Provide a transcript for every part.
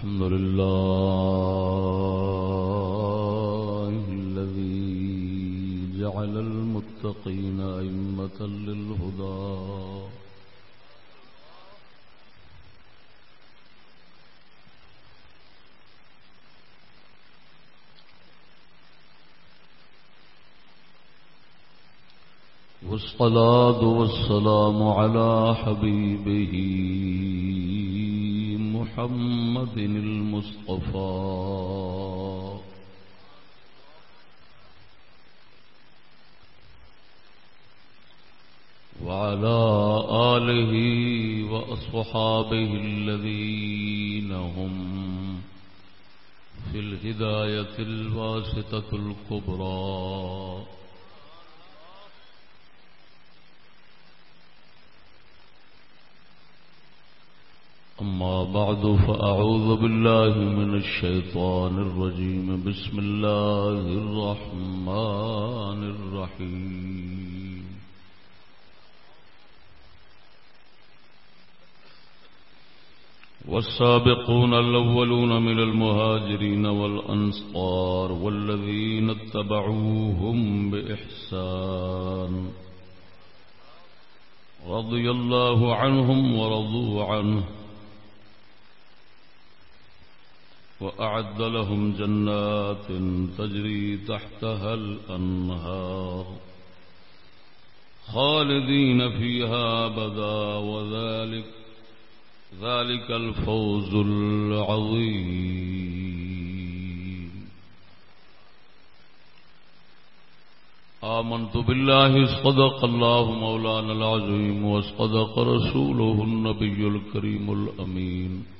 الحمد لله الذي جعل المتقين أئمة للهدى. والصلاة والسلام على حبيبه محمد المصطفى. وعلى آله وأصحابه الذين هم في الهداية الواسطة الكبرى. بعد فأعوذ بالله من الشيطان الرجيم. بسم الله الرحمن الرحيم. والسابقون الأولون من المهاجرين والأنصار والذين اتبعوهم بإحسان. رضي الله عنهم ورضوا عنه. وأعد لهم جنات تجري تحتها الأنهار خالدين فيها بدا وذلك، ذلك الفوز العظيم. آمنت بالله اصدق الله مولانا العظيم واصدق رسوله النبي الكريم الأمين.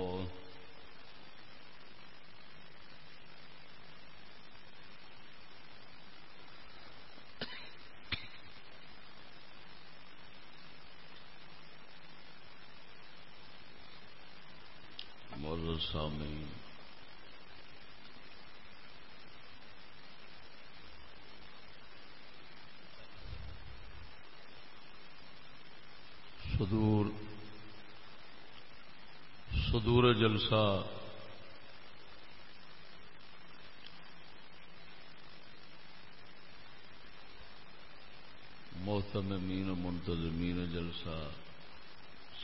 سامعین۔ صدور صدور جلسہ۔ محتم مین منتظمین جلسہ۔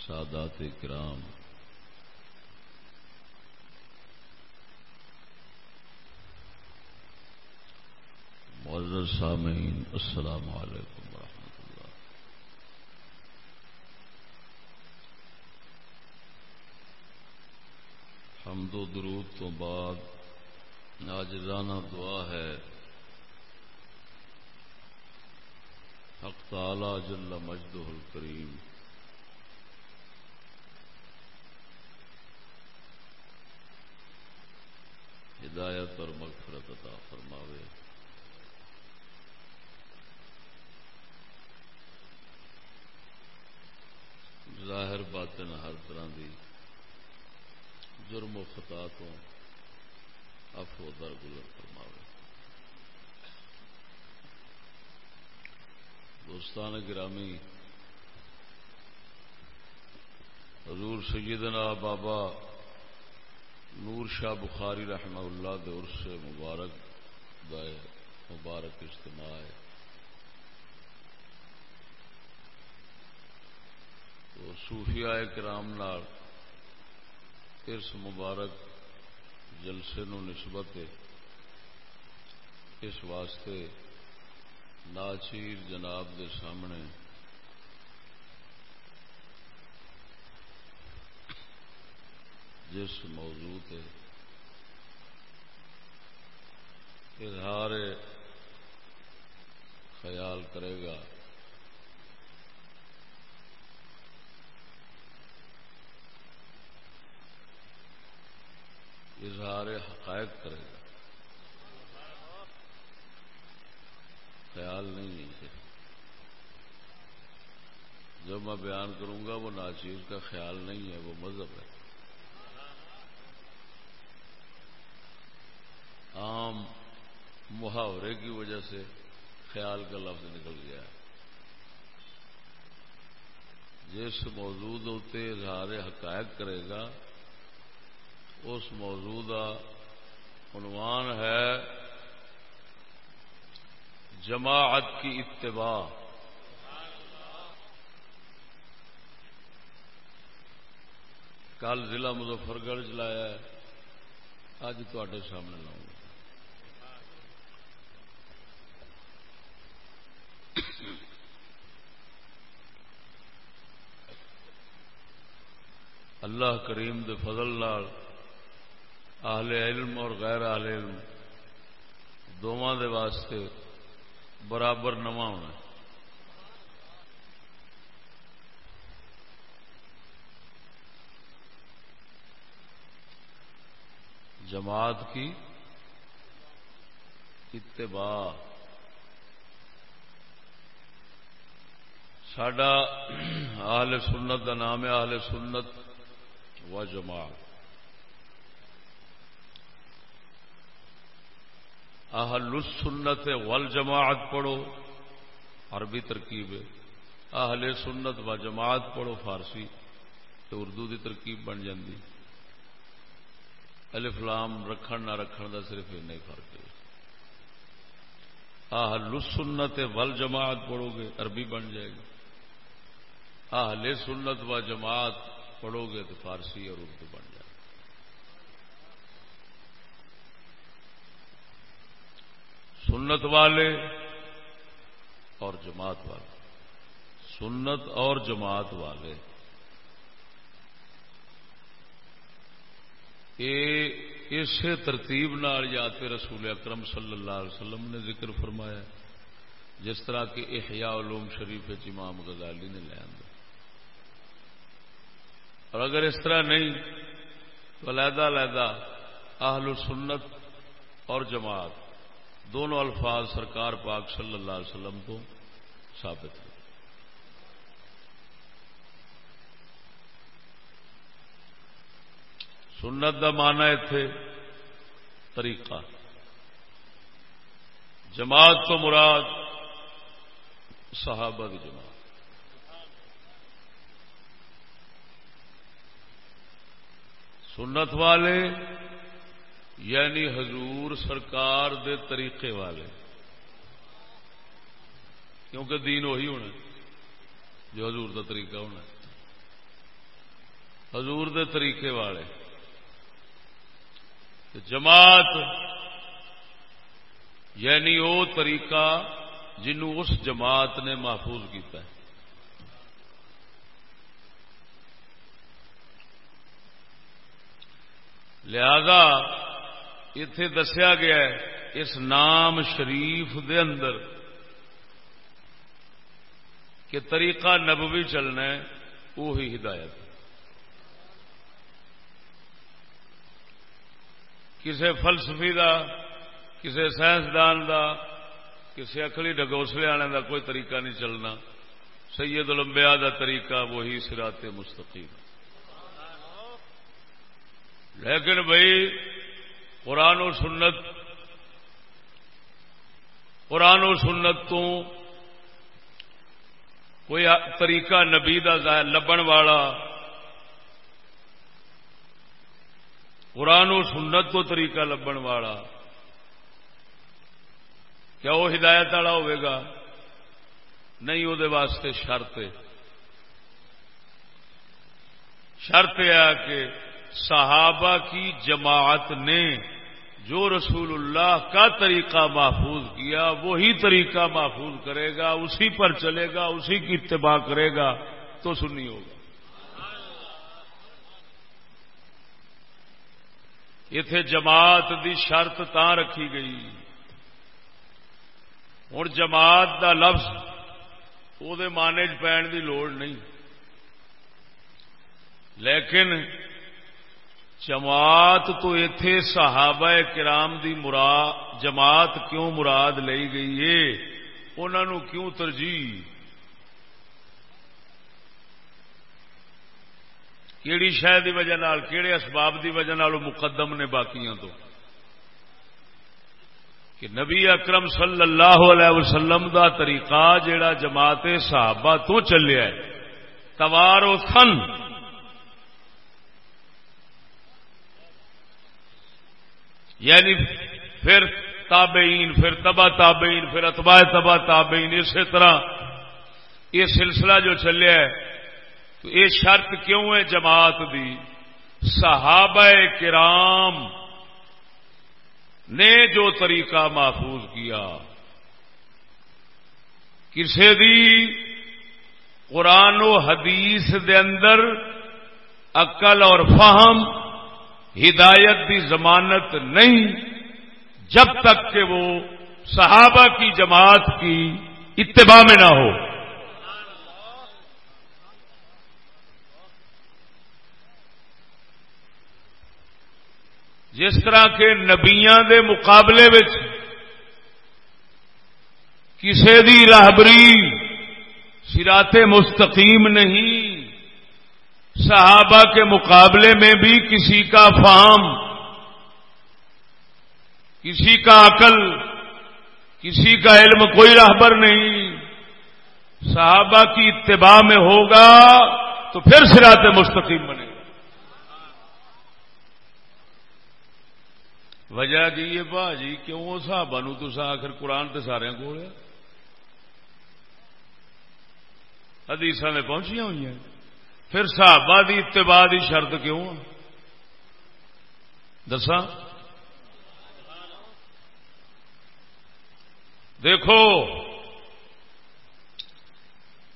سادات کرام۔ معزز سامعین، السلام علیکم ورحمۃ اللہ۔ حمد و درود تو بعد آج رانا دعا ہے۔ حق تعالی جل مجدہ الکریم۔ ہدایت اور مغفرت عطا فرماوے ظاہر باطن ہر طرح دی۔ جرم و خطا تو افو در گزر فرماوے۔ دوستان گرامی، حضور سیدنا بابا نور شاہ بخاری رحمہ اللہ دے عرص مبارک دائے مبارک اجتماع ہے۔ تو صوفیاء کرام نال اس مبارک جلسے نو نسبت اس واسطے ناچیر جناب دے سامنے جس موضوع تے اظہار خیال کرے گا۔ اظہار حقائق کرے گا۔ خیال نہیں ہے جو میں بیان کروں گا وہ ناچیز کا خیال نہیں ہے، وہ مذہب ہے۔ عام محاورے کی وجہ سے خیال کا لفظ نکل گیا۔ ہے جس موجود ہوتے اظہار حقائق کرے گا اس موضوع کا عنوان ہے جماعت کی اتباع۔ کل ضلع مظفر گڑھ چلایا اج تے سامنے لاؤں گا۔ اللہ کریم دے فضل لال اہل علم اور غیر اہل علم، دونوں دے واسطے برابر نواں ہونا جماعت کی اتباع۔ سڈا اہل سنت کا نام ہے اہل سنت و جماعت۔ اہل السنت ول جماعت پڑھو، عربی ترکیب ہے۔ اہل سنت و جماعت پڑھو فارسی، تو اردو دی ترکیب بن جاندی۔ الف لام رکھن نہ رکھن دا صرف نہیں فرق ہے۔ اہل السنت ول جماعت پڑھو گے، عربی بن جائے گی۔ اہل سنت و جماعت پڑھو گے تو فارسی اور اردو بن جائے سنت والے اور جماعت والے۔ سنت اور جماعت والے۔ اسی ترتیب یاد رسول اکرم صلی اللہ علیہ وسلم نے ذکر فرمایا جس طرح کے احیاء علوم شریف امام غزالی نے لے آدھا اور اگر اس طرح نہیں تو علیحدہ علیحدہ اہل سنت اور جماعت دونوں الفاظ سرکار پاک صلی اللہ علیہ وسلم کو ثابت ہے سنت کا مانا اتے طریقہ۔ جماعت تو مراد صحابہ کی جماعت۔ سنت والے یعنی حضور سرکار دے طریقے والے۔ کیونکہ دین وہی ہونا جو حضور دا طریقہ ہونا حضور دے طریقے والے۔ جماعت یعنی وہ طریقہ جنوں اس جماعت نے محفوظ کیتا ہے۔ لہذا اتے دسیا گیا ہے، اس نام شریف دے اندر کہ طریقہ نبوی چلنا ہے وہی ہدایت کسی فلسفی دا کسی سائنسدان دا کسی اکلی ڈگوسلے والے دا کوئی طریقہ نہیں چلنا۔ سید الانبیاء دا طریقہ وہی سرات مستقیم۔ لیکن بھائی قرآن و سنت، قرآن و سنت تو کوئی طریقہ نبی کا لبن والا، قرآن و سنت تو طریقہ لبن والا۔ کیا وہ ہدایت والا ہوئے نہیں، وہ واسطے شرط شرط ہے کہ صحابہ کی جماعت نے جو رسول اللہ کا طریقہ محفوظ کیا، وہی طریقہ محفوظ کرے گا، اسی پر چلے گا، اسی کی اتباع کرے گا، تو سنی ہوگا۔ اتے جماعت دی شرط تا رکھی گئی۔ ہوں جماعت دا لفظ وہ مانے پہن کی لوڑ نہیں۔ لیکن جماعت تو اتے صحابہ کرام دی مراد جماعت کیوں مراد لئی گئی ہے؟ انہوں کیوں ترجیح؟ کیڑی شہ کی وجہ کہڑے اسباب کی وجہ مقدم نے باقیاں تو؟ کہ نبی اکرم صلی اللہ علیہ وسلم دا طریقہ جیڑا جماعت صحابہ تو چلیا ہے توار و یعنی پھر تابعین، پھر تبا تابعین، پھر اتباع تبا تابعین، اسی طرح یہ سلسلہ جو چلیا ہے، تو یہ شرط کیوں ہے جماعت دی؟ صحابہ کرام نے جو طریقہ محفوظ کیا کسی دی قرآن و حدیث دے اندر عقل اور فہم ہدایت کی ضمانت نہیں جب تک کہ وہ صحابہ کی جماعت کی اتباع میں نہ ہو۔ جس طرح کے نبیاں دے مقابلے کسی دی راہبری سرات مستقیم نہیں صحابہ کے مقابلے میں بھی کسی کا فام کسی کا عقل، کسی کا علم کوئی راہبر نہیں۔ صحابہ کی اتباع میں ہوگا تو پھر سرات مستقیم بنے گا۔ وجہ کی ہے با جی کیوں صحابہ نو تو آخر قرآن تو سارے کو حدیث میں پہنچیا ہوئی ہیں۔ پھر صحابہ دی اتباع دی شرط کیوں دسا دیکھو،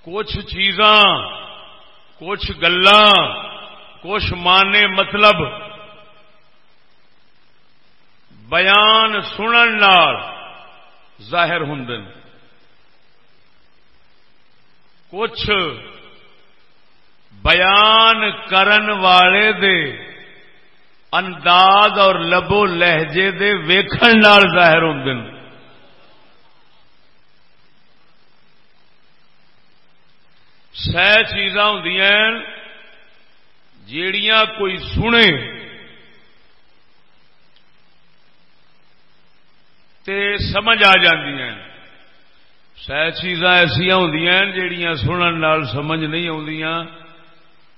کچھ چیزاں، کچھ گلاں، کچھ مانے مطلب بیان سنن نال ظاہر ہوں کچھ بیان کرن والے دے، انداز اور لبو لہجے دے ویکھن نال ظاہر ہوں سہ چیزاں ہوں جیڑیاں کوئی سنے تے سمجھ آ ہیں۔ سہ چیزاں ایسا ہوں جہیا سنن نال سمجھ نہیں آدیاں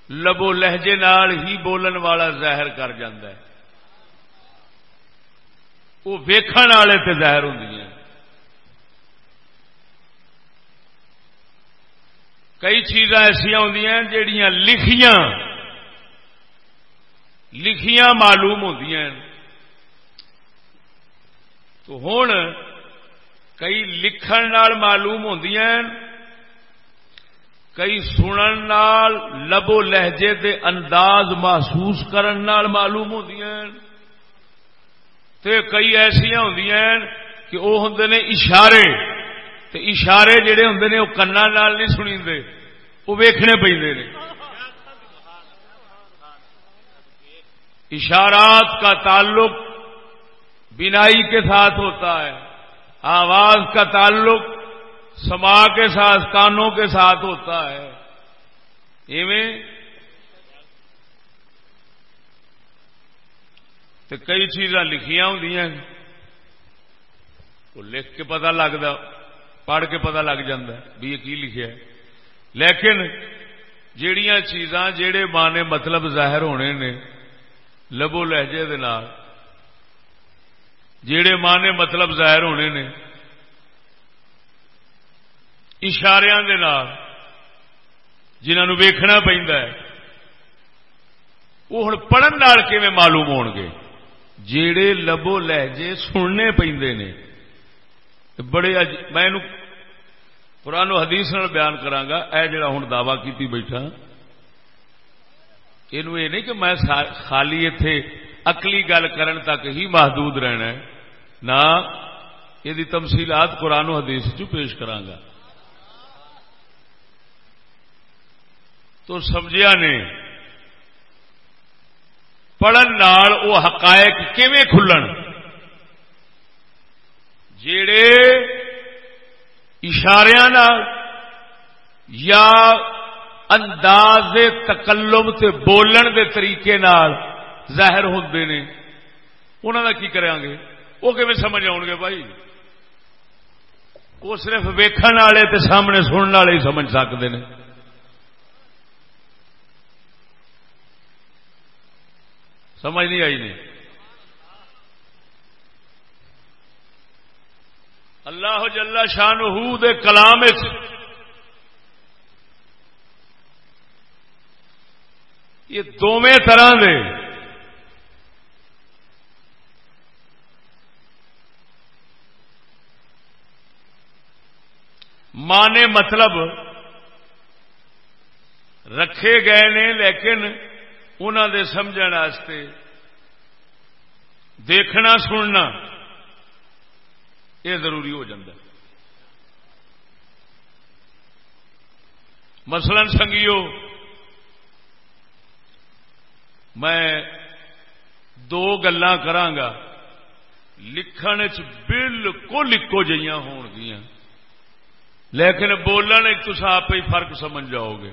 لبو لہجے نال ہی بولن والا ظاہر کر ہے۔ وہ ویکھن والے تے ظاہر ہوں کئی چیزاں ایسا ہوں جہیا لکھیاں لکھیاں معلوم ہوتی تو ہوں کئی لکھن نال معلوم ہوں کئی سنن نال لبو لہجے دے انداز محسوس کرن نال معلوم ہوں کئی ایسا ہوں کہ وہ ہوں نے اشارے، تے اشارے جڑے ہوں نے وہ کنا نال نہیں سنی دے وہ ویخنے پہ اشارات کا تعلق بینائی کے ساتھ ہوتا ہے، آواز کا تعلق سما کے ساتھ، کانوں کے ساتھ ہوتا ہے۔ ایویں تو کئی چیزاں لکھیاں ہوں وہ لکھ کے پتا لگتا پڑھ کے پتا لگ بھی یہ کی لکھا ہے۔ لیکن جڑیاں چیزاں جہے مانے مطلب ظاہر ہونے نے لبو لہجے دے نال جڑے مانے مطلب ظاہر ہونے نے اشاروں کے جنہوں ویخنا پہ وہ ہوں پڑھن معلوم ہو گے؟ جڑے لبو لہجے سننے پہ بڑے میں قرآن و حدیث نال بیان کرانگا، اے جڑا ہوں دعوی کی بیٹھا یہ نہیں کہ میں خالی اتے اکلی گل کرن تک ہی محدود رہنا ہے، نہ، یہ تمثیلات قرآن و حدیث چ پیش کرانگا۔ تو سمجھیا نے، پڑھن وہ حقائق کیویں کھلن؟ جڑے اشاریا یا انداز تکلم تے بولن دے طریقے نال ظاہر ہوتے نے انہوں کا کی کریں گے؟ وہ کیون سمجھ آؤ گے بھائی؟ وہ صرف ویکن والے تے سامنے سننے والے ہی سمجھ سکتے ہیں سمجھ نہیں آئی نہیں۔ اللہ جل شان دے کلام یہ دونوں طرح دے۔ مانے مطلب رکھے گئے نے لیکن انہوں دے سمجھ دیکھنا، سننا، یہ ضروری ہو جاتا مثلا سنگیو، میں دو گلا کرانگا، لکھن چ بالکل ایکو جہاں ہون گیا لیکن بولنے تصا آپ ہی فرق سمجھ جاؤ گے۔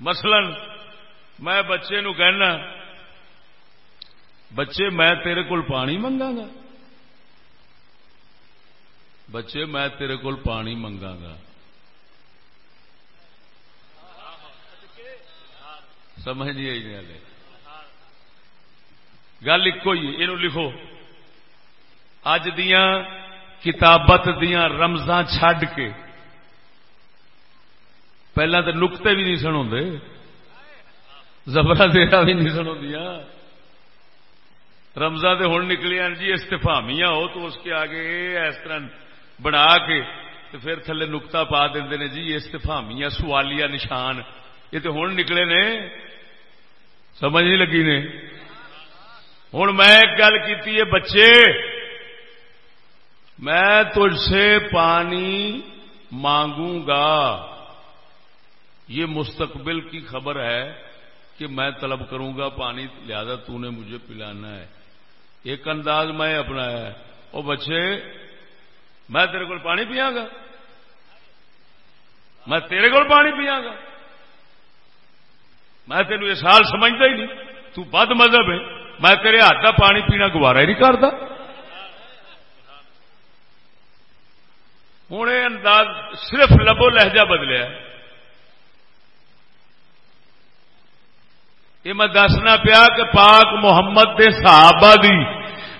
مثلا میں بچے نو کہنا، بچے میں تیرے کول پانی منگا گا۔ بچے میں تیرے کول پانی منگا گا۔ سمجھ نہیں آئی جی۔ گل گل ایک ہی یہ لکھو۔ اج دیاں کتابت دیا رمزاں چھڈ کے پہلے تو نقتے بھی نہیں سن ہوں زبر دیا بھی نہیں سن ہوں رمزا تو ہوں نکلیا جی استفامیاں ہو تو اس کے آگے اس طرح بنا کے تو پھر تھلے نکتا پا دیں نے جی استفامیاں سوالیا نشان یہ تو ہوں نکلے نے سمجھ نہیں لگی نے ہوں میں ایک گل کی بچے میں تجھ سے پانی مانگوں گا یہ مستقبل کی خبر ہے کہ میں طلب کروں گا پانی، لہذا تو نے مجھے پلانا ہے۔ ایک انداز میں اپنا ہے۔ وہ بچے، میں تیرے کو پانی پیا گا؟ میں تیرے کو پانی پیا گا؟ میں تینوں یہ سال سمجھتا ہی نہیں۔ تو بد مذہب ہے۔ میں تیرے ہاتھ کا پانی پینا گوارا ہی نہیں کرتا۔ ہوں، یہ انداز صرف لبو لہجہ بدلیا یہ میں دسنا پیا کہ پاک محمد دے صحابہ دی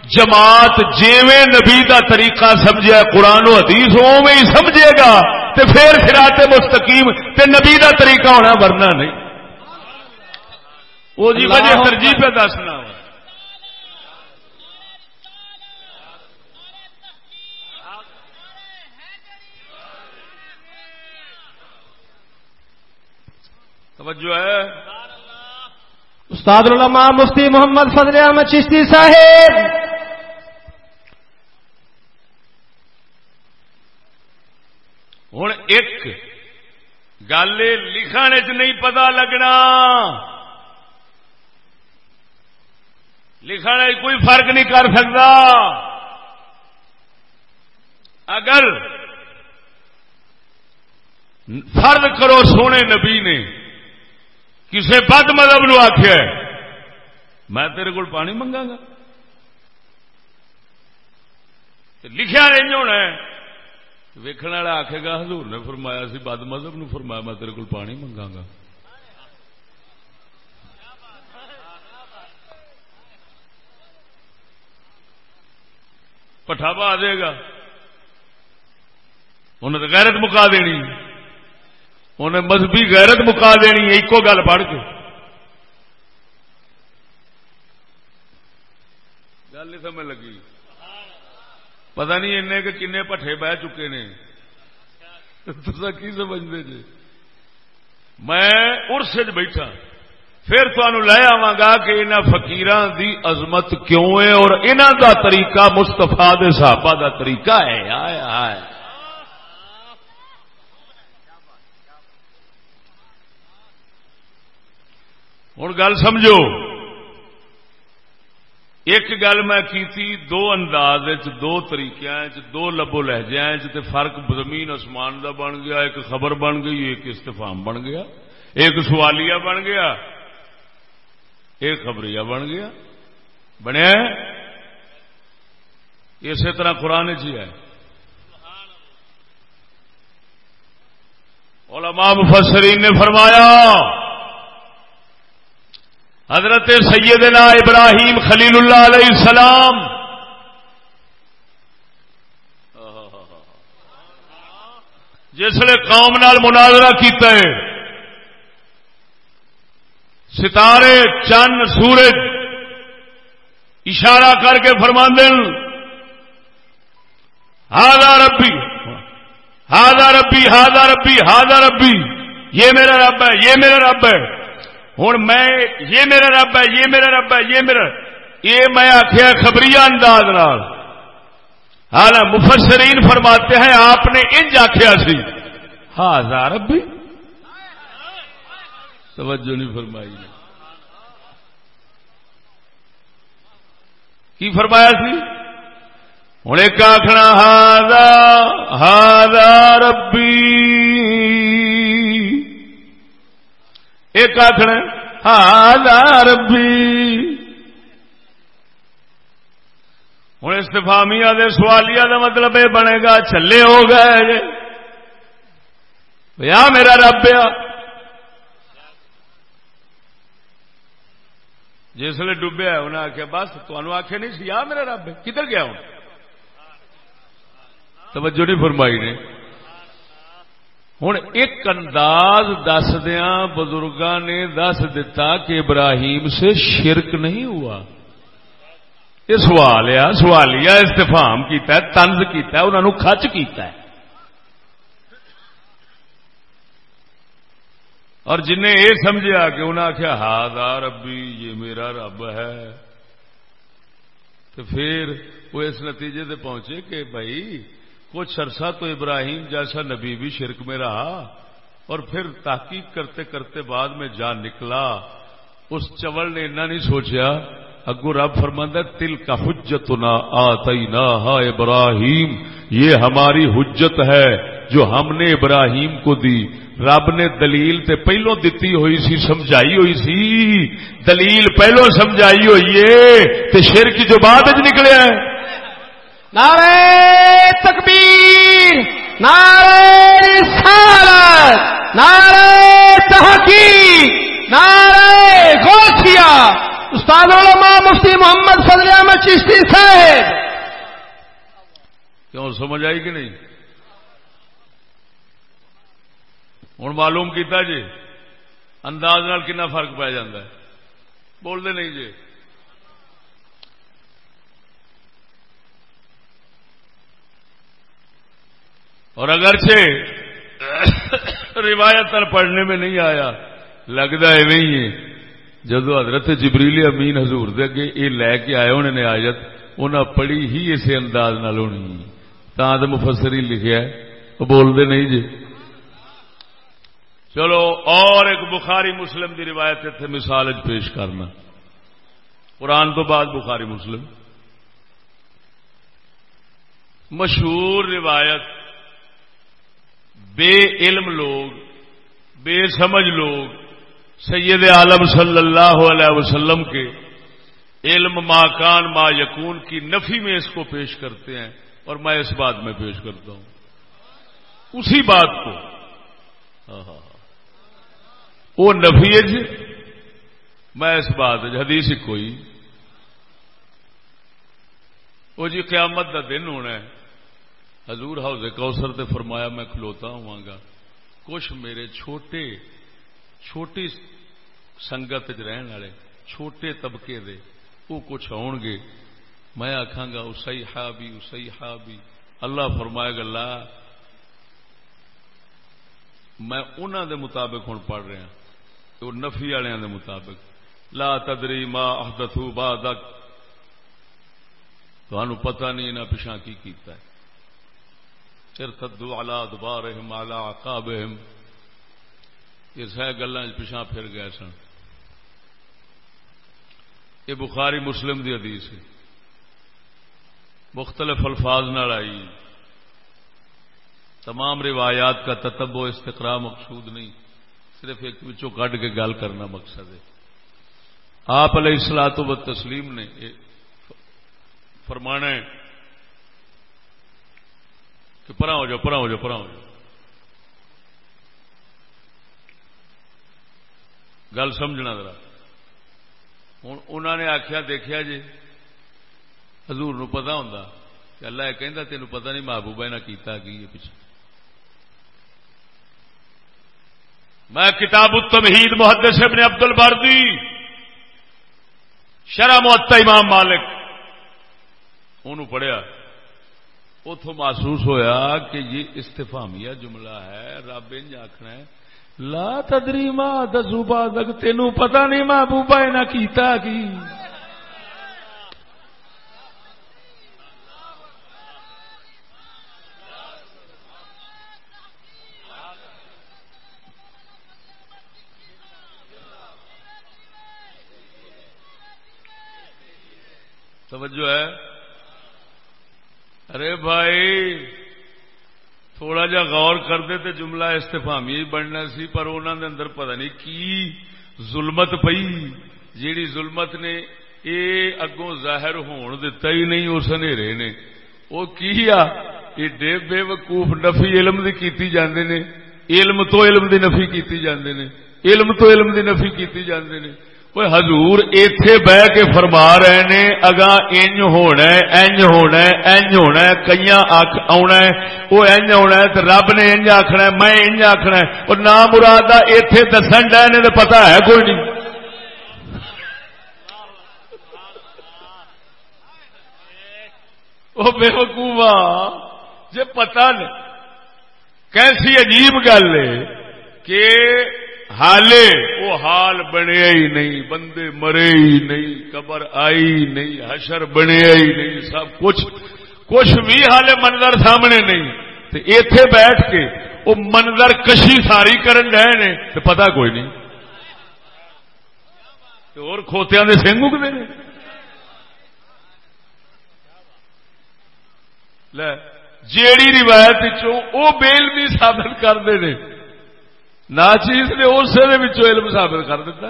جماعت جیویں نبی دا طریقہ سمجھے قرآن و حدیث اوے ہی سمجھے گا تے پھر خراط مستقیم تے نبی دا طریقہ ہونا ورنہ نہیں۔ وہ جی وجہ ترجیح پہ دسنا۔ توجہ ہے۔ استاد العلماء مفتی محمد فضل احمد چشتی صاحب۔ ہوں ایک گل لکھن چ نہیں پتا لگنا۔ لکھن کوئی فرق نہیں کر سکتا اگر فرد کرو سونے نبی نے کسی بد مذہب نو آخیا میں تیرے کو پانی منگا گا۔ لکھا نہیں ہونا ویکن والا آخے گا، حضور نے فرمایا سی، بد مذہب نو فرمایا، میں تیرے کو پانی منگا گا۔ پٹھاوا آ جائے گا۔ انہیں تو غیرت مکا دینی۔ انہیں مذہبی غیرت مکا دینی ہے، ایکو گل پڑھ کے۔ گل نہیں سمجھ لگی۔ پتا نہیں ان کن پٹھے بہ چکے نے۔ تصا کی سمجھتے جی؟ میں ارس بیٹھا۔ پھر تمہوں لے آوا گا کہ انہوں فقیران دی عظمت کیوں ہے اور انہوں دا طریقہ مستفا دے صحابہ دا طریقہ ہے۔ آئے آئے۔ ہوں گل سمجھو۔ ایک گل میں کیتی، دو انداز دو طریقے دو لبو لہجے فرق زمین آسمان دا بن گیا، ایک خبر بن گئی، ایک استفام بن گیا، ایک سوالیہ بن گیا، ایک خبریہ بن گیا۔ بنیا اسی طرح قرآن جی ہے۔ علماء مفسرین نے فرمایا حضرت سیدنا ابراہیم خلیل اللہ علیہ السلام جسے قوم نال مناظرہ کیتا ہے۔ ستارے، چند سورج اشارہ کر کے فرما دن ہاضا ربی ہاضا ربی ہاضا ربی ہاضا ربی، یہ میرا رب ہے، یہ میرا رب ہے۔ ہوں میں، یہ میرا رب ہے، یہ میرا رب ہے، یہ میرا یہ میں آخیا خبری انداز حال مفسرین فرماتے ہیں، آپ نے انج آخیا سی۔ ہزار ربی۔ توجہ نہیں فرمائی کی فرمایا سی؟ ہوں ایک آخنا ہاضا ہاضا ربی۔ ایک آخر ہاں ربی. ہوں استفامیا دے سوالیہ دا مطلب یہ بنے گا چلے ہو گئے یا میرا رب آ جسے ڈبیا انہیں آخیا بس تمہوں آخیا نہیں سی، آ میرا رب کدھر گیا ہوں؟ توجہ نہیں فرمائی نے۔ ہوں ایک انداز دسدیا بزرگ نے دس دتا کہ ابراہیم سے شرک نہیں ہوا یہ سوال ہے سوالیہ استفام کیتا ہے تنز کیتا ہے انہوں کچ کیتا ہے اور جن یہ سمجھا کہ انہیں آخیا ہا ربی یہ میرا رب ہے تو پھر وہ اس نتیجے سے پہنچے کہ بھائی کچھ عرصہ تو ابراہیم جیسا نبی بھی شرک میں رہا اور پھر تحقیق کرتے کرتے بعد میں جان نکلا۔ اس چول نے اتنا نہیں سوچا اگو رب فرمند تل کا حجت نہ آئی نہ ابراہیم، یہ ہماری حجت ہے جو ہم نے ابراہیم کو دی۔ رب نے دلیل تے پہلو دتی ہوئی سی، سمجھائی ہوئی سی۔ دلیل پہلو سمجھائی ہوئی ہے تے شرک جو بعد نکلے نعرے تکبیر۔ نعرے رسالت نعرے تحقیق نعرے غوثیہ۔ استاد علماء مفتی محمد فضل احمد چشتی صاحب۔ کیوں، سمجھ آئی کہ نہیں؟ ہوں معلوم کیتا جی انداز نال کنا فرق پی جا بولتے نہیں جی۔ اور اگرچہ روایت پڑھنے میں نہیں آیا، لگتا ہے نہیں ہے۔ جدو حضرت جبریلی امین حضور دے اگے یہ لے کے آئے، انہوں نے آیت انہیں پڑھی ہی اسی انداز نال ہونی تا تو مفسری لکھیا وہ بولتے نہیں جی۔ چلو، اور ایک بخاری مسلم دی روایت اتنے مثال پیش کرنا۔ قرآن تو بعد بخاری مسلم۔ مشہور روایت بے علم لوگ، بے سمجھ لوگ، سید عالم صلی اللہ علیہ وسلم کے علم ما کان ما یقون کی نفی میں اس کو پیش کرتے ہیں اور میں اس بات میں پیش کرتا ہوں۔ اسی بات کو۔ ہاں، ہاں، ہاں۔ وہ نفی جی۔ میں اس بات، حدیث کوئی۔ وہ جی قیامت کا دن ہونا ہے۔ حضور حوض کوثر تے فرمایا، میں کھلوتا ہوا گا کچھ میرے چھوٹے، چھوٹی سنگت رہن والے، چھوٹے طبقے دے وہ کچھ آن گے۔ میں آخا گا اسی ہا بھی اسی ہا بھی اللہ فرمائے گا، لا، میں انہوں دے مطابق ہوں پڑھ رہا ہاں، وہ نفی والوں کے مطابق۔ لا تدری ما احدثو بعدک۔ تو پتہ نہیں نہ پچھا کی کیتا ہے۔ ارتدو علی ادبارہم علی عقابہم یہ سہ گلاں پچھا پھر گئے سن۔ یہ بخاری مسلم دی حدیث ہے۔ مختلف الفاظ نال آئی۔ تمام روایات کا تتب و استقرا مقصود نہیں۔ صرف ایک بچوں کٹ کے گل کرنا مقصد ہے۔ آپ علیہ السلاط و تسلیم نے فرمانا ہے کہ پرا ہو جاؤ، پرا ہو جاؤ، پرا ہو جاؤ۔ گل سمجھنا ذرا۔ ہوں انہوں نے آخیا دیکھا جی حضور نو پتا ہوں کہ اللہ یہ کہہ تین پتا نہیں محبوبہ نے کیتا کی پیچھے۔ میں کتاب التمہید محدث ابن عبد البردی شرح معطا امام مالک انہوں پڑھیا۔ اتو محسوس ہویا کہ یہ استفامیہ جملہ ہے، رب انج آخنا ہے، لا تدری ماں دسوبا تک تینوں پتا نہیں محبوبہ نہ کیتا کی۔ توجہ ہے۔ ارے بھائی، تھوڑا جا غور کرتے تو جملہ استفامی بننا سی، پر انہوں نے اندر پتہ نہیں کی ظلمت پئی۔ جیڑی ظلمت نے اے اگوں ظاہر ہون دتا ہی نہیں، اس ہنیرے نے۔ وہ کی آ؟ ایڈے بے وقوف نفی علم دی کیتی جاندے نے۔ علم تو علم دی نفی کیتی جاندے نے۔ علم تو علم دی نفی کیتی جاندے نے۔ وہ حضور ایتھے بہ کے فرما رہے نے اگا انج ہونا انج ہونا انج ہونا کئی آخ آنا وہ انج ہونا تو رب نے انج آخنا میں انج آخنا اور نہ مراد ایتھے دسن ڈے نے تو پتا ہے کوئی نہیں وہ بے وقوفا جی پتا نہیں کیسی عجیب گل ہے کہ حالے، وہ حال بنیا ہی نہیں، بندے مرے ہی نہیں، قبر آئی نہیں، حشر بنیا ہی نہیں، سب کچھ کچھ بھی حالے منظر سامنے نہیں۔ تو ایتھے بیٹھ کے وہ منظر کشی ساری کرن رہے نے تو پتا کوئی نہیں۔ اور کھوتیا کے سنگ اگتے ہیں جیڑی روایت وہ بیل بھی ثابت کرتے ہیں نہ چیز نے اسے علم ثابت کر دیتا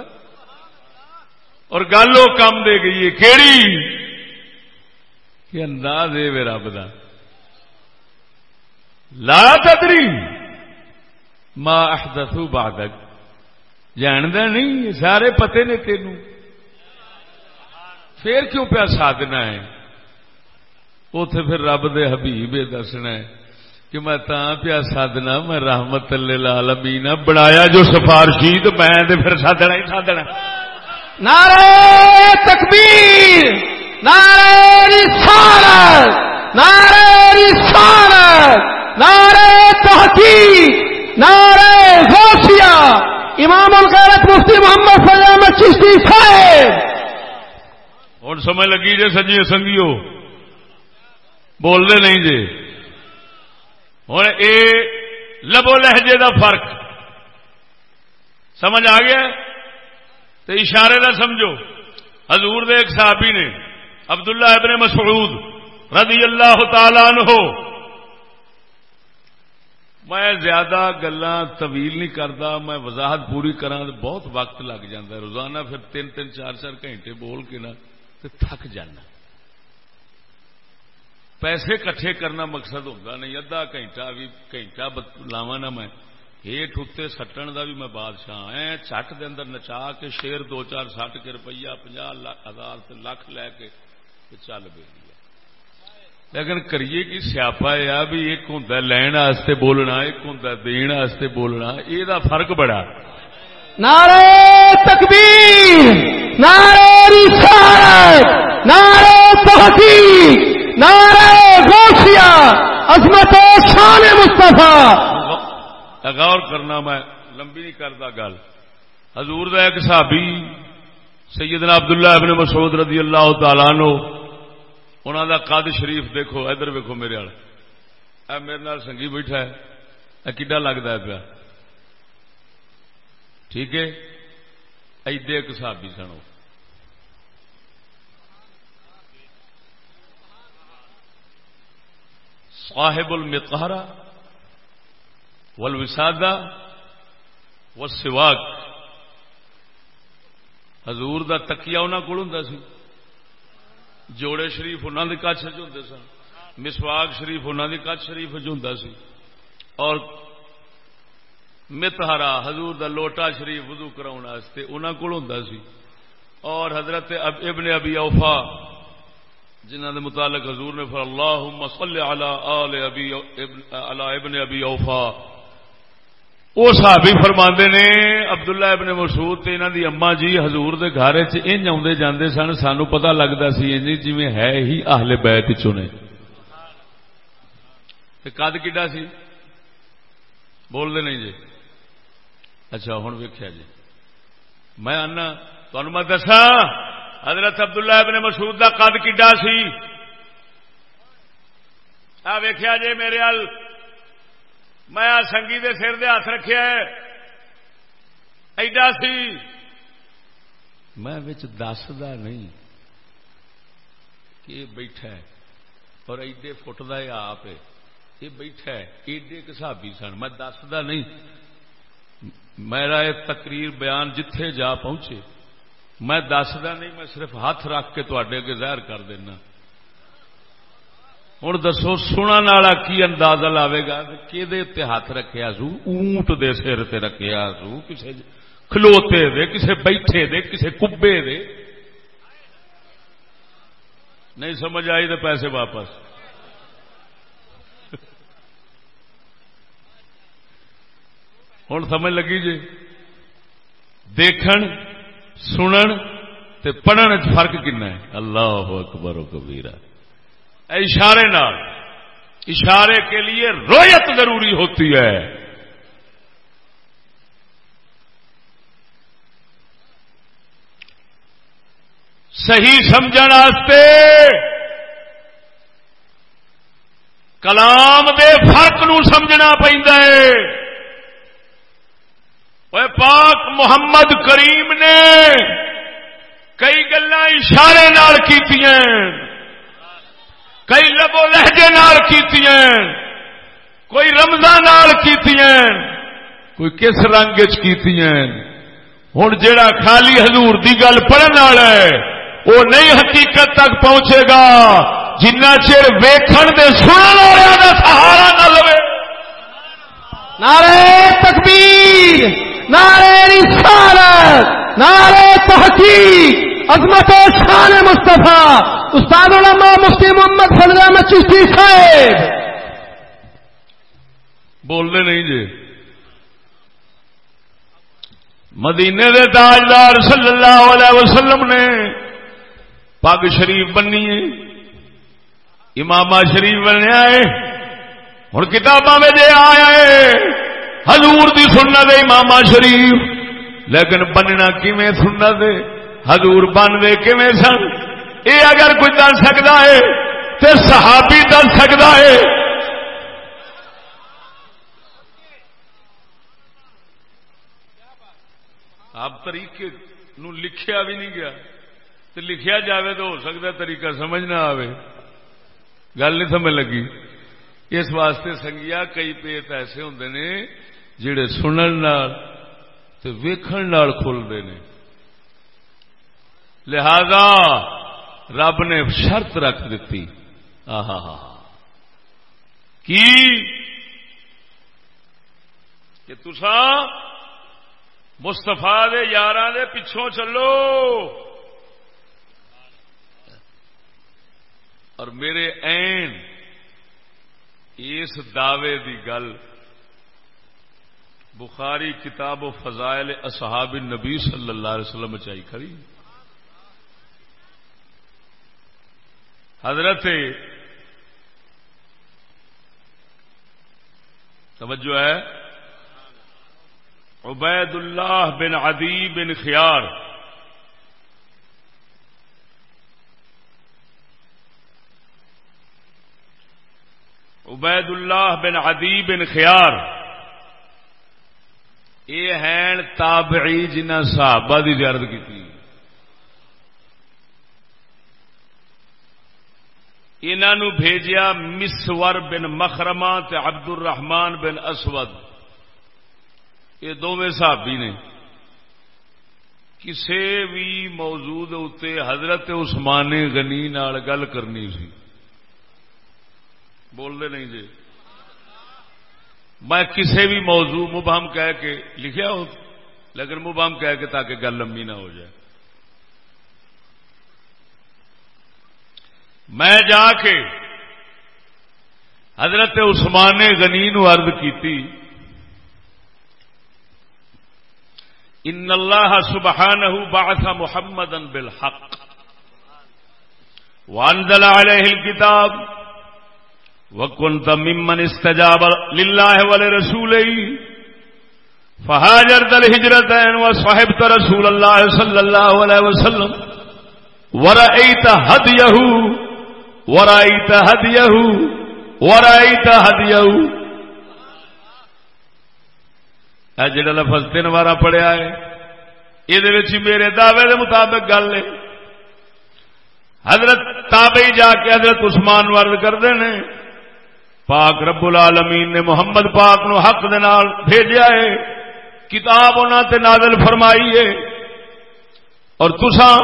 اور گل وہ کم دے گئی ہے کہڑی کہ انداز ہے رب کا لا تدری ماں احدثو بادک جاندا نہیں، سارے پتے نے تینوں۔ پھر کیوں پیا سادنا ہے؟ اتے پھر رب دے حبیب دسنا ہے۔ کہ میں تا پیا سادنا میں رحمت لال امین بنایا جو سفارشی تو میں پھر سادنا ہی سادنا۔ نعرے تکبیر نعرے رسالت نعرے رسالت نعرے تحقیق نعرے غوثیہ۔ امام الغیرت مفتی محمد سلام چشتی صاحب۔ ہوں سمجھ لگی جی سجی سنگیو۔ بولتے نہیں جی ہوں یہ لبو لہجے دا فرق۔ سمجھ آ گیا؟ تو اشارے دا سمجھو۔ حضور دے ایک صحابی نے عبداللہ ابن مسعود رضی اللہ تعالی عنہ، میں زیادہ گلا طویل نہیں کرتا، میں وضاحت پوری کرا بہت وقت لگ جاتا ہے۔ روزانہ پھر تین تین چار چار گھنٹے بول کے نا تھک جانا۔ پیسے کٹھے کرنا مقصد ہوتا نہیں، ادھا گھنٹہ بھی گھنٹہ لاوا نا میں۔ ہیٹ اتنے سٹن کا بھی میں بادشاہ ہاں۔ ای چٹ دے اندر نچا کے شیر دو چار سٹ کے روپیہ پناہ ہزار لکھ لے کے چل پی لیکن کریے کی سیاپا یہ بھی ایک ہوں لین واسطے بولنا، ایک ہوں دین واسطے بولنا، یہ فرق بڑا۔ نعرے تکبیر نعرے رسالت نعرے تحقیق۔ نعرہ غوثیہ عظمت شان مصطفیٰ۔ غور کرنا میں لمبی نہیں کرتا گل۔ حضور دا ایک صحابی، سیدنا عبداللہ ابن مسعود رضی اللہ تعالیٰ نو انہوں دا قد شریف دیکھو، ادھر ویکو میرے وال اے میرے نال سنگھی بیٹھا ہے، اے کڈا لگتا ہے پیا۔ ٹھیک ہے؟ ایڈے ایک صحابی سنو۔ صاحب المقہرہ والوسادہ والسواک۔ حضور دا تکیا انہوں کو ہوں سی۔ جوڑے شریف انہوں نے کچھ ہوں سن مسواگ شریف انہوں نے کچھ شریف ہوں سی۔ اور متہرا حضور دا لوٹا شریف وضو کراؤ انہوں کو ہوں سی۔ اور حضرت ابن ابی اوفا جنہ دے متعلق حضور نے فر اللہ صلی علی آل ابی ابن ابی اوفا. وہ صحابی فرما نے، عبداللہ ابن مسعود تے انہاں دی اما جی حضور دے گھر وچ انج آدھے جاندے سن، سانو پتہ لگتا سی انج جی ہے ہی اہل بیت چنے کد کڈا سی؟ بول دے نہیں جی۔ اچھا ہوں ویکیا جی۔ میں آنا تمہیں میں دسا حضرت عبداللہ ابن مسعود دا قد کڈا سی؟ آ ویخیا جی میرے ال، میں سنگی دے سر دے ہاتھ رکھا ایڈا سی۔ میں دسدا نہیں کہ بیٹھا ہے، اور ایڈے فٹ کا آپ۔ یہ بیٹھا ہے، ایڈے کسابی سن۔ میں دسدا نہیں۔ میرا یہ تقریر بیان جتھے جا پہنچے۔ میں دسدا نہیں، میں صرف ہاتھ رکھ کے تے اگے ظاہر کر دینا۔ ہوں دسو سننے کی اندازہ لاوے گا؟ کہ ہاتھ رکھیا سو؟ اونٹ دے سر تے رکھیا سو؟ کسے کھلوتے دے، کسے بیٹھے دے، کسے کبے دے۔ نہیں سمجھ آئی تو پیسے واپس۔ ہوں سمجھ لگی جی؟ دیکھن سنن تے پڑھن فرق کنا ہے؟ اللہ اکبر و کبیرہ۔ اشارے نال اشارے کے لیے رویت ضروری ہوتی ہے۔ صحیح سمجھ کلام دے فرق نو سمجھنا پہ پاک محمد کریم نے کئی گلا اشارے نال کی کئی لبو لہجے نال کی کوئی رمضان نال کی کوئی کس رنگ کی ہوں جا خالی حضور دی گل پڑھنے والا ہے وہ نہیں حقیقت تک پہنچے گا۔ جنہ چر ویکھن دے سننے والوں کا سہارا نہ لو نعرے تکبیر۔ نعرے رسالت نعرے تحقیق، عظمت شان مصطفیٰ، استاد علماء مفتی محمد فضل احمد چشتی صاحب۔ بولنے نہیں جی۔ مدینے دے تاجدار صلی اللہ علیہ وسلم نے پگ شریف بنی ہے۔ امام شریف بنیا ہے۔ ہوں کتاباں میں جی آیا ہے۔ حضور دی سننا دے امام شریف۔ لیکن بننا کیویں سننا دے؟ حضور بن دے کیویں سن؟ یہ اگر کوئی دس سکتا ہے تو صحابی دس سکتا ہے۔ آپ طریقے نو لکھیا بھی نہیں گیا۔ تو لکھیا جاوے تو ہو سکتا طریقہ سمجھ نہ آئے گل نہیں سمجھ لگی۔ اس واسطے سنگیا کئی پیت ایسے ہوں نے جڑے سنن ویکھن کھلتے ہیں لہذا رب نے شرط رکھ دیتی کی؟ کہ تسا مستفا دے یار دے پچھوں چلو۔ اور میرے این اس دعوے دی گل بخاری کتاب و فضائل اصحاب النبی صلی اللہ علیہ وسلم چاہیے کھڑی۔ حضرت توجہ ہے۔ عبید اللہ بن عدی بن خیار۔ عبید اللہ بن عدی بن خیار۔ یہ ہیں تابعی جنہ صحابہ کی زیارت کی انہوں بھیجیا مسور بن مخرما عبد الرحمان بن اسود۔ یہ دونوں صحابی نے۔ کسی بھی موجود اتنے حضرت عثمان غنی نال گل کرنی سی۔ بولتے نہیں جی میں کسی بھی موضوع مبہم کہہ کے لکھیا ہو لیکن مبہم کہہ کے تاکہ گل لمبی نہ ہو جائے۔ میں جا کے حضرت عثمان غنی نو عرض کی ان اللہ سبحانہ بعث محمد بالحق۔ وانزل علیہ الكتاب وکنت ممن استجاب للہ ولرسولہ فہاجرت الہجرتین وصحبت رسول اللہ صلی اللہ علیہ وسلم ورأیت حدیہو ورائیت ہدیہو ورائیت ہدیہو اے جڑا لفظ تین بار پڑھیا ہے یہ میرے دعوے دے مطابق گل ہے۔ حضرت تابعی جا کے حضرت عثمان ورد کرتے ہیں پاک رب العالمین نے محمد پاک نو حق دے نال بھیجا ہے۔ کتاب انہوں تے نازل فرمائی ہے۔ اور تسا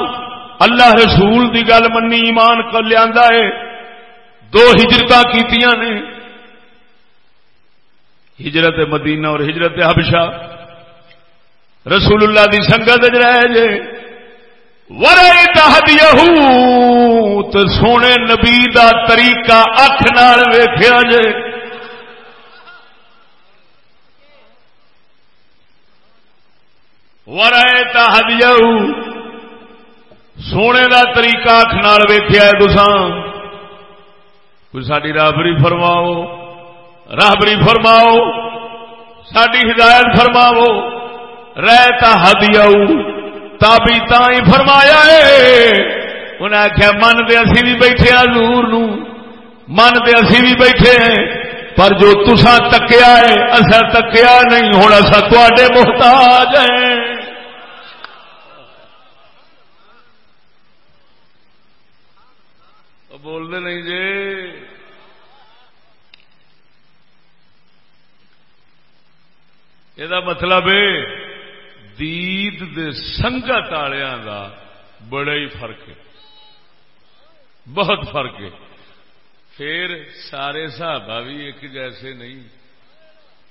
اللہ رسول دی گل منی، ایمان کر لیا ہے۔ دو ہجرت کی ہجرت مدینہ اور ہجرت حبشہ۔ رسول اللہ دی سنگت رہ جے۔ تو سونے نبی دا طریقہ اکھ نال ویخیا جے۔ ورائے تہدیہو سونے دا طریقہ اکھ نال ویخیا ہے تسان کوئی ساری رابری فرماؤ رابری فرماؤ ساری ہدایت فرماؤ۔ رہتا ہدیو تابی تھی فرمایا ہے۔ انہیں آخیا من دے اسی بھی بیٹھے حضور نو۔ من دے اسی بھی بیٹھے ہیں۔ پر جو تسا تکیا ہے اصا تکیا نہیں ہوں اصا تے محتاج ہیں۔ بولتے نہیں جی۔ یہ مطلب دید دے سنگت دا بڑا ہی فرق ہے۔ بہت فرق ہے۔ پھر سارے صحابہ بھی ایک جیسے نہیں۔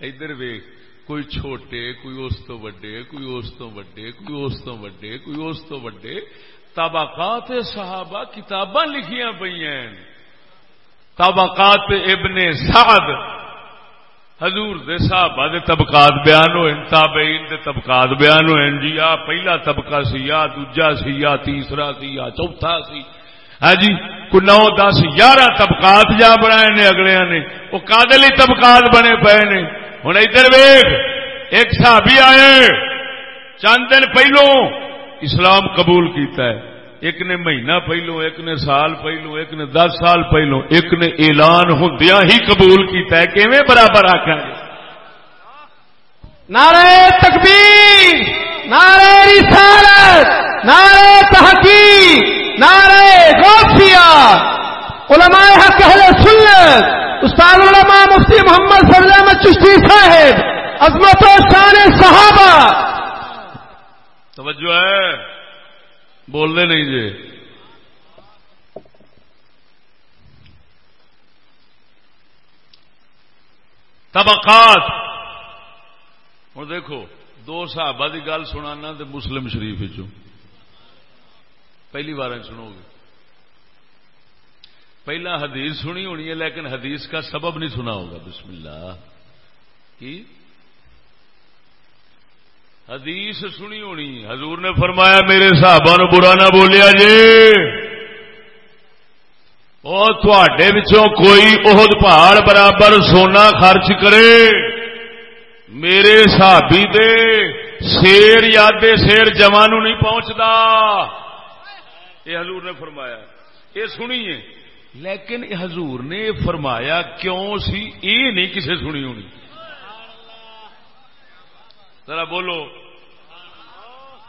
ادھر ویخ کوئی چھوٹے، کوئی اس تو وڈے، کوئی اس تو وڈے، کوئی اس تو وڈے، کوئی اس تو وڈے۔ طبقات صحابہ کتاباں لکھیاں پہ طبقات ابن سعد۔ حضور دے صحابہ دے طبقات بیان ہوئے تابعین دے طبقات بیان ہوئے جی آ، پہلا طبقہ سی یا دوجا سی یا تیسرا سی یا چوتھا سی۔ ہاں جی کو نو دس، یارہ طبقات جا بنائے نے اگلے نے۔ وہ کادلی طبقات بنے پے نے۔ ہوں ادھر ویگ ایک صحابی آئے۔ چند دن پہلوں اسلام قبول کیتا ہے۔ ایک نے مہینہ پہلو ایک نے سال پہلو ایک نے دس سال پہلو ایک نے اعلان ہندیا ہی قبول کیتا ہے۔ کیویں برابر آخر نعرے تکبیر نعرے رسالت نعرے تحقیق۔ نعرے غوثیہ، علماء حق اہل سنت، استاد علماء مفتی محمد صلی اللہ علیہ چشتی صاحب، عظمت و شان صحابہ۔ توجہ ہے؟ بولنے نہیں جی۔ طبقات۔ ہوں دیکھو، دو صحابہ کی گل سنانا تو مسلم شریف چوں پہلی بار سنو گے۔ پہلا حدیث سنی ہونی ہے، لیکن حدیث کا سبب نہیں سنا ہوگا۔ بسم اللہ۔ کی؟ حدیث سنی ہونی۔ حضور نے فرمایا، میرے صحابہ نو برا نہ بولیا جی۔ وہ تھوڑے کوئی عہد پہاڑ برابر سونا خرچ کرے۔ میرے سابی دے شیر یادے شیر جمانو نہیں پہنچتا یہ حضور نے فرمایا یہ سنیے، لیکن حضور نے فرمایا کیوں سی؟ یہ نہیں کسے سنی ہونی۔ ذرا بولو۔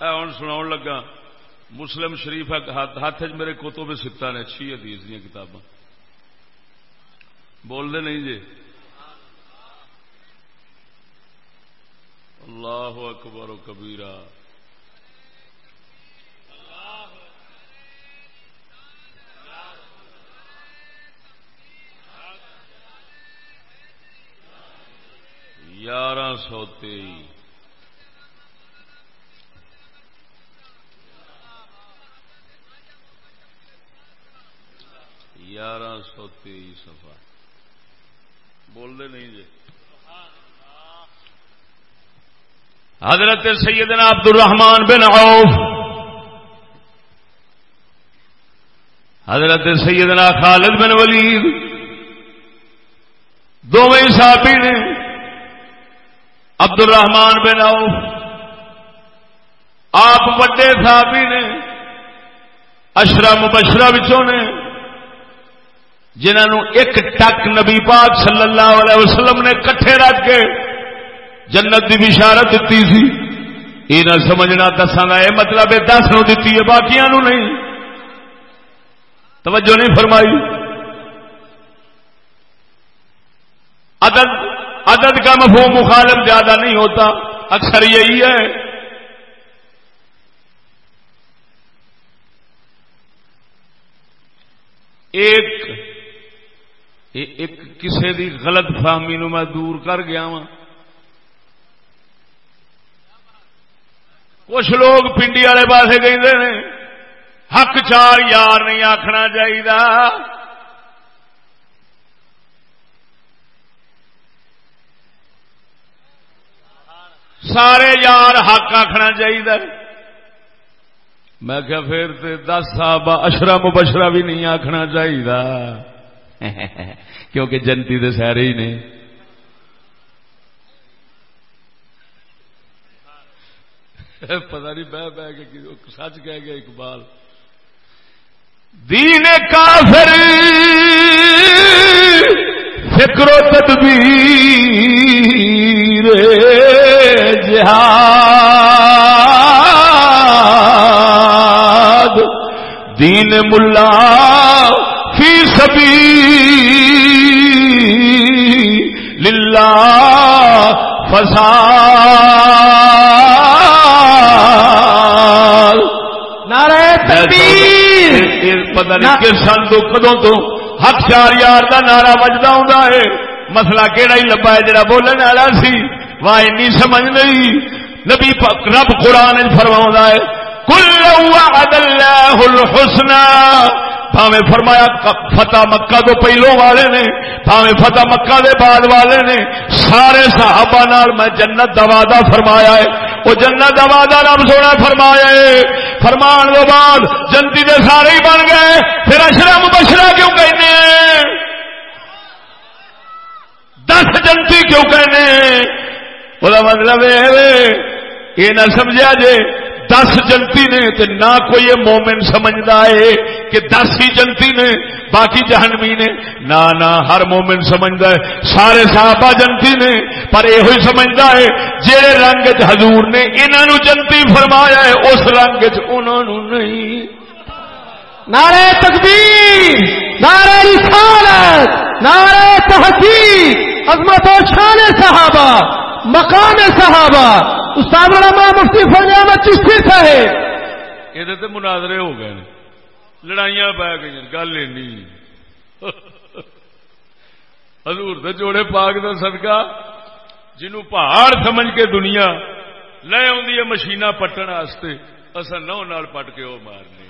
ہوں سنا لگا، مسلم شریف ہاتھ میرے کوتوں میں سکتا نے اچھی حدیث دیا کتاباں۔ بولتے نہیں جی اللہ اکبر و کبیرہ۔ گیارہ سو تئی گیارہ سو تیئیس سفا بول نہیں جی۔ حضرت سیدنا عبد الرحمان بن عوف۔ حضرت سیدنا خالد بن ولید۔ دونوں صحابی نے عبد الرحمان بن عوف، آپ وڈے صحابی نے، اشرا مبشرہ بچوں نے جنہوں ایک ٹک نبی پاک صلی اللہ علیہ وسلم نے کٹھے رکھ کے جنت کی بشارت دیتی سی۔ یہ نہ سمجھنا دساں یہ مطلب ہے دس نو دیتی ہے باقی نہیں۔ توجہ نہیں فرمائی۔ عدد عدد کا مفہوم مخالف زیادہ نہیں ہوتا، اکثر یہی ہے۔ ایک ایک کسی دی غلط فہمی نو میں دور کر گیا وا کچھ لوگ پنڈی والے پاس کہ حق چار یار نہیں آخنا چاہیے سارے یار حق آخنا چاہیے میں کیا پھر دس صاحب اشرا مبشرا بھی نہیں آخنا چاہیے کیونکہ جنتی دے سارے ہی نے۔ پتا نہیں بہ بہ کے سچ کہہ گیا اقبال۔ دین کافر فکر و تدبیر۔ جہاد۔ دین ملا فی سبی للہ فساد۔ نعرہ تکبیر۔ پتہ نہیں کہ سن تو کدوں تو۔ حق چار یار کا نعرہ بجتا ہوں ہے۔ مسئلہ کہڑا ہی لبا ہے جڑا بولنے والا سی۔ واہ این سمجھ نہیں۔ نبی رب قرآن فرما ہے، کل وعد اللہ الحسنہ۔ فرمایا، فتح مکہ تو پہلو والے نے بھاوے فتح مکہ دے بعد والے نے۔ سارے صحابہ نال میں جنت دا وعدہ فرمایا ہے۔ وہ جنت دا وعدہ رب سونا فرمایا ہے۔ فرمان دو بعد جنتی دے سارے ہی بن گئے۔ پھر اشرا مبشرا کیوں کہنے دس جنتی کیوں کہنے وہ مطلب یہ یہ نہ سمجھا جے دس جنتی نے تے نہ کوئی مومن سمجھتا ہے کہ دس ہی جنتی نے باقی جہنمی نے نہ نہ ہر مومن سمجھتا ہے سارے صحابہ جنتی نے پر یہ سمجھتا ہے جہے رنگ حضور نے انہوں جنتی فرمایا ہے اس رنگ انہوں نہیں نعرہ تکبیر نعرہ رسالت نعرہ تحقیق عظمت و شان صحابہ مقام صحابہ، استاد علماء مفتی فوج چشتی صاحب یہ تو مناظرے ہو گئے لڑائیاں پی گئی گل حضور دے جوڑے پاک دا صدقہ جنوں پہاڑ سمجھ کے دنیا لے آدھی ہے مشین پٹن واسطے اصا نو نال پٹ کے وہ مارنے۔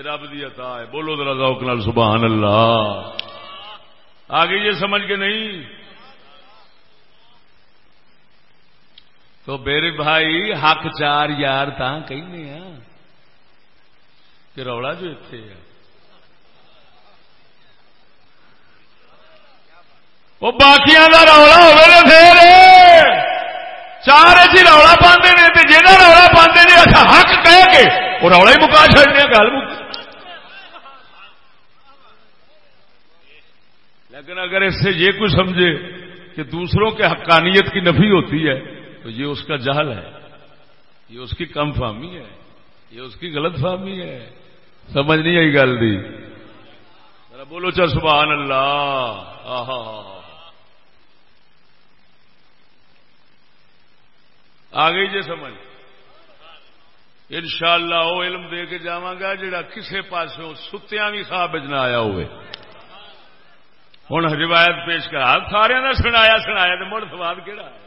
رب دی عطا ہے۔ بولو ذرا ذوق نال، سبحان اللہ۔ آگے یہ سمجھ کے نہیں۔ تو میرے بھائی حق چار یار تا کہنے ہاں کہ روڑا جو اتے ہے وہ باقی کا رولا ہوئے پھر۔ چار اچھی رولا پاندے نے جہاں رولا پاندے نے اچھا حق کہہ کے وہ رولا ہی مکا چڑنے گل لیکن اگر اس سے یہ کوئی سمجھے کہ دوسروں کے حقانیت کی نفی ہوتی ہے تو یہ اس کا جہل ہے، یہ اس کی کم فہمی ہے، یہ اس کی غلط فہمی ہے۔ سمجھ نہیں آئی گل دی۔ بولو چل سبحان اللہ۔ آ گئی جی سمجھ۔ ان شاء اللہ وہ علم دے کے جا گا جا کسی پاس ستیا بھی خواب نہ آیا ہوئے۔ ہوں روایت پیش کرا۔ سارے نے سنایا سنایا تو مڑ سواد کہڑا ہے؟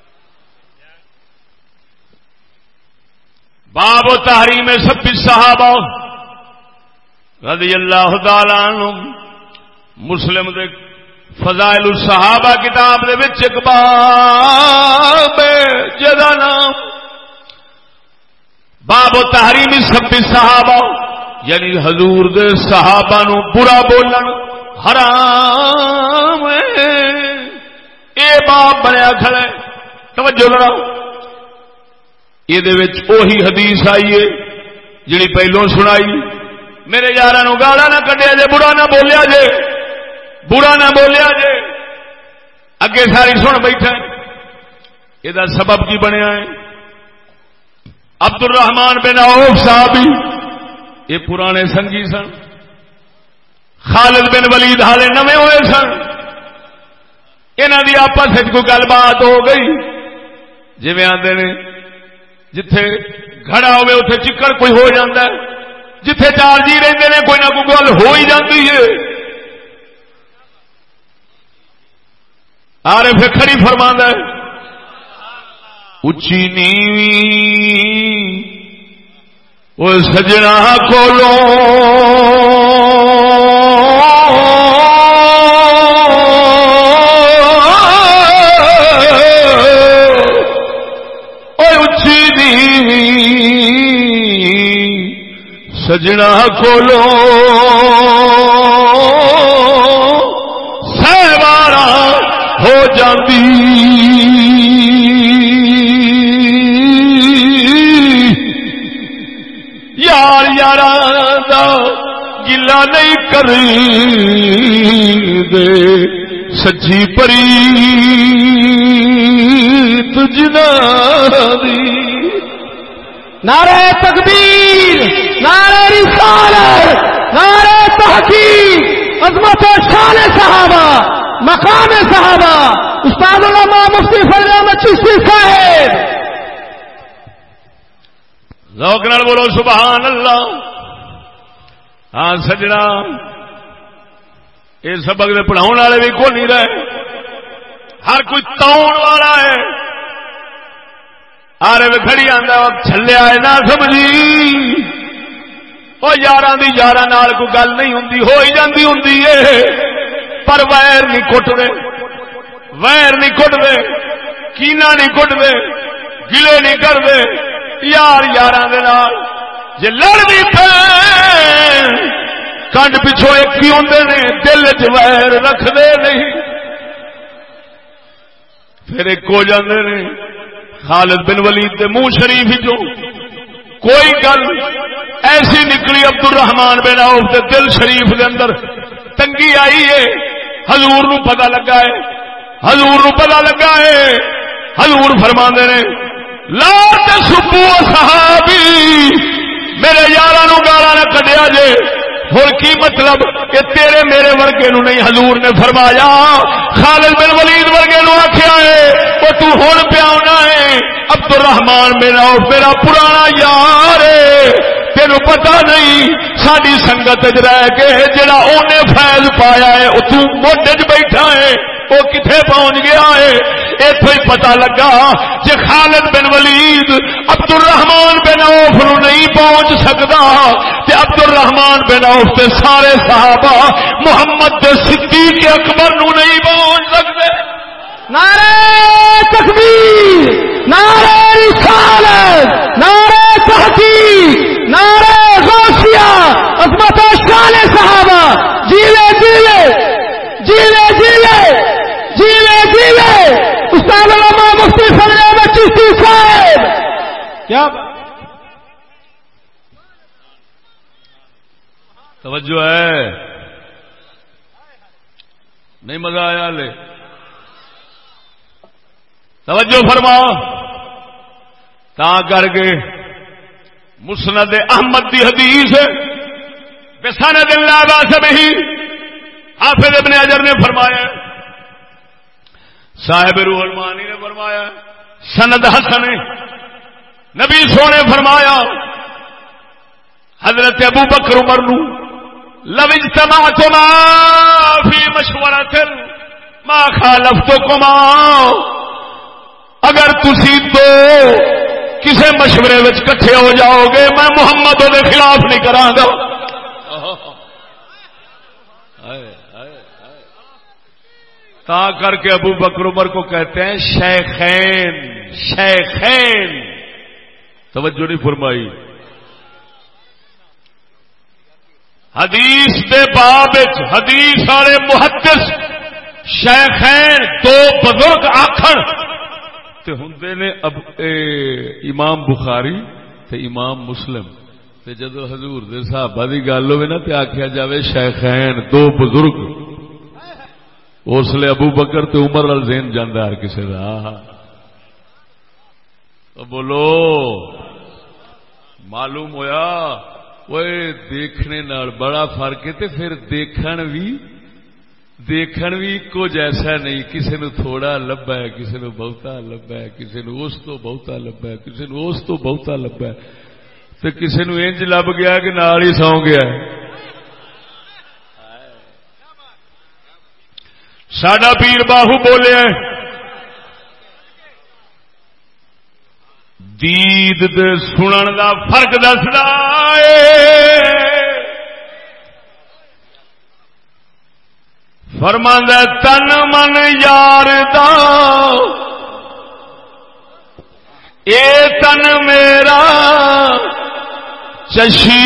باب و تحریم سب صحابہ رضی اللہ تعالی عنہ مسلم دے فضائل الصحابہ کتاب دے وچ ایک باب جدا نام باب و تحریم سب صحابہ یعنی حضور دے صحابہ نو برا بولن حرام اے باب بنیا کھڑے توجہ ذرا یہ حدیث آئی ہے جڑی پہلو سنائی میرے یار گالا نہ کٹیا جے برا نہ بولیا جے برا نہ بولیا جے اگے ساری سن بیٹھا یہ سبب کی بنیا ہے عبد الرحمان بن عوف صاحب یہ پرانے سنگی سن خالد بن ولید حالے نمے ہوئے سن یہاں کی آپس کوئی گل بات ہو گئی جی آتے نے جتھے گھڑا ہوئے اتے چکر کوئی ہو جاتا ہے، جتھے چار جی رہتے ہیں کوئی نہ کوئی گل ہو ہی جاتی ہے۔ آر پھر کھڑی فرما ہے اچی نیوی، وہ سجنا کولو سجنا کھولو۔ سہوارا ہو جاتی یار یار گلا نہیں کر دے سچی پری تجنا دی نعرہ تکبیر۔ نعرہ رسالت، نعرہ تحقیق، عظمت شان صحابہ، مقام صحابہ، استاد علماء مفتی فرما چشتی صاحب۔ لوک بولو سبحان اللہ ہاں سجنا یہ سبق پڑھاؤ والے بھی کو نہیں رہے۔ ہر کوئی تاؤن والا ہے۔ آرے میں کھڑی آتا چلیا ہے نہ سمجھی۔ وہ یار یار کوئی گل نہیں ہوں ہو ہی جاتی ہوں پر ویر نہیں کٹ دے ویر نہیں کٹ دے کینا نہیں کٹ دے گلے نہیں کر دے یار یار جی لڑ بھی کنڈ پچھو ایک ہی ہوں نے، دل چ ویر رکھتے نہیں۔ پھر ایک ہو جاتے ہیں خالد بن ولید دے منہ شریف جو کوئی گل ایسی نکلی عبد الرحمان بن عوف دے دل شریف دے اندر تنگی آئی ہے۔ حضور نو پتا لگا ہے۔ حضور نو پتا لگا ہے۔ حضور فرما نے، لا سبو صحابی، میرے یار گالا نہ کڈیا جے۔ ہر کی مطلب کہ تیرے میرے ورگے نو نہیں، حضور نے فرمایا۔ خالد بن ولید ورگے نو آخیا ہے، وہ تو ہوں پیا ہے۔ عبد الرحمان میرا میرا پرانا یار تین پتا نہیں ساری سنگت رہ کے جڑا انہیں فیض پایا ہے وہ تڈ بیٹھا ہے وہ کتنے پہنچ گیا ہے؟ اتو ہی پتا لگا جی خالد بن ولید عبد الرحمان بن اوف نو نہیں پہنچ سکتا تے عبد الرحمان بن اوف تے سارے صحابہ محمد دے صدیق اکبر نو نہیں پہنچ سکتے نعرہ تکبیر، نعرہ رسالت، نعرہ تحقیق نعرہ عظمت شان صحابہ۔ جیلے جیلے جیلے جیلے جیلے جیلے۔ استاد علامہ مفتی احمد چشتی صاحب۔ کیا توجہ ہے۔ نہیں مزہ آیا لے۔ توجہ فرماؤ۔ تا کر کے مسند احمد دی حدیث بسان دل سے بھی حافظ ابن اجر نے فرمایا صاحب روح المانی نے فرمایا سند حسن۔ نبی سونے فرمایا۔ حضرت ابو بکر عمر نو۔ لو اجتماعتما فی مشورت ما خالفتکما۔ اگر تسی دو کسے مشورے وچ کٹھے ہو جاؤ گے، میں محمد دے خلاف نہیں کراں گا۔ تا کر کے ابو بکر عمر کو کہتے ہیں شیخین شیخین توجہ نہیں فرمائی۔ حدیث دے باب حدیث والے محدث شیخین دو بزرگ آخر ہوں نے، اب اے امام بخاری تے امام مسلم تے جدو حضور دے صحابہ دی گل ہوئے نا تے آخیا جاوے شیخین، دو بزرگ۔ اس لیے ابو بکر تے عمر وال زین جانا ہر کسی کا بولو، معلوم ہویا وہ دیکھنے نال بڑا فرق ہے تے پھر دیکھن بھی دیکھن بھی کو جیسا نہیں، کسی نو تھوڑا لبا ہے، کسی نو بہتا لبا ہے، کسی نو اس تو بہتا لبا ہے، کسی نو اس تو بہتا لبا ہے۔ تو کسی نو انج لب گیا کہ نال ہی سو گیا ساڈا پیر باہو بولے دید دے سنن دا فرق دسدا اے فرماند تن من یار دا. اے تن میرا چشی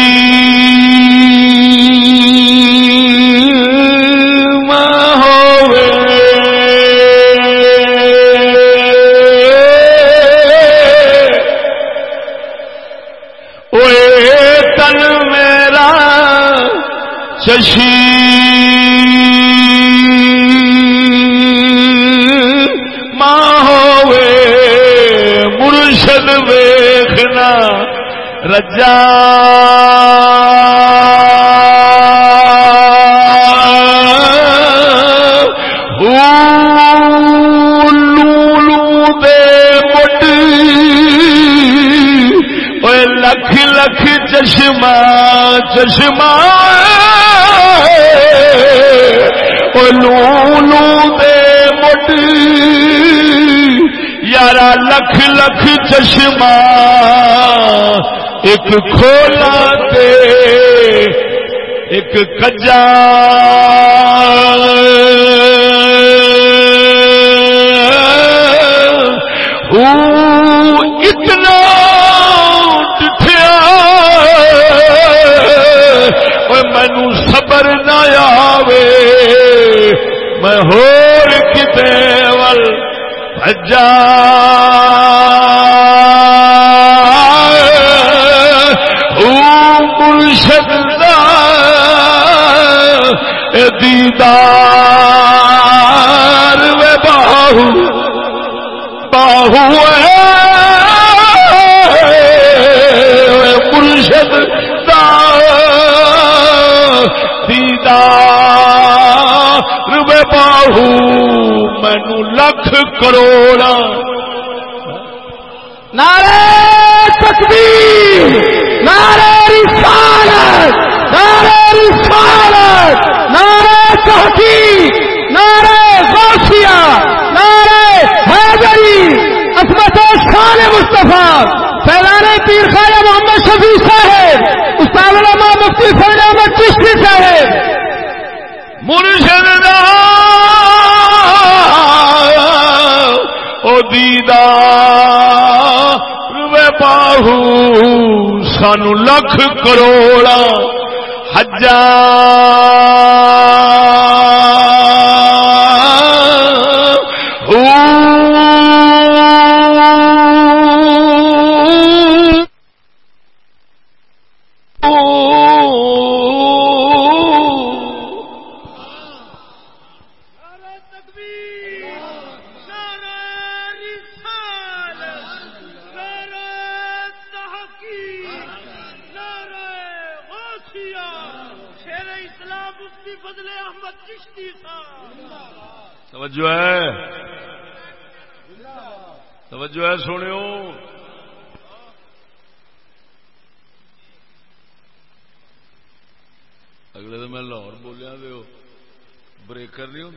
لکھ لکھ چشمہ چشمہ لو دے مٹ یار لکھ لکھ چشمہ ایک کھولا دے، ایک کجا۔ اتنا مینو صبر نہ آوے۔ میں ہور کتے ول بجا دیدار وے باہو باہو مرشد روے باہو۔ مینو لکھ کروڑا نعرے تکبیر نعرے رسالت نعرے رسالت نعرے تحقیق نعرے غوثیہ نعرے حیدری عصمت شان مصطفیٰ، سیلان پیر خواجہ محمد شفیع صاحب، استاد علامہ مفتی فیض احمد چشتی صاحب۔ مرشد او دیدا روے باہو سانو لکھ کروڑا حجاج! توجہ ہے؟ توجہ ہے سنو اگلے دن میں لاہور بولیا بریکر نہیں ہوں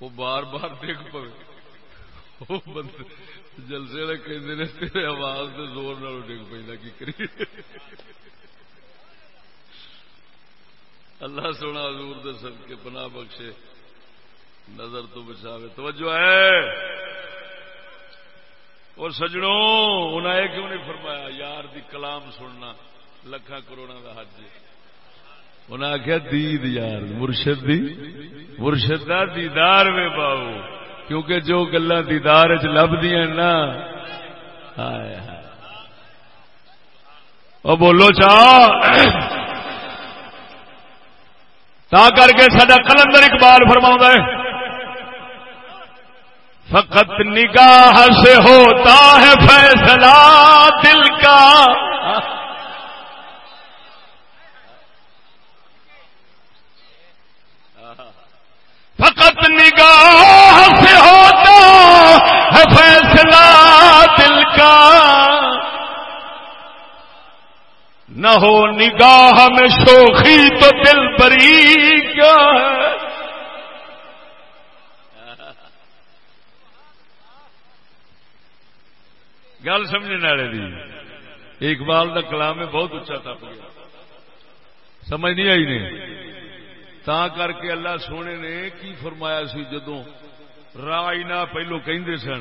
وہ بار بار ڈگ پے جلسے والے کہ تیرے آواز سے زور نال ڈگ پہ کی کری؟ اللہ سونا حضور دے سب کے پناہ بخشے۔ نظر تو بچاوے. توجہ ہے. اور سجڑوں انہیں یہ کیوں نہیں فرمایا؟ یار دی کلام سننا لکھا کروڑا کا حج. انہیں آخیا دید یار، مرشد دی، مرشد کا دیدار میں پاؤ کیونکہ جو گلا دیدار چ لب دیا نا بولو چاہ تا کر کے سڈا کلندر اقبال فرما ہے۔ فقط نگاہ سے ہوتا ہے فیصلہ دل کا۔ فقط نگاہ سے ہوتا ہے فیصلہ دل کا۔ نہ ہو نگاہ میں شوخی تو دل بری کیا ہے گل سمجھنے والے دی۔ اقبال کا کلام ہے بہت اچھا تپ گیا سمجھ نہیں آئی نے؟ تا کر کے اللہ سونے نے کی فرمایا سی؟ جدو رائی نہ پہلو کہ سن،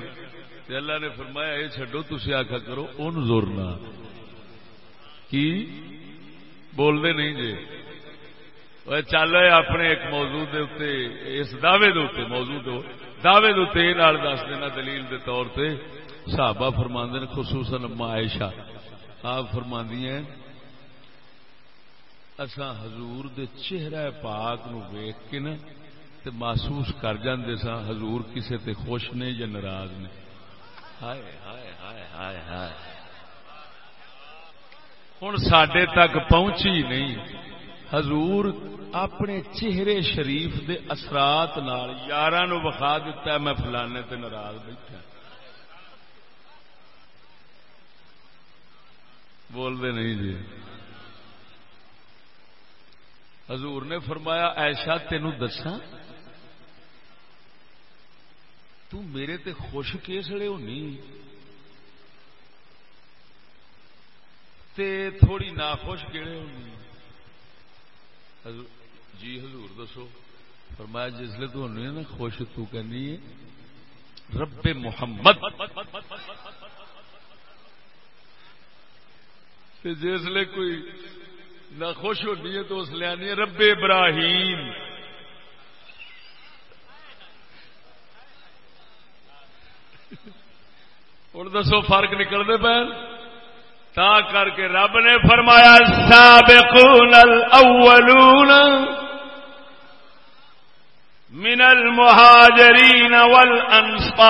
تے اللہ نے فرمایا یہ چڈو تھی آخا کرو ان زورنا کی؟ بولتے نہیں جی چل اپنے ایک موضوع دے اتے اس دعوے دے اتے موضوع دو دعوے دے اتے دس دینا دلیل دے طور پہ صحابہ فرماندے نے، خصوصاً عائشہ۔ آپ فرماندی ہیں اسا حضور دے چہرہ پاک نو ویخ کے نا، تے محسوس کر جاندے سا حضور کسے تے خوش نے یا ناراض نے۔ ہائے ہائے ہائے ہائے ہائے۔ ہوں سڈے تک پہنچی نہیں۔ حضور اپنے چہرے شریف دے اثرات یار وکھا دیتا ہے، میں فلانے تے ناراض بیٹھا۔ بولتے نہیں جی۔ حضور نے فرمایا ایشا تینوں دسا تو میرے تے خوش کیس لے ہونی؟ تے تھوڑی ناخوش کہڑے ہونی؟ جی حضور دسو۔ فرمایا جسے تو ہونی ہے نا، خوش تو کہنی ہے، رب محمد۔ جسے کوئی نہ خوش ہونی ہے تو اس لیے آنی ہے، رب ابراہیم۔ ہوں دسو فرق نکلتے پہ تا کر کے رب نے فرمایا، سابقون الاولون من المہاجرین والانصار۔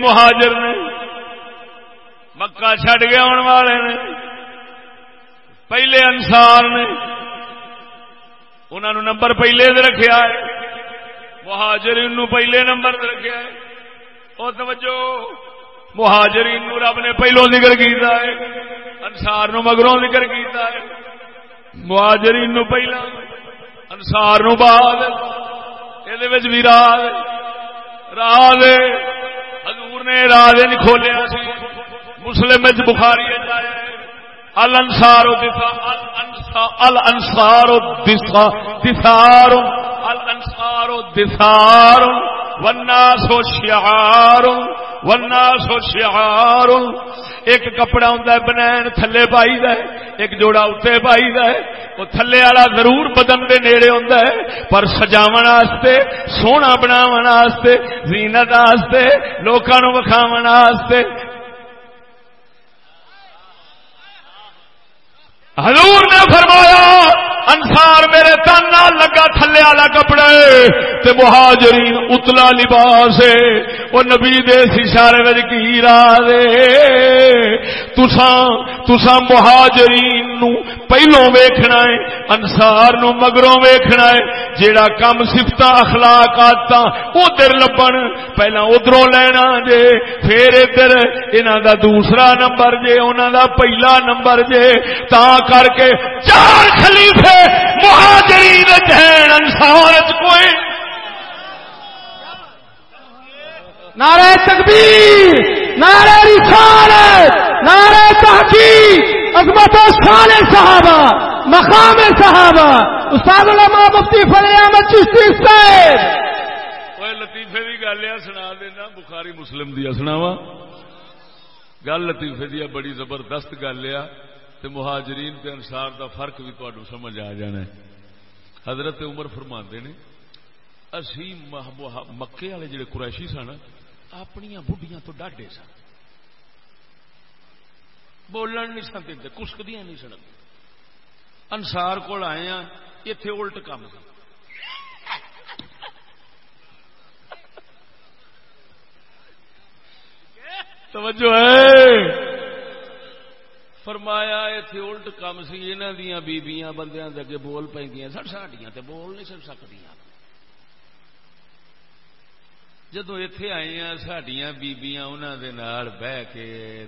مہاجر نے۔ مکہ چھڈ گئے آنے والے نے۔ پہلے انسار نے۔ انہوں نمبر پہلے رکھا ہے۔ مہاجرین پہلے نمبر رکھا ہے۔ اور توجہ، مہاجرین رب نے پہلو ذکر کیتا ہے۔ انسار نو مگروں ذکر کیتا ہے۔ مہاجرین نو پہلا انسار نو بعد۔ یہ راز راز حضور نے راز کھولیا مسلم بخاری الانصار الانصار دثار الانصار دثار والناس شعار والناس شعار. ایک کپڑا ہوں بنین تھلے پائی دا ایک جوڑا اتنے پائی دا وہ تھلے والا ضرور بدن دے نیڑے ہوں پر سجاو واسطے، سونا بناو واسطے، زینت واسطے لوگوں وکھاو واسطے حضور نے فرمایا انسار میرے تن لگا تھلے والا کپڑا تے مہاجرین اتلا لباس وہ نبی دے اشارے وچ کی راز تساں تساں مہاجرین نو پہلو ویکھنا ہے انسار نو مگروں ویکھنا ہے، جیڑا کم صفت اخلاق آتا، ادھر لبن، پہلا ادھروں لینا جے، پھر ادھر، انہاں دا دوسرا نمبر جے، انہاں دا پہلا نمبر جے، تا کر کے چار خلیفے مہاجرین ہیں انسار کوئی نعرہ تکبیر نعرہ رسالت نعرہ تحقیق عظمت و شان صحابہ مقام صحابہ استاد علماء مفتی فضل احمد چشتی صاحب۔ لطیفے کی گل سنا دینا بخاری مسلم دیا سناوا گل لطیفے دیا بڑی زبردست گل ہے۔ تے مہاجرین تے انصار دا فرق بھی تہاڈو سمجھ آ جانا ہے۔ حضرت عمر فرماندے نے، اسی مکے والے جڑے قریشی سن اپنی بڑھیاں تو ڈاڈے سن۔ بولن نہیں سن دے کسکدیاں نہیں سن۔ انسار کول آئے ہیں اتے الٹ کام سن۔ توجہ ہے۔ فرمایا اتنے الٹ کام سی یہاں دیا بیبیاں بندیاں اگے بول پہ سن ساڈیاں تے بول نہیں سن سکتی جدو اتے آئی ہیں سڈیا بیبیاں انہوں دے نال بہ کے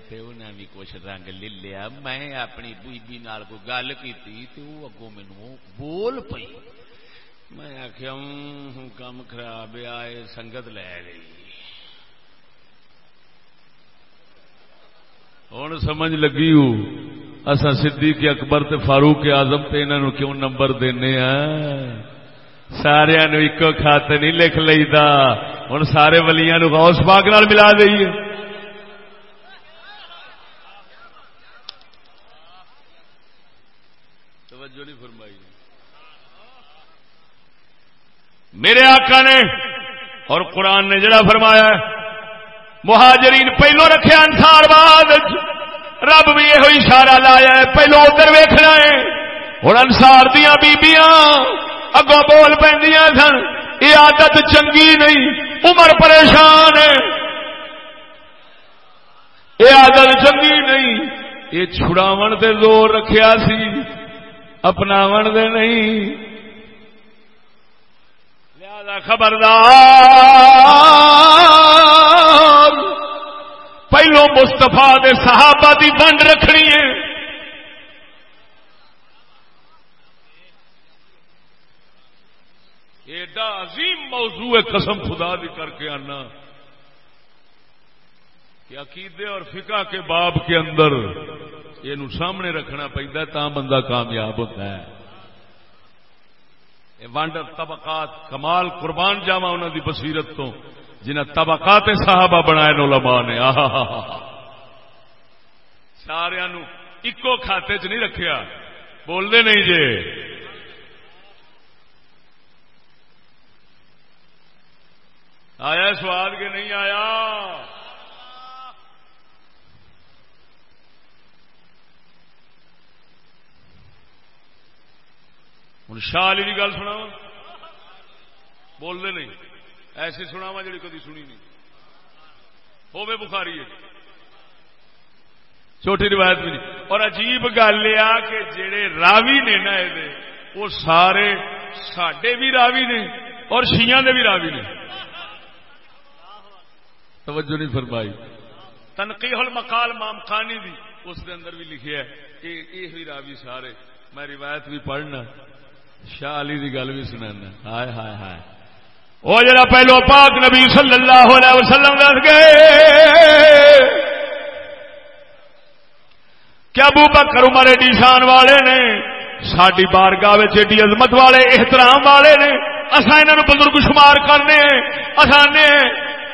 تے انہیں بھی کچھ رنگ لے لیا۔ میں اپنی بیبی نال کوئی گل کی وہ اگوں مینو بول پئی۔ میں آخیا کام خراب آئے سنگت لے گئی ہوں سمجھ لگی اصا صدیق اکبر تے فاروق آزم تے انہوں کیوں نمبر دینے ہیں؟ سارا نو ایک کھاتے نہیں لکھ لیتا ہوں سارے ولیاں نو غوث پاک نال ملا دئیے۔ توجہ نہیں فرمائی۔ میرے آقا نے اور قرآن نے جڑا فرمایا ہے مہاجرین پہلو رکھے انسار بعد۔ رب بھی یہ اشارہ لایا ہے، پہلو ادھر ویخنا ہے۔ ہوں انسار دیا بیبیاں اگوں بول پہ سن یہ عادت چنگی نہیں، عمر پریشان ہے۔ یہ عادت چنگی نہیں یہ چھڑاو دے زور رکھیا سی اپناو دے نہیں۔ لہذا خبردار پہلو مستفا دے صحابہ دی بنڈ رکھنی ہے۔ ایڈا عظیم موضوع ہے قسم خدا دی کر کے آنا کہ عقیدے اور فقہ کے باب کے اندر یہ سامنے رکھنا پہنتا تا بندہ کامیاب ہوتا ہے۔ ونڈ طبقات، کمال قربان جاوا انہوں دی بصیرت تو۔ جنہ طبقات صحابہ بنائے علماء نے. سارا ایکو کھاتے چ نہیں رکھیا. بولتے نہیں جے. آیا سواد کے نہیں آیا؟ ہوں شاہ علی کی گل سنا بولتے نہیں. ایسی سنا وا جی کدی سنی نہیں۔ ہوے بخاری ہے۔ چھوٹی روایت بھی نہیں۔ اور عجیب گل یہ کہ جڑے راوی نے نا یہ وہ سارے سڈے بھی راوی نے اور شیاں دے بھی راوی نے۔ توجہ نہیں فرمائی۔ تنقیح المقال مام خانی بھی اس دے اندر بھی لکھیا ہے کہ یہ راوی سارے۔ میں روایت بھی پڑھنا، شاہ علی دی گل بھی سنانا۔ ہائے ہائے ہائے۔ وہ جڑا پہلو پاک نبی صلی اللہ علیہ وسلم دس گئے۔ کیا ابو بکر عمر ایڈی شان والے نے ساری بارگاہ ایڈی عظمت والے، احترام والے نے اصا انہوں بزرگ شمار کرنے آسانے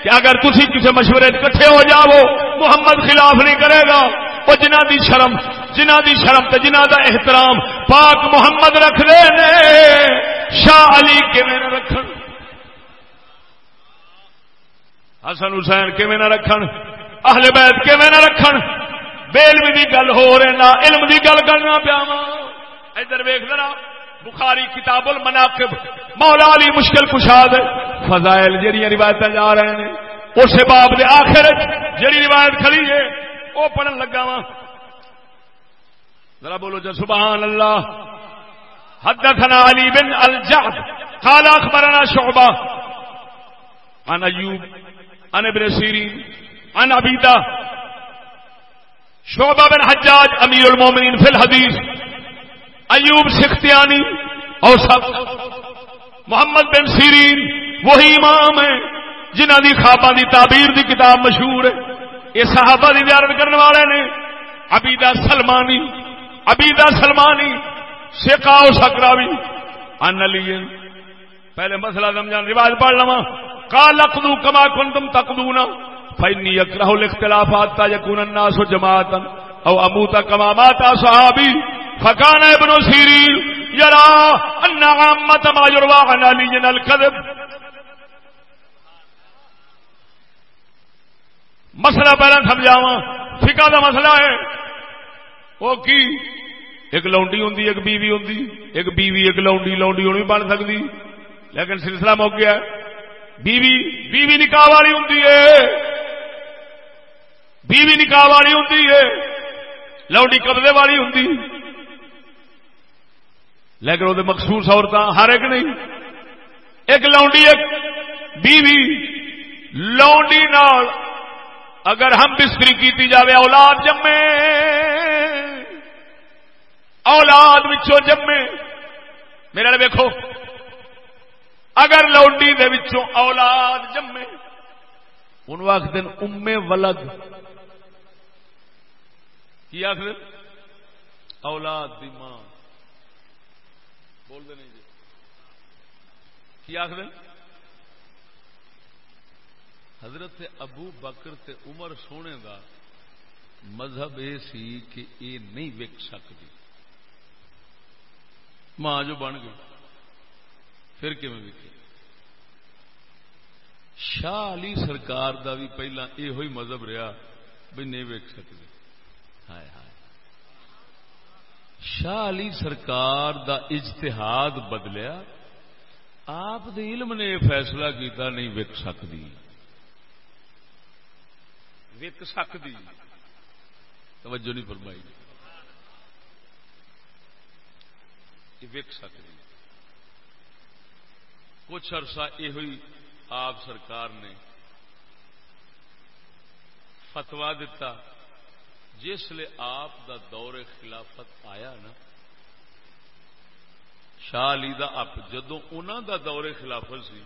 کہ اگر تھی کسی مشورے کٹھے ہو جاؤ، محمد خلاف نہیں کرے گا۔ وہ جنہ دی شرم جنہ دی شرم تے جنہ دا احترام پاک محمد رکھ دے نے، شاہ علی کیویں رکھن؟ حسن حسین کیویں نہ رکھن؟ اہل بیت کیویں نہ رکھن؟ بے علم دی گل ہو رہے نہ علم دی گل کرنا پیا ادھر ویخ ذرا، بخاری کتاب المناقب، مولا علی مشکل کشاد فضائل جہاں روایت جا رہے ہیں، اس باب دے آخر جہی روایت کھڑی ہے، وہ پڑھن لگا وا۔ ذرا بولو جا، سبحان اللہ۔ حدثنا علی بن الجعد، قال اخبرنا شعبہ۔ عن ایوب عن ابن سیرین، عن عبیدہ شعبہ بن حجاج امیر المومنین فی الحدیث، ایوب سختیانی اور سب، محمد بن سیرین، وہی امام ہے جنہ دی خوابہ دی تعبیر دی کتاب مشہور ہے۔ یہ صحابہ دی زیارت کرنے والے نے عبیدہ سلمانی عبیدہ سلمانی سکا سکراوی ان علی پہلے مسئلہ سمجھا رواج پڑھ لوا کا لکھدو کما کن تم کنتم تقدونا فإني يكره الاختلافات يكون الناس جماعة أو أموت كما مات صحابي فكان ابن سيرين يرى أن عامة ما يروى عن علي الكذب مسئلہ پہلے سمجھاوا فکا دا مسئلہ ہے۔ وہ کی؟ ایک لونڈی ہوں ایک بیوی ہوں ایک بیوی، ایک لونڈی لونڈی ہوں بن سکتی لیکن سلسلہ موک گیا بیوی بیوی نکاح والی ہوں بیوی نکاح والی ہوں لوڈی قبضے والی ہوں لیکن وہ مخصوص عورت ہر ایک نہیں۔ ایک لونڈی، ایک بیوی۔ لونڈی نال اگر ہم بستری کی جائے اولاد جمے۔ اولاد بچوں جمے۔ میرے ویکو اگر لونڈی دے وچوں اولاد جمے ان وقت دن امے ولد۔ کی آخر؟ اولاد دی ماں۔ بول دے نہیں جی۔ کی آخر؟ حضرت ابو بکر تے عمر سونے دا مذہب یہ سی کہ یہ نہیں وک سکتی ماں جو بن گئی۔ پھر کیون وکی شاہ علی سرکار دا بھی پہلا یہ مذہب رہا بھی نہیں ویک سکتے شاہ علی سرکار دا اجتہاد بدلیا۔ آپ دے علم نے فیصلہ کیتا نہیں وک سکتی وک سکتی توجہ نہیں فرمائی۔ وک سکتی کچھ عرصہ یہ آپ سرکار نے فتوا دتا، جس لیے آپ دا دور خلافت آیا نا، شاہ علی دا اپ جدو انہوں دا دور خلافت سی،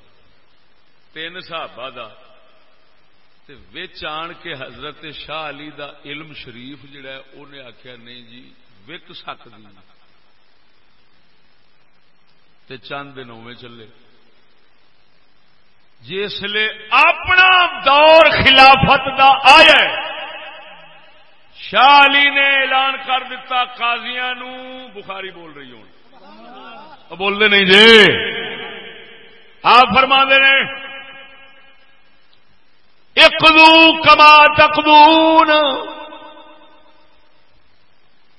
تین صحابہ دا، تے وچ آن کے حضرت شاہ علی دا علم شریف جڑا ہے انہیں آخیا نہیں جی وک سکتی تے چند دن اوے چلے۔ جس لیے اپنا دور خلافت دا آیا شاہ علی نے اعلان کر دیتا قاضیاں نو، بخاری بول رہی ہوں بول دے نہیں جی۔ آپ فرما دے اقدو کما تقدون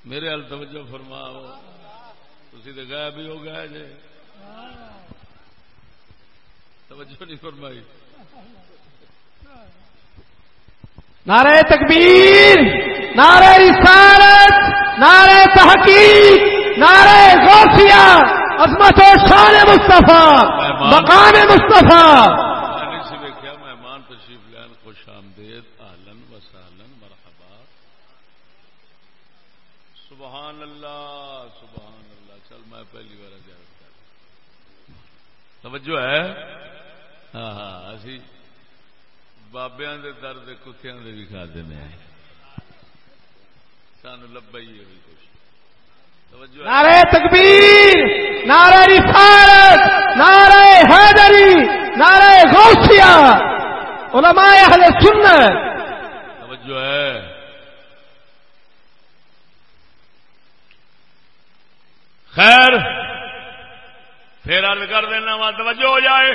میرے ہل توجہ فرماؤ۔ تھی تو گئے بھی ہو گئے جی۔ توجہ نہیں فرمائی۔ نعرہ تکبیر نعرہ رسالت نعرہ تحقیق نعرہ غوثیہ عظمت و شان مصطفیٰ مقام مصطفیٰ۔ مہمان تشریف لین خوش آمدید و مرحبا۔ سبحان اللہ سبحان اللہ۔ چل میں پہلی بار توجہ ہے؟ ہاں ہاں اسی بابیا درد کتیا بھی کھا دیں سان لبئی ہوئی کچھ۔ نعرہ تکبیر نعرہ رسالت نعرہ حیدری نعرہ غوثیہ علماء اہل سنت۔ توجہ ہے۔ خیر پھر ارد کر دینا وا توجہ ہو جائے۔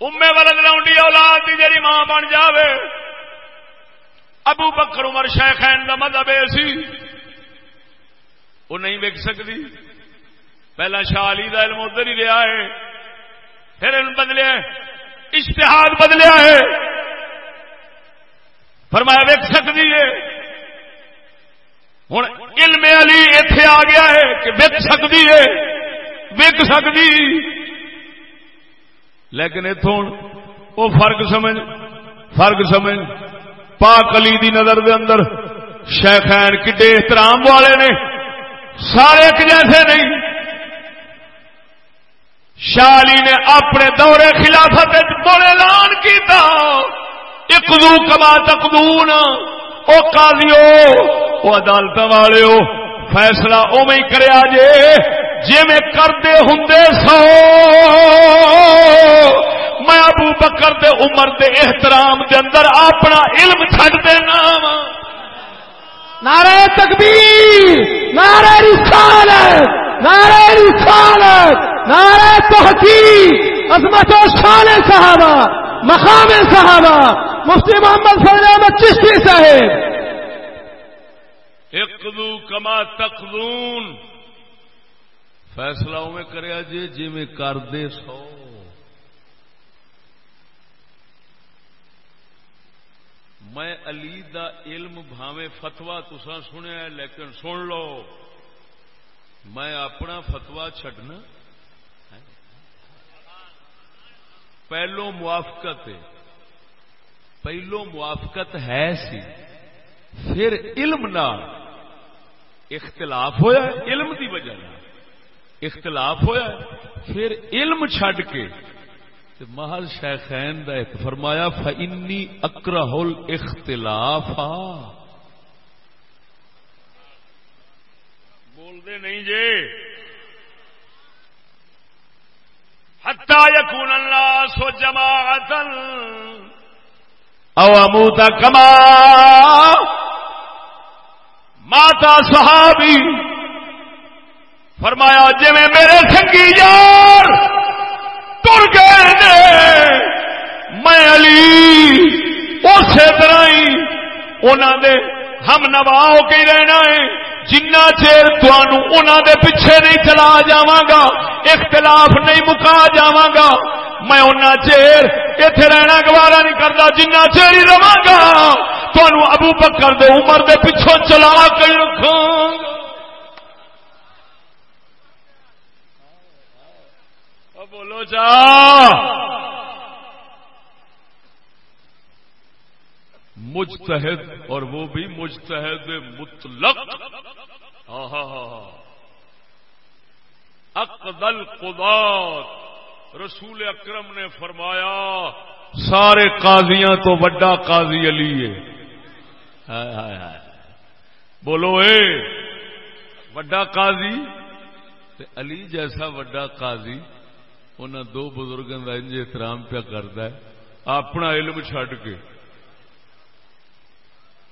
امے ولد لاؤنڈی اولاد دی جی ماں بن جاوے۔ ابو بکر عمر شیخین کا مذہب سی۔ وہ نہیں وک سکتی۔ پہلا شاہ علی کا علم ادھر ہی لیا ہے۔ پھر علم بدلیا اشتہاد بدلیا ہے فرمایا وک سکتی ہے۔ ہوں علم علی اتے آ گیا ہے کہ وک سکتی ہے۔ وک سکتی۔ لیکن اتوں وہ فرق سمجھ فرق سمجھ۔ پاک علی دی نظر دے اندر شیخین کڈے احترام والے نے، سارے ایک جیسے نہیں۔ شالی نے اپنے دورے خلافت بڑے اعلان کیتا اقدو کما تقدون۔ او قاضیو او عدالت والے ہو فیصلہ اوے ہی کریا جے۔ جی میں کرتے ہوں سو میں ابو بکر دے عمر دے احترام دے اندر اپنا علم چھڈ دینا نعرہ تکبیر نعرہ رسالت نعرہ رسالت نعرہ تحقیق عظمت و شان صحابہ مقام صحابہ مفتی محمد صلی اللہ علیہ چشتی صاحب۔ اقدو کما تقدون فیصلہ میں کریا جی جی میں کر دے سو۔ میں علی دا علم بھاوے فتوا تسا سنیا لیکن سن لو، میں اپنا فتوا چڈنا پہلو موافقت پہلو موافقت ہے سی۔ پھر علم نہ اختلاف ہویا علم دی وجہ اختلاف ہویا پھر علم چھڈ کے محل شیخین دا ایک فرمایا فنی اکرہ اختلاف بولتے نہیں جی۔ ہتا یقون اللہ سو او اموتا کما ماتا صحابی فرمایا جی میرے سنگی یار تر گئے میں علی اسی طرح ہی انہوں نے ہم نوا ہو کے رہنا ہے جنا چیر تنوع دے پیچھے نہیں چلا جاگا اختلاف نہیں مکا جاگا میں اُنہ چیر اتے رہنا گوارا نہیں کرتا جنا چیر ہی رہا گا تمہوں ابو بکر دے عمر دے پیچھوں چلا کر رکھوں گا. بولو جا۔ مجتہد اور وہ بھی مجتہد مطلق۔ ہاں، ہاں، ہاں، اقدل قدات رسول اکرم نے فرمایا، سارے قاضیاں تو وڈا قاضی علی ہے۔ بولو اے، وڈا قاضی علی جیسا وڈا قاضی ان دو بزرگوں کا انج احترام پیا کرتا ہے۔ اپنا علم چڈ کے۔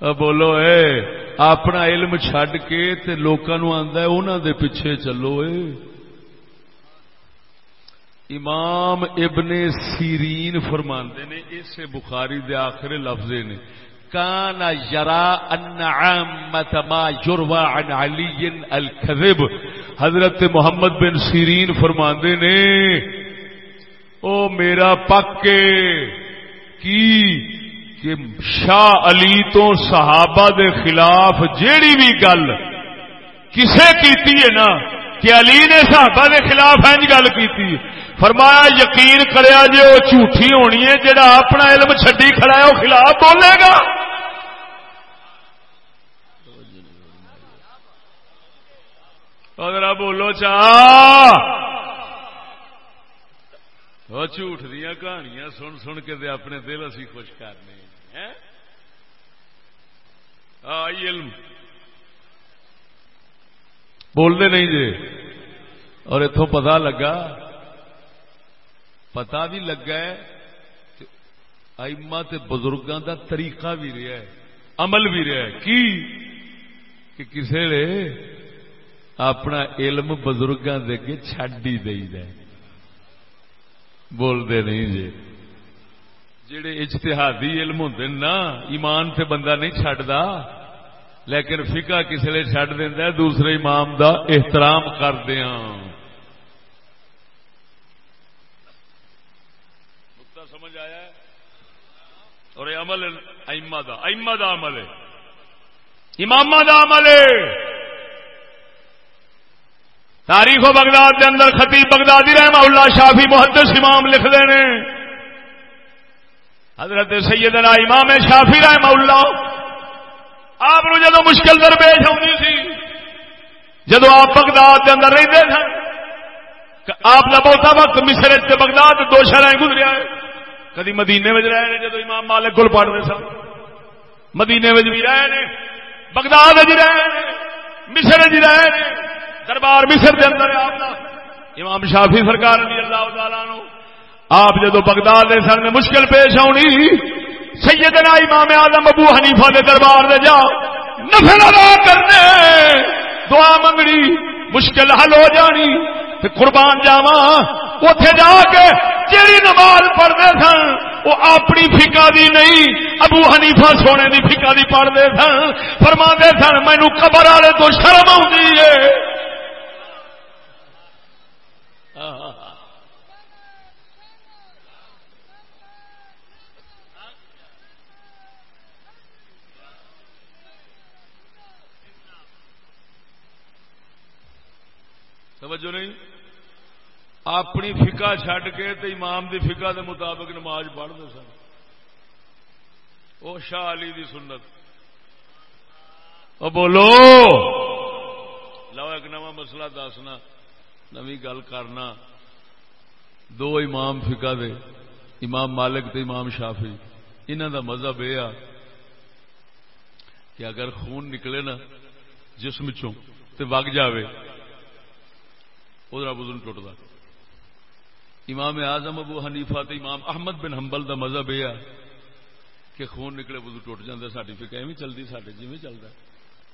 بولو، اے، اپنا علم چڈ کے تے لوگوں آدھا انہوں دے پیچھے چلو، اے۔ امام ابن سیرین فرماندے نے، اسے بخاری دے آخر لفظ نے۔ کان یرا ان عامت ما یروا عن علی الکذب۔ حضرت محمد بن سیرین فرماندے نے او میرا پکے کی کہ شاہ علی تو صحابہ دے خلاف جیڑی بھی گل کسے کیتی ہے نا کہ علی نے صحابہ دے خلاف انج گل کیتی فرمایا یقین کریا جی وہ جھوٹھی ہونی ہے جڑا اپنا علم چڈی کھڑا ہے وہ خلاف بولے گا۔ اگر بولو چاہ ہاں، وہ جھوٹ دیا کہانیاں سن سن کے دے اپنے دل اسی خوش کرنے علم۔ بولتے نہیں جی۔ اور اتوں پتا لگا، پتا بھی لگا آئما بزرگوں کا طریقہ بھی رہا ہے، عمل بھی رہا ہے۔ کی؟ کہ کسی نے اپنا علم بزرگوں دے کے چڈ ہی دے بولتے نہیں جی۔ جڑے اجتہادی علم ہوں نا، ایمان سے بندہ نہیں چڈتا لیکن فکا کسی نے چڈ دینا دوسرے امام دا احترام کردیا ہاں۔ سمجھ آیا اور یہ عمل ایما دا ایما دا عمل ہے۔ امام دا عمل ہے۔ تاریخ و بغداد کے اندر خطیب بغدادی رحمہ اللہ شافی محدث امام لکھ دینے حضرت سیدنا امام شافی رحمہ اللہ۔ آپ جدو مشکل درپیش آتی سی جدو آپ بغداد کے اندر رہتے سن آپ کا بہتا وقت مصر سے بغداد دو شہر گزریا۔ ہے کدی مدینے میں رہے ہیں جدو امام مالک کو پڑھتے سن۔ مدینے میں بھی رہے ہیں بغداد رہے ہیں مصر رہے ہیں دربار مصر کے اندر امام شافی سرکار رضی اللہ تعالیٰ نو آپ جدو بغداد دے سن، مشکل پیش آنی سیدنا امام آدم ابو حنیفہ دے دربار دے جا نفل ادا کرنے۔ دعا منگنی۔ مشکل حل ہو جانی۔ تے قربان جاوا اتے جا کے جیڑی نماز پڑھتے سن وہ اپنی فکا دی نہیں، ابو حنیفہ سونے دی فکا دی پڑھتے سن۔ فرما سن مینو قبر والے تو شرم آ توجہ نہیں؟ اپنی فکا چڈ کے تے امام دی فکا دے مطابق نماز پڑھتے سن۔ وہ شاہ علی دی سنت۔ او بولو۔ لو ایک نواں مسئلہ دسنا، نوی گل کرنا۔ دو امام فکا دے، امام مالک تے امام شافی انہوں دا مذہب یہ کہ اگر خون نکلے نا جسم چوں تے وگ جاوے ادھر وزن ٹوٹتا امام اعظم ابو حنیفہ تے امام احمد بن حنبل دا مذہب یہ کہ خون نکلے وضو ٹوٹ جاتا ساری فکر ایویں چلتی سارے جی چلتا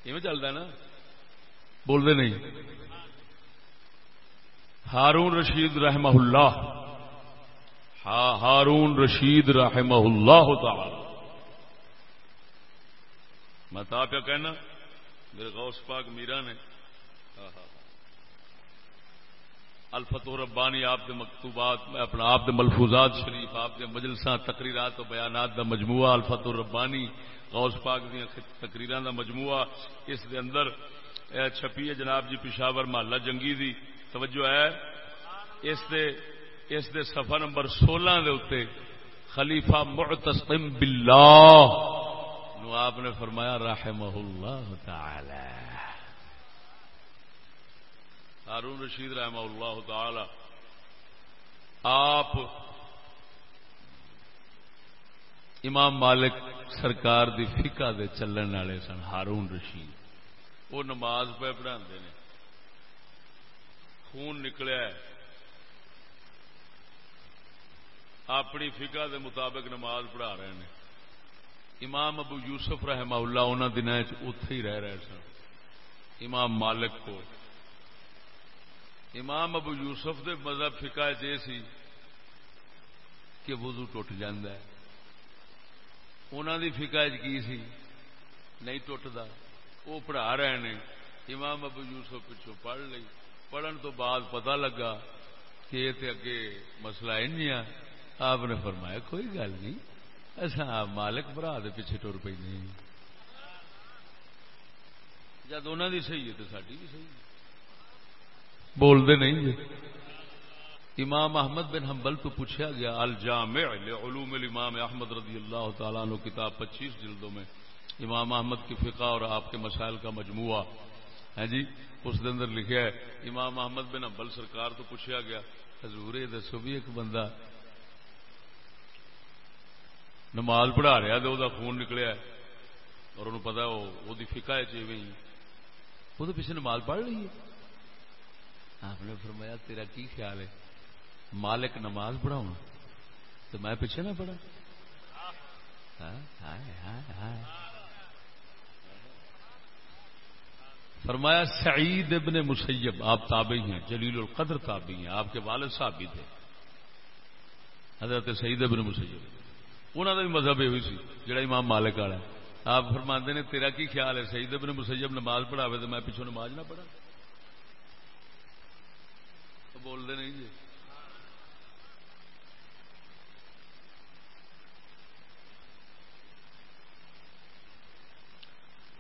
ایویں چلتا نا۔ بولتے نہیں۔ ہارون رشید رحمہ اللہ۔ ہاں ہارون رشید رحمہ اللہ تعالی۔ میں تو آپ کہنا، میرے غوث پاک میرا نے ہاں ہاں الفت و ربانی، آپ کے مکتوبات، اپنا، آپ کے ملفوظات شریف، آپ کے مجلساں، تقریرات و بیانات دا مجموعہ الفت الربانی غوث پاک دیا تقریران دا مجموعہ، اس دے اندر چھپی ہے جناب جی پشاور محلہ جنگی دی، توجہ ہے، اس دے اس دے صفحہ نمبر سولہ دے اتے، خلیفہ معتصم باللہ، نو آپ نے فرمایا رحمہ اللہ تعالی۔ ہارون رشید رحمہ اللہ تعالی، آپ امام مالک سرکار دی فکا دے چلن والے سن، ہارون رشید۔ وہ نماز پہ پڑھا خون نکلیا اپنی فکا دے مطابق نماز پڑھا رہے ہیں امام ابو یوسف رحمہ اللہ انہوں دن اتے ہی رہ رہے سن۔ امام مالک کو امام ابو یوسف دے مذہب فکا یہ سی کہ وضو ٹوٹ ہے۔ انہوں دی فکا کی سی؟ نہیں ٹوٹتا وہ پڑھا رہے ہیں امام ابو یوسف پچھوں پڑھ لی پڑھن تو بعد پتا لگا کہ یہ اگے مسئلہ انیا آپ نے فرمایا، کوئی گل نہیں۔ اچھا مالک برا دے پیچھے ٹر پی نہیں جد انہوں دی صحیح ہے تو ساری بھی صحیح ہے۔ بولتے نہیں جی۔ امام احمد بن حنبل تو پوچھا گیا، الجامع علوم الامام احمد رضی اللہ تعالیٰ عنہ کتاب پچیس جلدوں میں امام احمد کی فقہ اور آپ کے مسائل کا مجموعہ ہے جی اس کے اندر لکھا ہے۔ امام احمد بن حنبل سرکار تو پوچھا گیا، حضور دسو بھی ایک بندہ نماز پڑھا رہا تو خون نکلیا اور انہوں پتا وہ فکا ہے جی چی وہ تو پیچھے نماز پڑھ لی ہے۔ آپ نے فرمایا، تیرا کی خیال ہے؟ مالک نماز پڑھاؤ تو میں پیچھے نہ پڑھا ہاں، فرمایا، سعید ابن مسیب، آپ تابعی ہیں، جلیل القدر تابعی ہیں، آپ کے والد صاحب بھی تھے۔ حضرت سعید ابن مسیب۔ انہوں کا بھی مذہب یہ سی، جڑا امام مالک والا آپ فرماندے نے، تیرا کی خیال ہے؟ سعید ابن مسیب نماز پڑھاوے تو میں پیچھوں نماز نہ پڑھا بولتے نہیں جی۔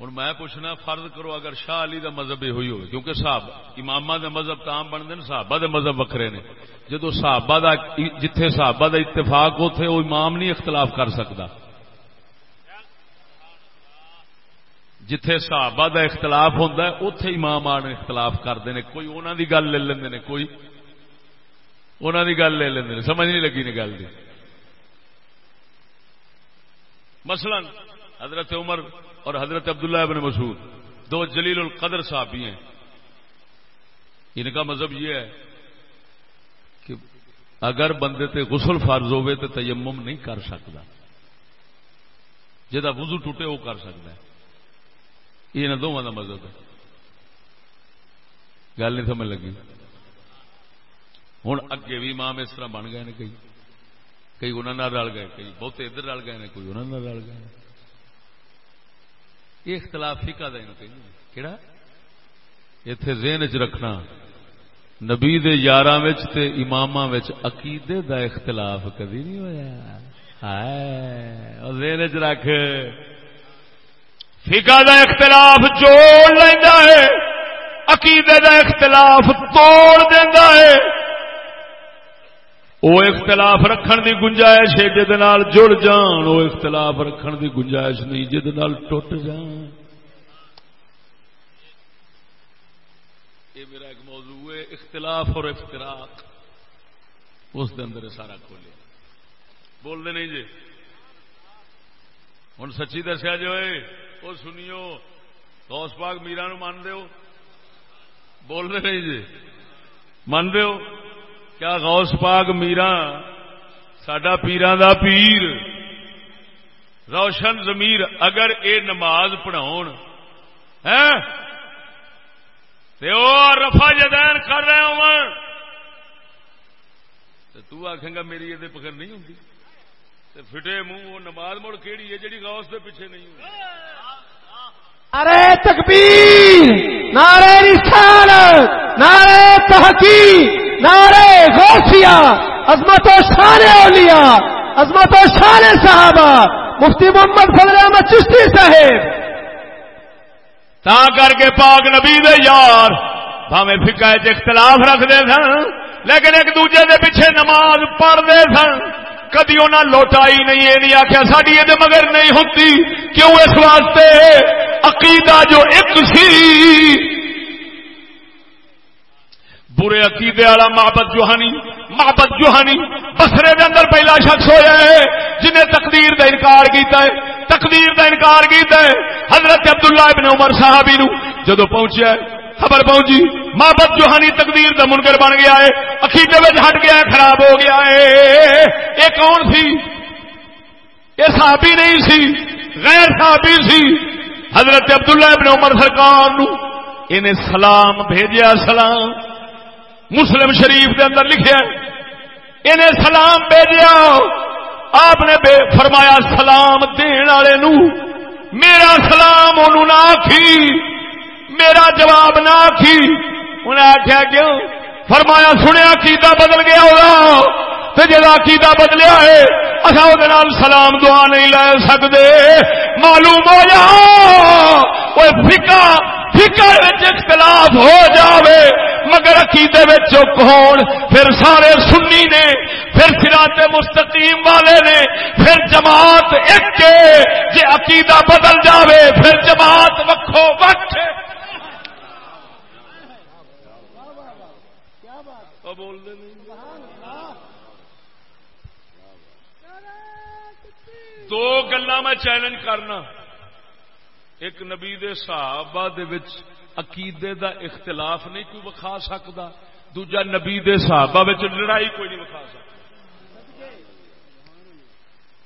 ہوں میں پوچھنا، فرض کرو اگر شاہ علی دا مذہب یہ ہوئی کیونکہ صاحب امام دا مذہب تو آم بنتے ہیں، صحابہ دے مذہب وکھرے نے۔ جدو صحابہ دا جتھے صحابہ دا اتفاق ہوتے وہ امام نہیں اختلاف کر سکتا۔ جتھے صحابہ دا اختلاف ہوتا ہے اتے امام آن اختلاف کرتے ہیں کوئی انہوں دی گل لے لیں کوئی انہوں دی گل لے لیں سمجھ نہیں لگی نے گل دی۔ مثلا حضرت عمر اور حضرت عبداللہ ابن مسعود، دو جلیل القدر صحابی ہیں۔ ان کا مذہب یہ ہے کہ اگر بندے تے غسل فرض ہوئے تو تیمم نہیں کر سکتا جا وضو ٹوٹے وہ کر سکتا ہے۔ یہ دونوں کا مذہب ہے۔ گل نہیں سمجھ لگی۔ ہوں اگے بھی امام اس طرح بن گئے کئی۔ کئی انہوں رل گئے، کئی بہت ادھر رل گئے کوئی انہوں رل گئے یہ اختلاف فکا کہڑا اتے زین چ رکھنا۔ نبی یار امام عقیدے دا اختلاف کدی نہیں ہوا زین چ رکھ۔ فکا دا اختلاف جوڑ لینا ہے، عقیدے دا اختلاف توڑ دینا ہے۔ وہ اختلاف رکھن دی گنجائش ہے جہد جڑ جان وہ اختلاف رکھن دی گنجائش نہیں، جہد ٹوٹ جان۔ یہ میرا ایک موضوع ہے، اختلاف اور اختراق اس دے اندر سارا کھولے۔ بول دے نہیں جی؟ ہوں سچی دسیا جو وہ سنیو دوس پاک میرا نو مان دو بول دے نہیں جی؟ مان دو کیا غوث پاک میرا سڈا پیران دا پیر۔ روشن زمیر اگر اے نماز پڑھاؤ رفا جدین کر رہے ہو تو آخ گا میری یہ پکڑ نہیں ہوں۔ فٹے منہ وہ نماز مڑ کہڑی ہے جی غوث دے پیچھے نہیں ہوں۔ ارے تکبیر نعرے رسالت نعرے تحقیق۔ نعرے غوثیہ، عظمت و شان اولیاء، عظمت و شان صحابہ، مفتی محمد فضل احمد چشتی صاحب۔ تا کر کے پاک نبی دے یار بھاوے فکا اختلاف رکھتے سن، لیکن ایک دوجے دے پیچھے نماز پڑھتے سن۔ کدی انہیں لوٹائی نہیں، یہ نہیں آخیا ساری یہ مگر نہیں ہوتی۔ کیوں اس واسطے؟ عقیدہ جو ایک سی۔ برے عقیدے والا محبت جوہانی محبت جوہانی بسرے دے اندر پہلا شخص ہویا ہے، جنہیں تقدیر دا انکار کیتا ہے، تقدیر دا انکار کیتا ہے۔ حضرت عبداللہ ابن عمر صحابی نو جدو پہنچیا ہے، خبر پہنچی محبت جوہانی تقدیر دا منکر بن گیا ہے، عقیدے میں ہٹ گیا ہے، خراب ہو گیا ہے۔ یہ کون سی؟ یہ صحابی نہیں سی، غیر صحابی سی۔ حضرت عبداللہ ابن عمر سرکار نو انہیں سلام بھیجیا، سلام۔ مسلم شریف کے اندر لکھے انہیں سلام بھیجا آپ نے بے فرمایا، سلام دین والے میرا سلام انہوں نہ آخی میرا جواب نہ آخی انہیں آخیا کیوں؟ فرمایا، سنیا کیتا بدل گیا ہوگا۔ تو جا کیتا بدلیا ہے اصا وہ سلام دعا نہیں لے سکتے معلوم ہو جا فکا فکر اختلاف ہو جاوے، مگر عقیدے چک ہون۔ پھر سارے سنی نے، پھر سراط مستقیم والے نے، پھر جماعت ایک کے جی عقیدہ بدل جاوے، پھر جماعت وکھو وقت بول دیں دو گلا میں چیلنج کرنا۔ ایک نبی دے صحابہ دے وچ عقیدے دا اختلاف نہیں کوئی وکھا سکتا، دوجا نبی دے صحابہ وچ لڑائی کوئی نہیں وکھا سکتا۔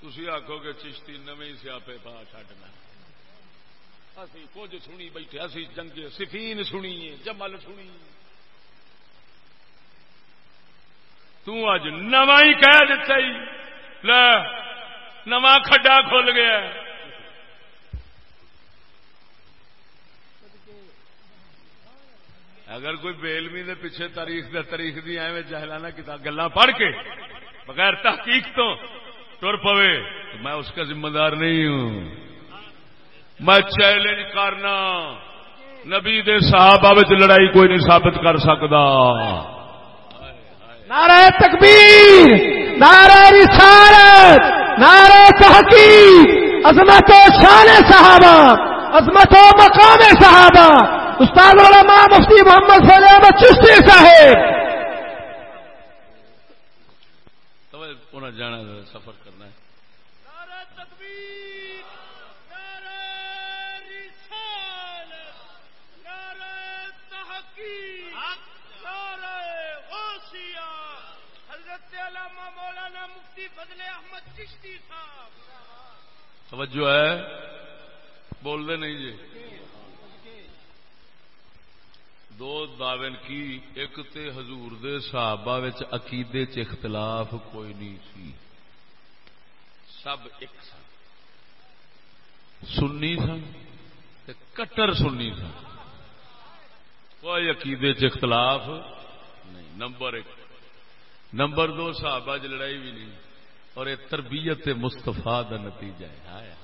تھی آخو گے چشتی نویں سیاپے پا چڈنا اسی کچھ سنی بیٹھے، اسی جنگ سفین سنی جمل سنی تج نواں ہی کہہ دیتا ہی، لے نواں کھڈا کھل گیا اگر کوئی بیلمی دے پیچھے تاریخ دے تاریخ دی ایویں جہلانا کتاب گلا پڑھ کے بغیر تحقیق تو ٹر پوے، تو میں اس کا ذمہ دار نہیں ہوں۔ میں چیلنج کرنا، نبی دے صحابہ وچ لڑائی کوئی نہیں ثابت کر سکتا نعرہ تکبیر نعرہ رسالت نعرہ تحقیق عظمت و شان صحابہ عظمت و مقام صحابہ۔ استاد علماء مفتی محمد فیض احمد چشتی صاحب۔ جانا سفر کرنا ہے۔ حضرت علامہ مولانا مفتی فضل احمد چشتی صاحب۔ توجہ ہے؟ بول دے نہیں جی۔ دو دعوے کی، ایک تے حضور دے صحابہ وچ عقیدے چ اختلاف کوئی نہیں سی۔ سب ایک سن۔ سنی سن تے کٹر سنی سن۔ کوئی عقیدے چ اختلاف نہیں۔ نمبر ایک۔ نمبر دو صحابہ چ لڑائی بھی نہیں اور یہ تربیت مستفا کا نتیجہ ہے۔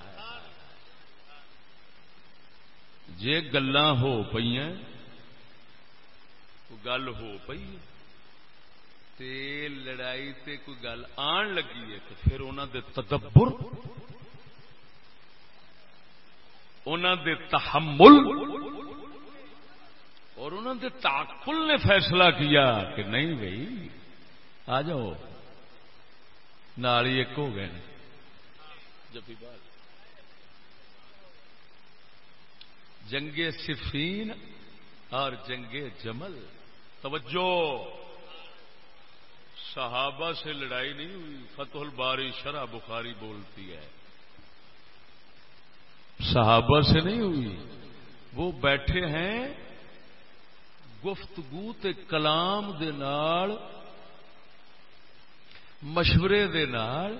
جے گلا ہو پی گل ہو پی تے لڑائی تے کوئی گل آن لگی ہے تو پھر انہوں دے تدبر انہوں دے تحمل اور انہوں دے تعقل نے فیصلہ کیا کہ نہیں بھائی آ جاؤ۔ نالی ایک ہو گئے جنگ صفین اور جنگ جمل۔ توجہ۔ صحابہ سے لڑائی نہیں ہوئی۔ فتح الباری شرح بخاری بولتی ہے۔ صحابہ سے نہیں ہوئی۔ وہ بیٹھے ہیں گفتگو تے کلام دے نال۔ مشورے دے نال،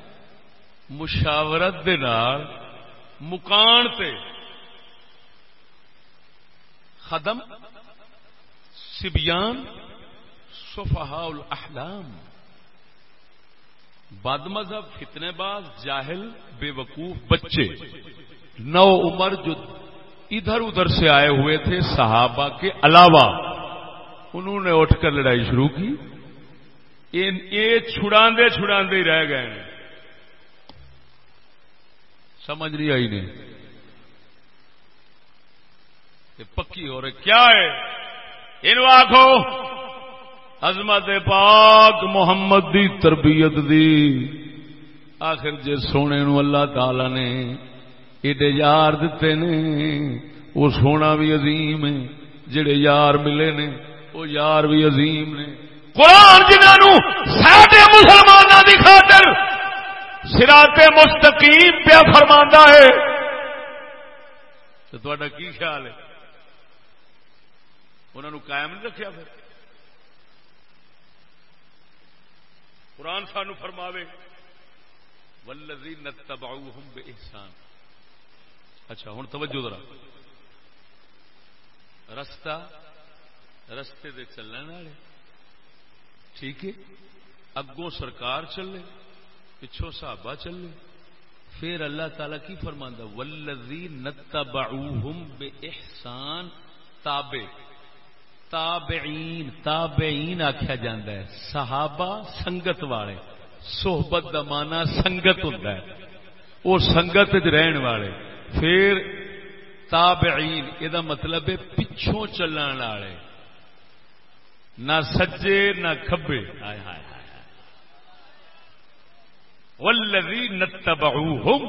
مشاورت دے نال، مکان تے خدم، سبیان صفحاء الاحلام۔ بد مذہب، فتنے باز، جاہل، بے وقوف بچے۔ نو عمر جو ادھر ادھر سے آئے ہوئے تھے صحابہ کے علاوہ، انہوں نے اٹھ کر لڑائی شروع کی۔ یہ چھڑاندے چھڑاندے ہی رہ گئے سمجھ نہیں آئی نہیں۔ پکی ہو رہے کیا ہے؟ ان آخو عظمت پاک محمد دی تربیت دی۔ آخر جے سونے نو اللہ تعالی نے ایڈے یار دیتے نے، وہ سونا بھی عظیم ہے، جڑے یار ملے نے، وہ یار بھی عظیم نے۔ قرآن جنہوں ساڈے مسلمانوں کی خاطر سراط مستقیم پیا فرما ہے۔ تو تا کی خیال ہے؟ انہوں قائم نہیں رکھا پھر؟ قرآن سانو فرماوے ولزی نتباؤ ہم بے احسان اچھا ہوں توجہ ذرا۔ رستہ رستے دے چلنے والے۔ ٹھیک ہے؟ اگوں سرکار چلے، پچھوں صحابہ چلے۔ پھر اللہ تعالی کی فرماندہ ولزی نتبعوہم بے احسان تابے تابعین تابعین آخیا جاندہ ہے۔ صحابہ سنگت والے۔ صحبت دا مانا سنگت ہوں وہ سنگت رہن والے۔ پھر تابعین یہ مطلب ہے پچھوں چلن والے۔ نہ سجے نہ کھبے۔ ولوی نتبعوہم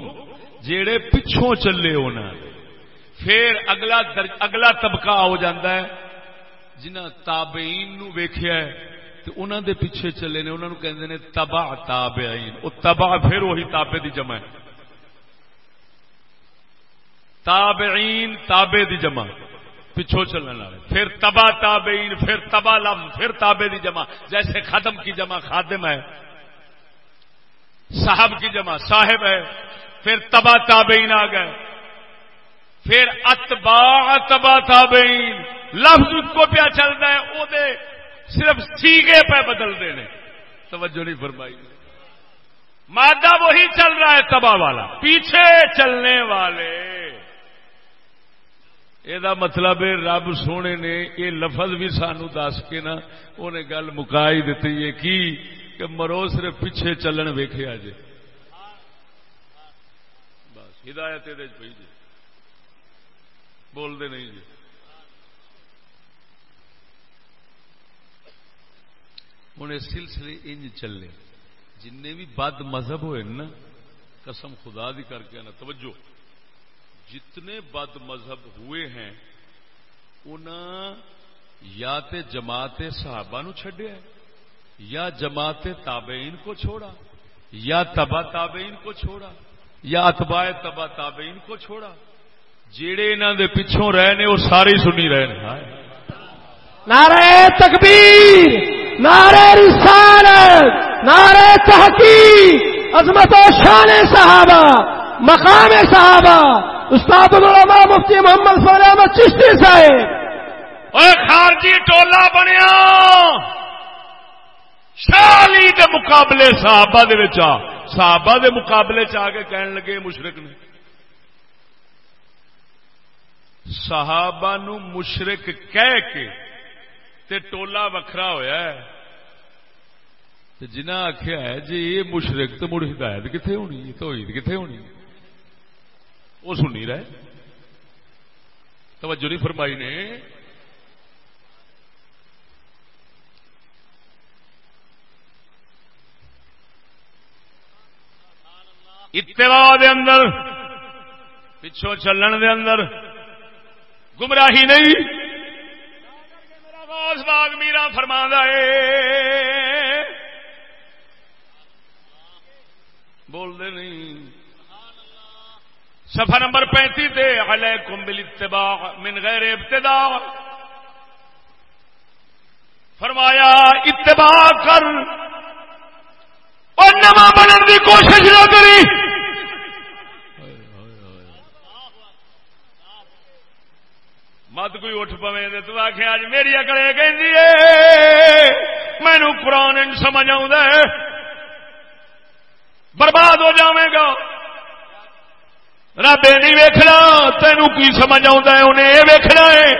جیڑے پچھوں چلے ہونا پھر اگلا اگلا طبقہ ہو جاتا ہے جنہ تابعین نو ویکھیا ہے تو انہوں دے پیچھے چلے نے انہوں کہندے نے تبع تابعین۔ او تبع پھر وہی تابع دی جمع ہے۔ تابعین تابع دی جمع۔ پچھو چلنے والے۔ پھر تبا تابعین، پھر تبا لفظ پھر تابع دی جمع۔ جیسے ختم کی جمع خادم ہے، صاحب کی جمع صاحب ہے، پھر تبا تابعین آ گئے۔ پھر اتباع تبا تابعین۔ لفظ کو پیا چلتا ہے وہ دے صرف سیگے پہ بدلتے ہیں۔ توجہ نہیں فرمائی۔ مادہ وہی چل رہا ہے تباہ والا، پیچھے چلنے والے۔ یہ مطلب ہے رب سونے نے یہ لفظ بھی سانو دس کے نا انہیں گل مکائی دیتی ہے کی؟ کہ مرو صرف پیچھے چلن ویخیا جی بس، ہدایت پی جی بولتے نہیں جی ہوں اس سلسلے انج چلے۔ جن بھی بد مذہب ہوئے نا، قسم خدا دی کر کے نا، توجہ۔ جتنے بد مذہب ہوئے ہیں ان یا تے جماعت صحابہ نو چھڈیا یا جماعت تابعین کو چھوڑا، یا تبا تابعین کو چھوڑا، یا اتباع تبا تابعین کو چھوڑا۔ جیڑے انہوں دے پچھوں رہے نے وہ سارے سنی رہے ہیں نعرہ تکبیر، نعرہ رسالت، نعرہ تحقیق، عظمت و شان صحابہ۔ مقام صحابہ، استاد العلماء مفتی محمد فوج احمد چشتی صاحب۔ اور خارجی ٹولا بنیا۔ شالی دے مقابلے صحابہ دے وچ صحابہ دے مقابلے چ کے کہن لگے مشرق نے۔ صحابہ نو مشرق کہہ کے تے ٹولا وکھرا ہویا ہے۔ تے جنہ آخیا ہے جی یہ مشرق تو مڑ ہدایت کتنے ہونی؟ تو کتنے ہونی؟ وہ سنی رہے۔ توجہ نہیں فرمائی نے۔ اتباع دے اندر، پچھوں چلن دے اندر گمراہی نہیں۔ میرا باغ میرا فرما ہے۔ بول دے نہیں۔ سفر نمبر پینتی دے، علیکم بالاتباع من غیر ابتداء فرمایا، اتباع کر۔ اور نواں بننے کی کوشش نہ کری۔ مت کوئی اٹھ پوے تو آخیا اج میری اکڑے کہ مینو قرآن سمجھ آ برباد ہو جائے گا۔ رب نہیں ویکنا تینوں کی سمجھ آتا ہے انہیں یہ ویکنا ہے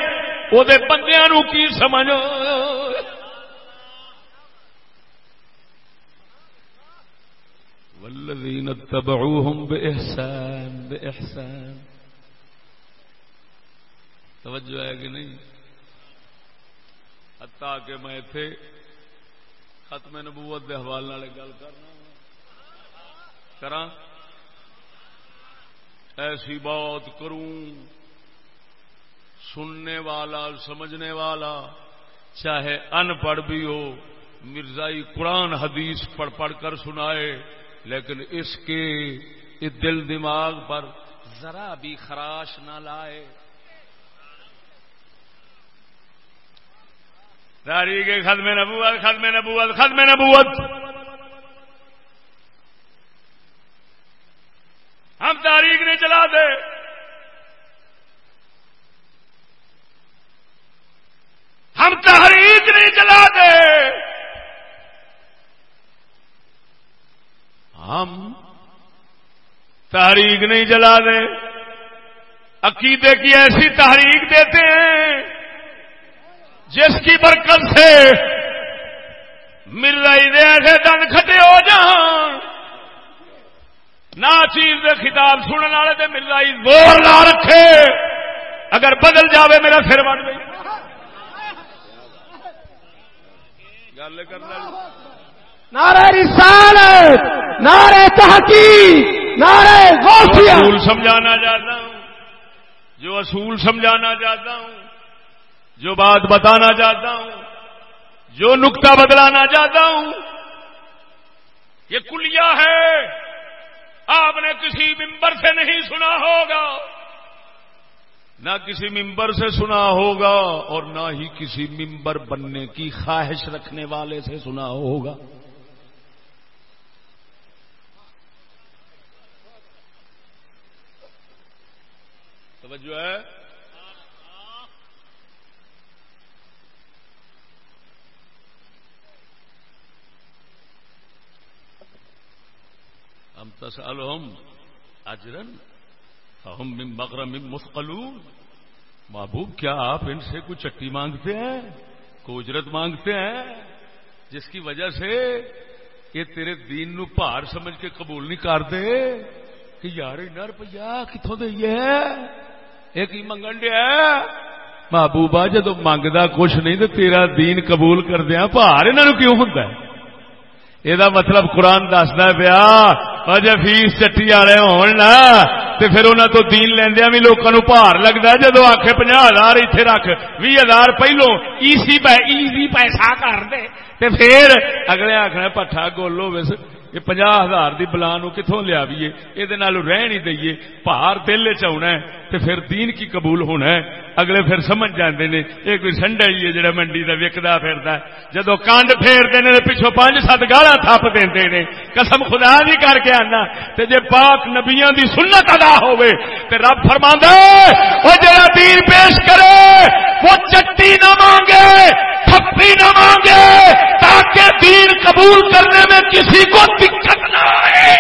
وہ بندیا کی سمجھ والذین اتبعوهم بإحسان بإحسان. توجہ ہے کہ نہیں؟ حتیٰ کہ میں تھے ختم نبوت کے حوالے والے گل کرنا کرا ایسی بات کروں، سننے والا، سمجھنے والا، چاہے ان پڑھ بھی ہو، مرزائی قرآن حدیث پڑھ پڑھ کر سنائے، لیکن اس کے دل دماغ پر ذرا بھی خراش نہ لائے۔ داری کے ختم نبوت ختم نبوت ختم نبوت۔ ہم تاریخ نہیں چلا دے۔ ہم تحریک نہیں چلا دے۔ ہم تحریک نہیں چلا دے۔ عقیدے کی ایسی تحریک دیتے ہیں جس کی برکت سے مل رہی دے ایسے دن کھٹے ہو جان۔ نہ چیز دے خطاب سننے والے مل رہی زور نہ رکھے۔ اگر بدل جاوے میرا سر بن گئی گل کرنا۔ نعرہ رسالت نعرہ تحقیق نعرہ غوثیہ۔ رسول سمجھانا چاہتا ہوں۔ جو اصول سمجھانا چاہتا ہوں جو بات بتانا چاہتا ہوں جو نقطہ بدلانا چاہتا ہوں یہ کلیا ہے۔ آپ نے کسی ممبر سے نہیں سنا ہوگا۔ نہ کسی ممبر سے سنا ہوگا اور نہ ہی کسی ممبر بننے کی خواہش رکھنے والے سے سنا ہوگا۔ توجہ ہے۔ ہم تسالہم اجرن فہم من مغرم مثقلون. محبوب، کیا آپ ان سے کوئی چٹی مانگتے ہیں؟ کوئی اجرت مانگتے ہیں؟ جس کی وجہ سے یہ تیرے دین نو پار سمجھ کے قبول نہیں کرتے کہ یار اینا روپیہ کتوں دئیے ایک ہی منگن دیا محبوبہ جدو منگتا کچھ نہیں تو تیرا دین قبول کردیا پار انہوں کیوں ہوں یہ مطلب قرآن دستا پیا جی فیس چٹی والے ہونا تو پھر انہوں تو دین لیندیا بھی لوگوں بھار لگتا جدو آخ پناہ ہزار اتنے رکھ بھی ہزار پہلو ایسی ایزی پیسہ کر دے پھر اگلے آخر پٹھا گولو ویس یہ پنجا ہزار کی بلا نو کتوں لیا یہ رہ نہیں دئیے۔ پار دل چنا تو پھر دین کی قبول ہونا ہے۔ اگلے پھر سمجھ جاندے نے، یہ کوئی سنڈا ہی ہے جڑا منڈی کا وکدا پھرتا جدو کانڈ پھیرتے ہیں پچھو پانچ سات گالا تھپ دے نے۔ قسم خدا نہیں کر کے آنا۔ تے جے پاک نبیاں دی سنت ادا ہوئے تے رب فرما وہ جڑا دین پیش کرے، وہ چٹی نہ مانگے، تھپی نہ مانگے، تاکہ دین قبول کرنے میں کسی کو دقت نہ آئے۔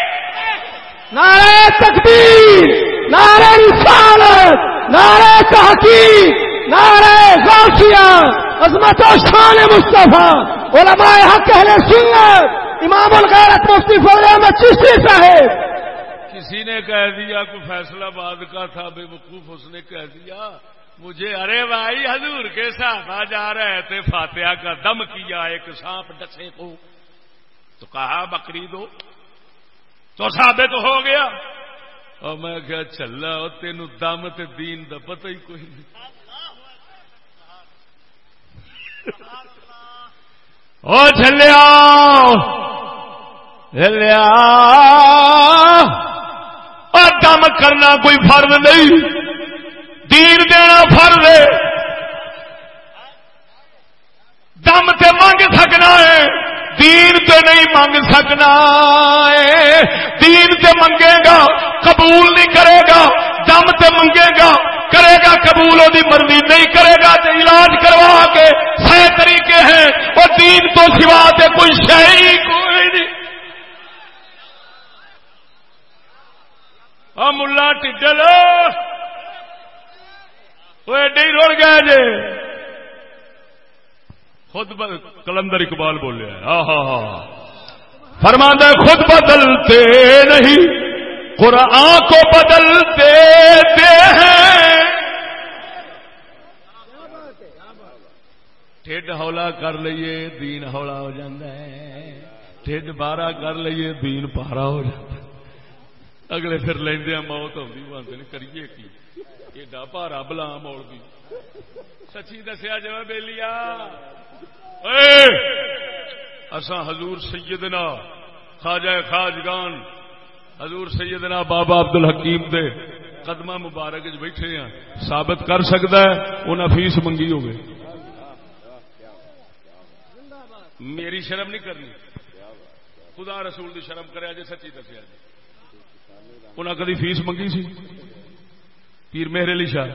نعرہ تکبیر، نعرہ رسالت، نعرہ تحقیق، نعرہ غوثیہ عظمت و شان مصطفیٰ، علماء حق اہل سنت، امام الغیرت مفتی فضل احمد چشتی صاحب۔ کسی نے کہہ دیا، کوئی فیصلہ باد کا تھا، بے وقوف اس نے کہہ دیا۔ مجھے ارے بھائی حضور کے صحابہ جا رہے تھے فاتحہ کا دم کیا ایک سانپ ڈسے کو تو کہا، بکری دو۔ تو ثابت ہو گیا۔ اور میں کیا چلا تین دم تے دین دا پتہ ہی کوئی نہیں۔ او چلیا چلیا دم کرنا کوئی فرض نہیں۔ دین دینا فرض ہے۔ دم تے منگ سکنا ہے۔ دین تے نہیں منگ سکنا دین تے منگے گا، قبول نہیں کرے گا۔ دم تے منگے گا، کرے گا قبول وہ مرضی نہیں کرے گا تو علاج کروا کے سہ طریقے ہیں۔ اور دین تو سوا تے کوئی شہری کوئی نہیں۔ ملا ٹھڈل وہ ایڈے ہی رڑ گئے جی خود کلندر اقبال بولے فرماندہ خود بدلتے نہیں قرآن کو بدلتے دیتے ہیں ٹھڈ ہولا کر لیے دین ہولا ہو ہے ٹھڈ بارہ کر لیے دین پارا ہو جاتا ہے اگلے پھر لیندیا موت ہوتی بند کریے کی ایڈا پارا بلا موڑ بھی سچی دسیا جی بے اساں حضور سیدنا خواجہ خاجگان حضور سیدنا بابا عبد الحکیم دے قدمہ مبارک بیٹھے ہیں ثابت کر سکتا ہے انہیں فیس منگی ہوگی میری شرم نہیں کرنی خدا رسول دی شرم کرے جی سچی دسیا جی انہیں کدی فیس منگی سی پیر مہر علی شاہ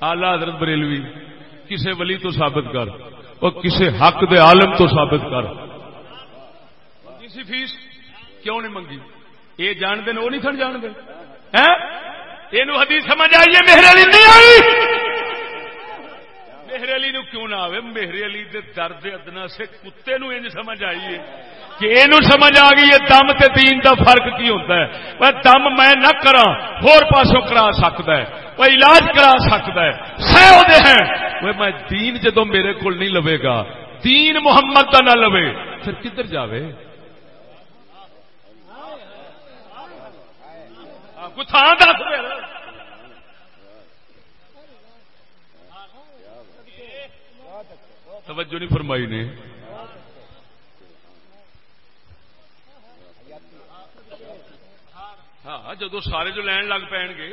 آلہ حضرت بریلوی، کسے ولی تو ثابت کر اور کسے حق دے عالم تو ثابت کر۔ کسی فیس؟ کیوں نہیں منگی یہ جانتے وہ نہیں سن جانتے یہ حدیث سمجھ آئیے مہر علی نہیں آئی۔ میرے علی نو کیوں نہ آئے میرے علی دے درد ادنا سے کتے نو انج سمجھ آئیے کہ یہ سمجھ آ گئی ہے دم تے دین دا فرق کی ہوتا ہے؟ وہ دم میں نہ کرا ہور پاسوں کرا سکتا ہے، وہ علاج کرا سکتا ہے۔ سہ ہیں۔ وہ میں دین جدو میرے کو نہیں لوے گا، دین محمد کا نہ لوے۔ پھر کدھر جاوے؟ کچھ آ دس توجہ نہیں فرمائی نے۔ ہاں جدو سارے جو لین لگ پے گے،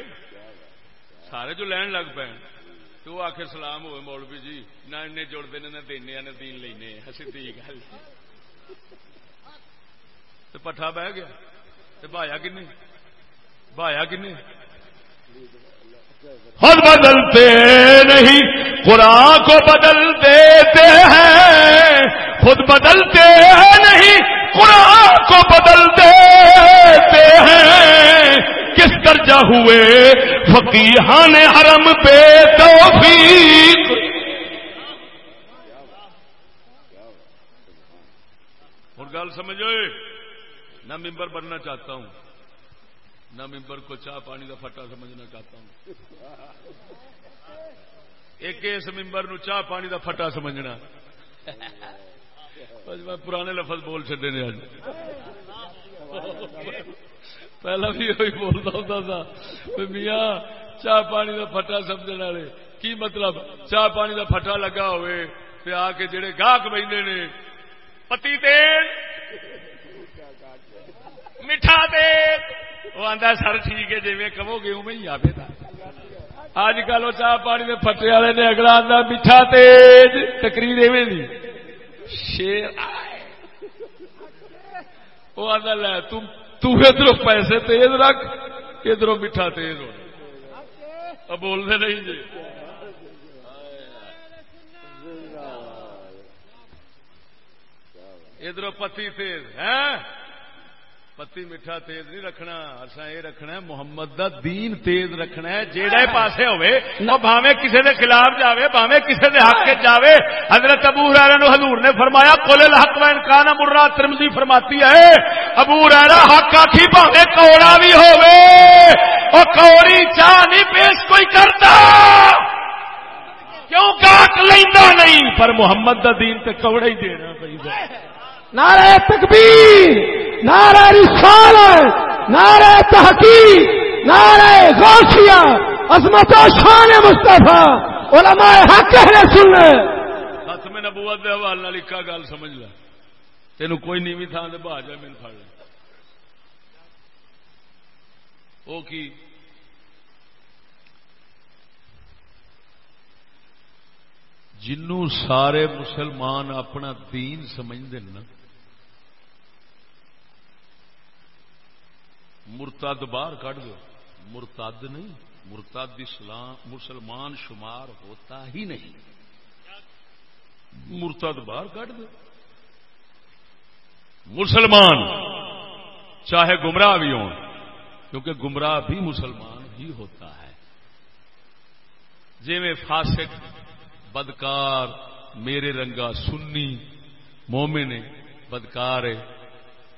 سارے جو لین لگ پے تو وہ آخر سلام ہوئے مولوی جی نہ ان جڑتے ہیں نہ دینے نہ دین لینے سی گل۔ تو پٹھا بہ گیا تو بھایا کن بھایا کن خود بدلتے نہیں۔ قرآن کو بدل دیتے ہیں۔ خود بدلتے نہیں۔ قرآن کو بدل دیتے ہیں۔ کس درجہ ہوئے؟ فقیحان حرم بے توفیق۔ اور گل سمجھو نہ ممبر بننا چاہتا ہوں۔ نہ ممبر کو چاہ پانی کا پھٹا سمجھنا چاہتا ہوں۔ ایک اس ممبر نو چاہ پانی کا پھٹا سمجھنا۔ میں پرانے لفظ بول چڈے نے اج پہلا بھی وہی بولتا ہوتا تھا میاں، چاہ پانی کا پھٹا سمجھنے والے۔ کی مطلب؟ چاہ پانی کا پھٹا لگا ہوئے آ کے جڑے گاہک بہتے نے۔ پتی تیل، میٹھا تیل۔ وہ آتا سر ٹھیک ہے جی کہو گے میں ہی آئے اج کل وہ چاہ پانی کے پٹے والے نے اگلا آتا میٹھا تیز. تقریر ایویں شیر وہ آتا لے تم ادھر پیسے تیز رکھ ادھر میٹھا تیز ہو بولتے نہیں جی۔ ادھر پتی تیز ہے پتی میٹھا تیز نہیں رکھنا اصا یہ رکھنا ہے محمد دا دین تیز رکھنا ہے جیڑے پاسے ہوئے وہ بھاوے کسی دے خلاف جاوے بھاوے کسی دے حق کے جاوے حضرت ابو ریرا حضور نے فرمایا کل الحق و انکان مرا ترمزی فرماتی ہے ابو ریرا حق آخی بھاوے کوڑا بھی ہوئے اور کوڑی چاہ نہیں پیش کوئی کرتا کیوں کاٹ لینا نہیں پر محمد دا دین تے کوڑا ہی دینا پہ نعرہ تکبیر، نعرہ رسالت، نعرہ تحقیق، نعرہ غوثیہ، عظمت و شان مصطفیٰ، علماء حق، اہل سننے ختم نبوت دے حوالے نال اکا گل سمجھ لے۔ تینوں کوئی نیویں تھان تے بھا جائے مینوں پھڑ لے او کی؟ جنوں سارے مسلمان اپنا دین سمجھتے نا مرتد باہر کٹ دو۔ مرتد نہیں، مرتد اسلام، مسلمان شمار ہوتا ہی نہیں۔ مرتد باہر کٹ دو۔ مسلمان، چاہے گمراہ بھی ہوں، کیونکہ گمراہ بھی مسلمان ہی ہوتا ہے۔ جی میں فاسق، بدکار، میرے رنگا سنی، مومن بدکار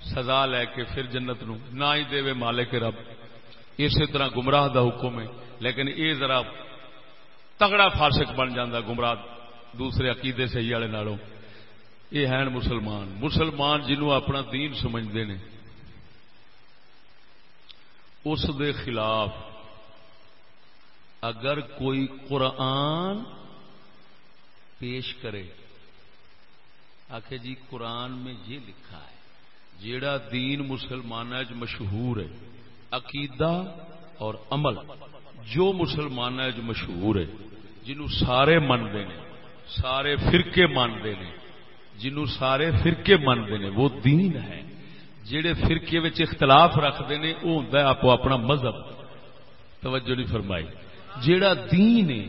سزا لے کے پھر جنت نو، نہ ہی دے مالک رب۔ اسی طرح گمراہ دا حکم ہے۔ لیکن یہ ذرا تگڑا فاسق بن جاتا گمراہ دوسرے عقیدے صحیح والے نالوں۔ یہ ہیں مسلمان مسلمان جنہوں اپنا دین سمجھتے ہیں اس دے خلاف اگر کوئی قرآن پیش کرے آخ جی قرآن میں یہ لکھا ہے۔ جیڑا دین مسلمان مشہور ہے، عقیدہ اور عمل، جو مسلمان مشہور ہے، جنہوں سارے منتے ہیں، سارے فرقے مانتے ہیں، جنہوں سارے فرقے مانتے ہیں، وہ دین ہے۔ جہے فرقے اختلاف رکھتے ہیں، وہ ہوتا ہے آپ اپنا مذہب۔ توجہ نہیں فرمائی۔ جیڑا دین ہے،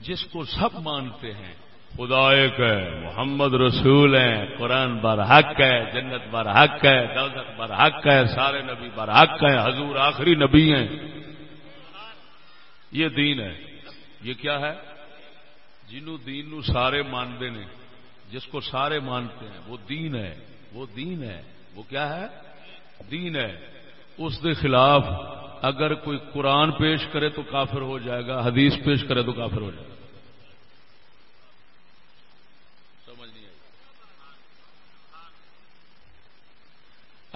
جس کو سب مانتے ہیں خدا ایک ہے محمد رسول ہیں، قرآن بر حق ہے، جنت بر حق ہے دولت بر حق ہے، سارے نبی بر حق ہے حضور آخری نبی ہیں۔ یہ دین ہے۔ یہ کیا ہے؟ جنہوں دین نو سارے مانتے ہیں، جس کو سارے مانتے ہیں، وہ دین ہے، وہ دین ہے۔ وہ کیا ہے؟ دین ہے۔ اس دے خلاف اگر کوئی قرآن پیش کرے تو کافر ہو جائے گا، حدیث پیش کرے تو کافر ہو جائے گا۔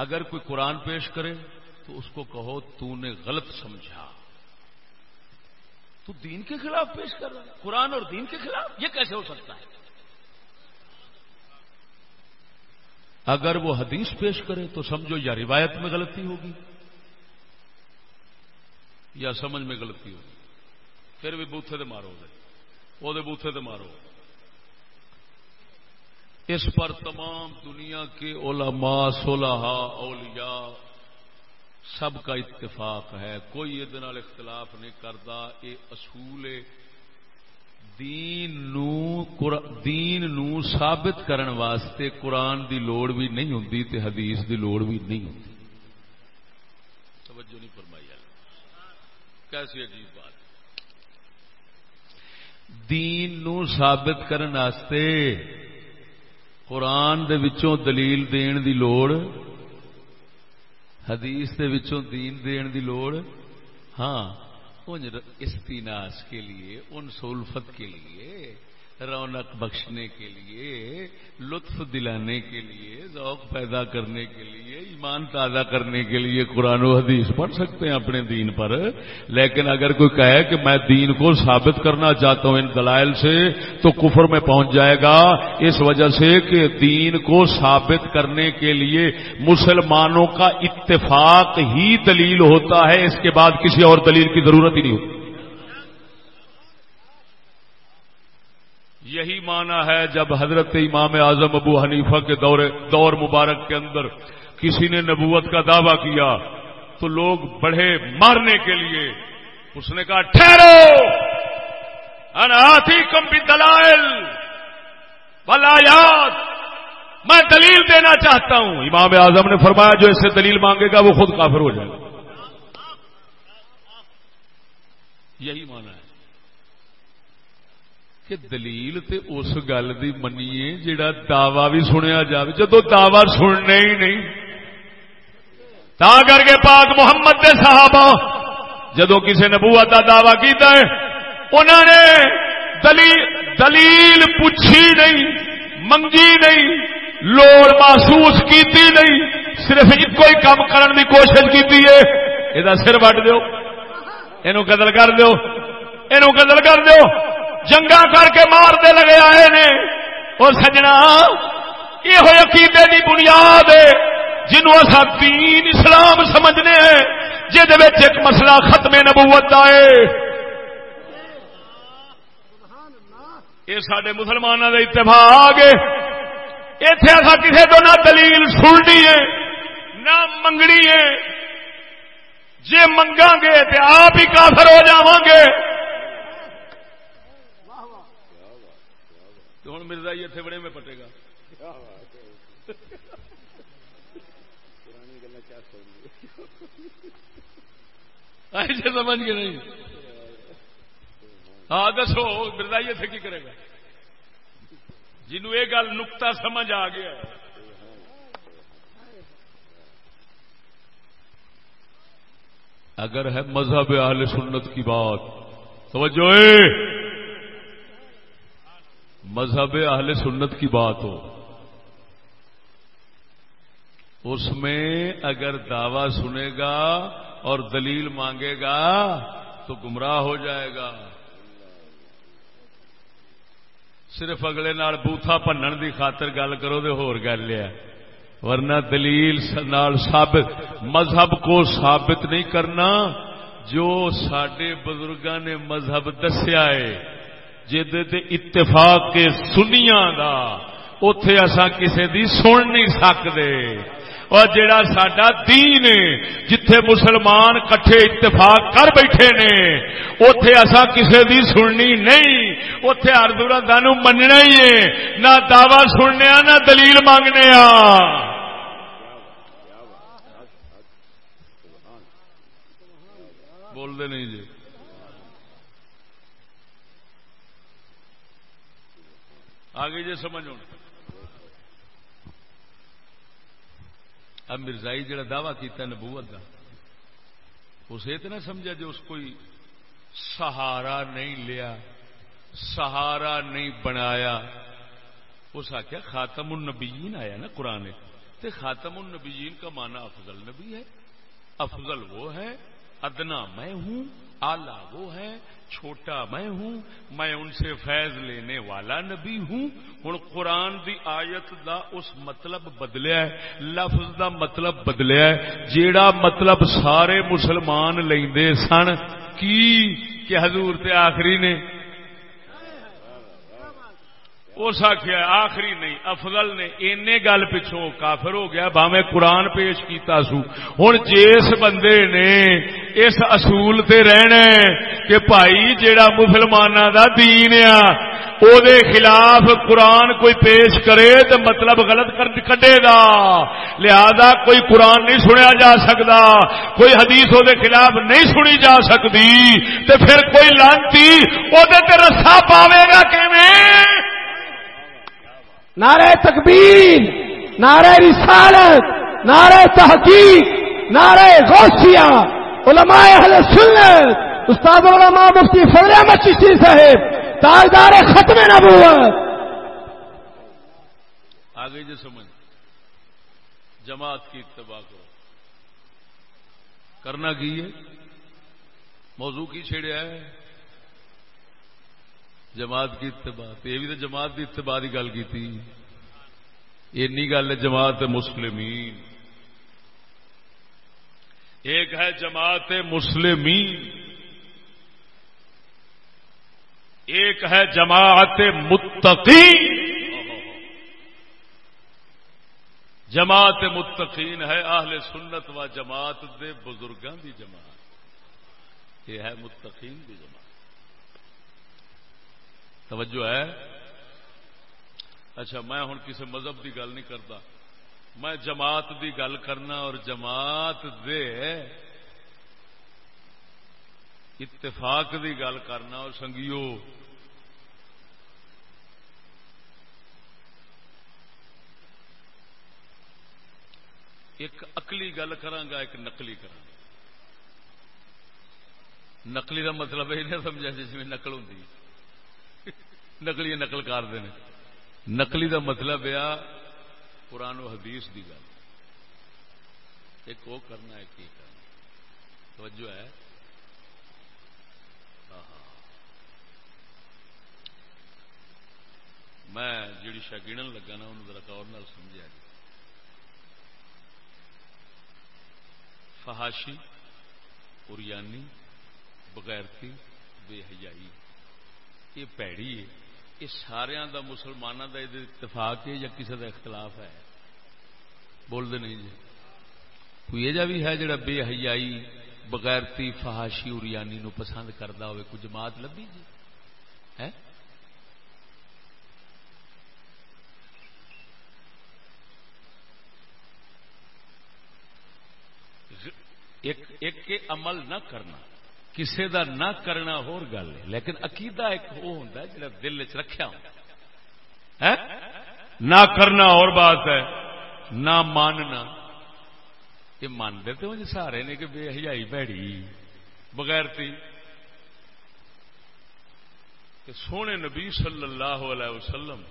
اگر کوئی قرآن پیش کرے تو اس کو کہو تو نے غلط سمجھا۔ تو دین کے خلاف پیش کر رہا ہے۔ قرآن اور دین کے خلاف یہ کیسے ہو سکتا ہے؟ اگر وہ حدیث پیش کرے تو سمجھو یا روایت میں غلطی ہوگی یا سمجھ میں غلطی ہوگی۔ پھر بھی بوتھے دے مارو گے۔ وہ بوتھے دے مارو۔ گے اس پر تمام دنیا کے علماء، صلحاء، اولیاء سب کا اتفاق ہے۔ کوئی یہ اختلاف نہیں کرتا۔ یہ اصول دین نو دین نو ثابت کرن واسطے قرآن دی لوڑ بھی نہیں ہوں تے حدیث دی لوڑ بھی نہیں ہوں توجہ نہیں فرمائی کیسی عجیب بات۔ دین نو ثابت کرن واسطے قرآن دے وچوں دلیل دین دی لوڑ، حدیث دے وچوں دین دین دی لوڑ۔ ہاں استیناس کے لیے ان سولفت کے لیے رونق بخشنے کے لیے، لطف دلانے کے لیے، ذوق پیدا کرنے کے لیے، ایمان تازہ کرنے کے لیے قرآن و حدیث پڑھ سکتے ہیں اپنے دین پر۔ لیکن اگر کوئی کہے کہ میں دین کو ثابت کرنا چاہتا ہوں ان دلائل سے، تو کفر میں پہنچ جائے گا۔ اس وجہ سے کہ دین کو ثابت کرنے کے لیے مسلمانوں کا اتفاق ہی دلیل ہوتا ہے۔ اس کے بعد کسی اور دلیل کی ضرورت ہی نہیں ہوتی۔ یہی مانا ہے جب حضرت امام اعظم ابو حنیفہ کے دور دور مبارک کے اندر کسی نے نبوت کا دعویٰ کیا تو لوگ بڑھے مارنے کے لیے اس نے کہا، ٹھہرو! انہی کم بھی دلائل بلایات میں دلیل دینا چاہتا ہوں۔ امام اعظم نے فرمایا، جو اس سے دلیل مانگے گا وہ خود کافر ہو جائے گا۔ یہی مانا ہے۔ کہ دلیل تے اس گل دی منیے جڑا دعوی بھی سنیا جائے جدو دعوی سننے ہی نہیں، تا کر کے پاک محمد دے صحابہ، جدو کسی نبوت کا دعوی کیتا ہے انہوں نے دلیل دلیل پوچھی نہیں، منگی نہیں، لوڑ محسوس کیتی نہیں، صرف ایک ہی کام کرن دی کوشش کیتی ہے۔ یہ سر وٹ دو یہ قتل کر دو یہ قتل کر دو جنگا کر کے مارتے لگے آئے نے۔ اور سجنا یہ عقیدے کی بنیاد ہے جنوں اصا دین اسلام سمجھنے ہیں، جہد مسئلہ ختم نبوت آئے یہ سارے مسلمانوں کا اتفاق ہے۔ اتے اصا کسی تو نہ دلیل سننی ہے، نہ منگنی ہے۔ جی منگا گے تو آپ ہی کافر ہو جاؤ گے۔ تو ہوں مرزا جی اتنے بڑے میں پٹے گا۔ سمجھ گئے نہیں۔ ہاں دسو مرزا جی اتنے کی کرے گا؟ جنوں یہ گل نکتا سمجھ آ گیا اگر ہے مذہب اہل سنت کی بات توجہ مذہب اہل سنت کی بات ہو۔ اس میں اگر دعوی سنے گا اور دلیل مانگے گا تو گمراہ ہو جائے گا۔ صرف اگلے نال بوتھا بننے دی خاطر گل کرو تو ہور گل ہے ورنہ دلیل نال ثابت مذہب کو ثابت نہیں کرنا جو سڈے بزرگاں نے مذہب دسیا ہے۔ اتفاق کے سنیا دا اتے اصا کسی دی سن نہیں سکتے اور جڑا سڈا دین جتھے مسلمان کٹھے اتفاق کر بیٹھے نے اتے اصا کسی دی سننی نہیں۔ اتے ہر دن مننا ہی ہے، نہ دعوی سننے نہ دلیل مانگنے بولتے نہیں جی۔ آگے جی سمجھ ہو اب مرزائی جڑا دعوی کیتا نبوت کا اسے تو نہ سمجھا جو اس کوئی سہارا نہیں لیا، سہارا نہیں بنایا۔ اس آخیا خاتم النبیین آیا نا قرآن۔ تے خاتم النبیین کا معنی افضل نبی ہے۔ افضل وہ ہے، ادنا میں ہوں آلہ وہ ہے، چھوٹا میں ہوں، میں ان سے فیض لینے والا نبی ہوں۔ ہوں قرآن دی آیت دا اس مطلب بدلیا ہے، لفظ دا مطلب بدلیا ہے۔ جیڑا مطلب سارے مسلمان لیندے سن، کی کہ حضور تے آخری نے اس آخیا آخری نہیں، افضل نے این گل پچھوں کافر ہو گیا باوے قرآن پیش کیتا سو۔ ہوں جس بندے نے اس اصول تے رہنا کہ بھائی جیڑا مسلمانوں دا دین آ او دے خلاف قرآن کوئی پیش کرے تو مطلب غلط کٹے گا لہذا کوئی قرآن نہیں سنیا جا سکتا کوئی حدیث او دے خلاف نہیں سنی جا سکتی تو پھر کوئی لانتی وہ رسا پاوے گا کیویں؟ نعرہ تکبیر، نعرہ رسالت، نعرہ تحقیق، نعرہ غوثیہ، علماء اہل سنت، استاد علماء مفتی فضل احمد چشتی صاحب، تاجدار ختم نبوت۔ آگے جو سمجھ۔ جماعت کی اتباع کرو۔ کرنا کی ہے؟ موضوع کی چھیڑیا ہے جماعت کی اتباع یہ بھی تو جماعت کی اتباع کی گل کی اینی گل ہے جماعت مسلمین۔ ایک ہے جماعت مسلمین۔ ایک ہے جماعت متقین۔ جماعت متقین ہے اہل سنت و جماعت دے بزرگاں دی جماعت۔ یہ ہے متقین دی جماعت۔ توجہ ہے؟ اچھا میں ہوں کسی مذہب کی گل نہیں کرتا۔ میں جماعت کی گل کرنا اور جماعت دے اتفاق کی گل کرنا اور سنگیو۔ ایک اکلی گل کرانگا ایک نقلی کرا نقلی کا مطلب یہ نہیں سمجھا جس میں نقل ہوں نقلی نقل کرتے ہیں نقلی دا مطلب ہے قرآن و حدیث دی گل۔ ایک وہ کرنا ہے، کی کرنا توجہ ہے۔ ہاں، ہاں۔ میں جیڑی شا لگا نا، انہوں ذرا اور سمجھا جی فہاشی اریانی بغیرتی، بے حیائی۔ یہ پیڑی ہے۔ یہ سارا دا مسلمانوں کا یہ اتفاق ہے یا کسی کا اختلاف ہے؟ بولتے نہیں جی۔ کوئی یہ بھی ہے جڑا بے حیائی بغیرتی فہاشی اریانی نو پسند کرتا ہوئے، کوئی جماعت لبھی جی؟ ہے ایک عمل نہ کرنا۔ کسے دا نہ کرنا ہور گل ہے، لیکن عقیدہ ایک وہ ہوں جا دل چ رکھا ہوں نہ کرنا اور بات ہے، نہ ماننا۔ یہ مانتے تو جی سارے نے کہ بے حیائی بھڑی۔ بغیر تھی کہ سونے نبی صلی اللہ علیہ وسلم۔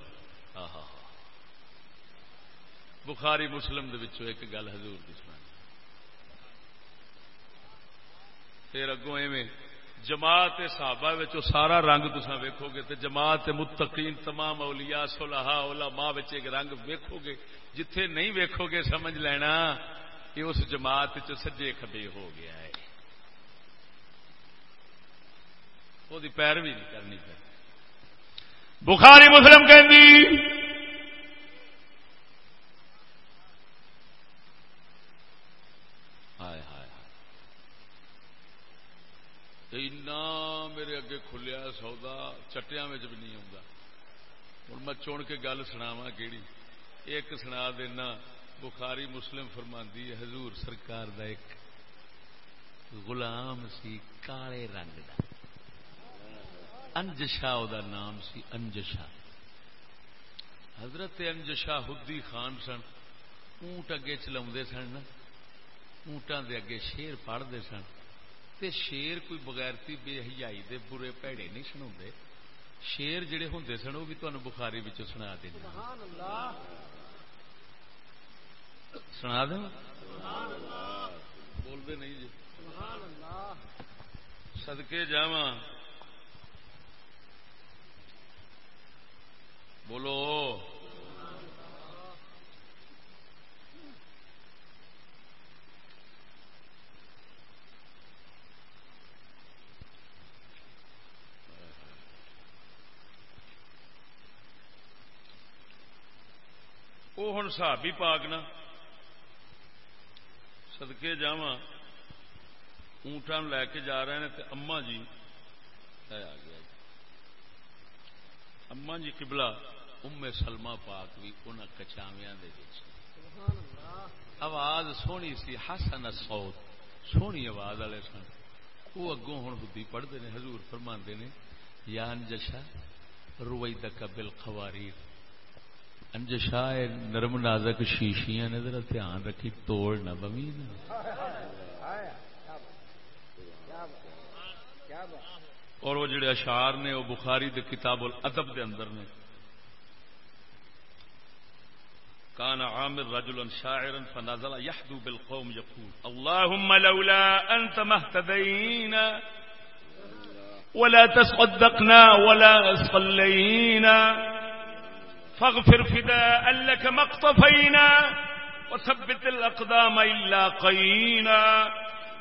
بخاری مسلم دے ایک گل حضور کی سنا پھر اگوں ایویں جماعت صحابہ سارا رنگ تسا ویکو گے تو جماعت متقین تمام اولیاء صلحاء علماء ایک رنگ ویکو گے جتھے نہیں ویکو گے سمجھ لینا کہ اس جماعت چ سجے کھبے ہو گیا ہے وہ پیروی نہیں کرنی پہ بخاری مسلم کہ میرے اگے کھلیا سودا چٹیا بھی نہیں آتا ہوں میں چن کے گل سناوا کہڑی ایک سنا دینا، بخاری مسلم فرماندی حضور سرکار دا ایک غلام سی کالے رنگ دا۔ انجشا دا نام سی انجشا۔ حضرت انجشا ہدی خان سن، اونٹ اگے چلا سن اونٹان دے اگے شیر پڑھتے سن۔ تے شیر کوئی بغیرتی بے حیائی دے برے پیڑے نہیں سنا شیر جڑے ہوں سن، وہ بھی تمہیں بخاری سنا دیں سنا دیں بولتے نہیں جی۔ سدکے جا بولو۔ وہ ہوں صحابی پاک نا سدکے جا اونٹا لے کے جا رہے ہیں تو اما جی آ گیا اما جی قبلہ ام سلما پاک بھی ان کچاویا آواز سونی سی ہسن سوت سونی آواز والے سن وہ اگوں ہوں بدھی پڑھتے ہیں حضور فرما نے یا انجشا روئی دکبل خواری انجشا نرم نازک شیشیاں نے ذرا دھیان رکھی، توڑ نہ بمی اور وہ جڑے اشعار نے، وہ بخاری دے کتاب الادب دے اندر نے۔ كان عامر رجلا شاعرا فنزل يحدو بالقوم يقول اللهم لولا أنت ما اهتدينا ولا تصدقنا ولا صلينا فاغفر فداء لك ما اقتفينا وثبت الأقدام إلا قينا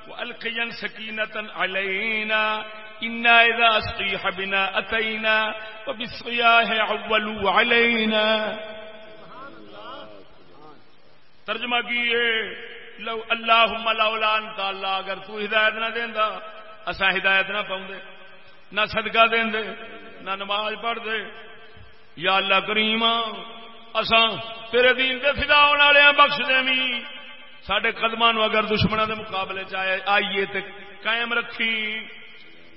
وألقيا سكينة علينا، إنا إذا أسقيح بنا أتينا وبالصياه عولوا علينا. ترجمہ کیے، لو اللہ لولا انت، اللہ اگر تو ہدایت نہ دیندا اسا ہدایت نہ پاؤں نہ صدقہ دین دے نہ نماز پڑھ دے یا اللہ کریم اسا تیرے دین دے فدا ہونے والے ہاں، بخش دیویں سڈے قدماں نو اگر دشمنوں دے مقابلے چ آئیے تے قائم رکھی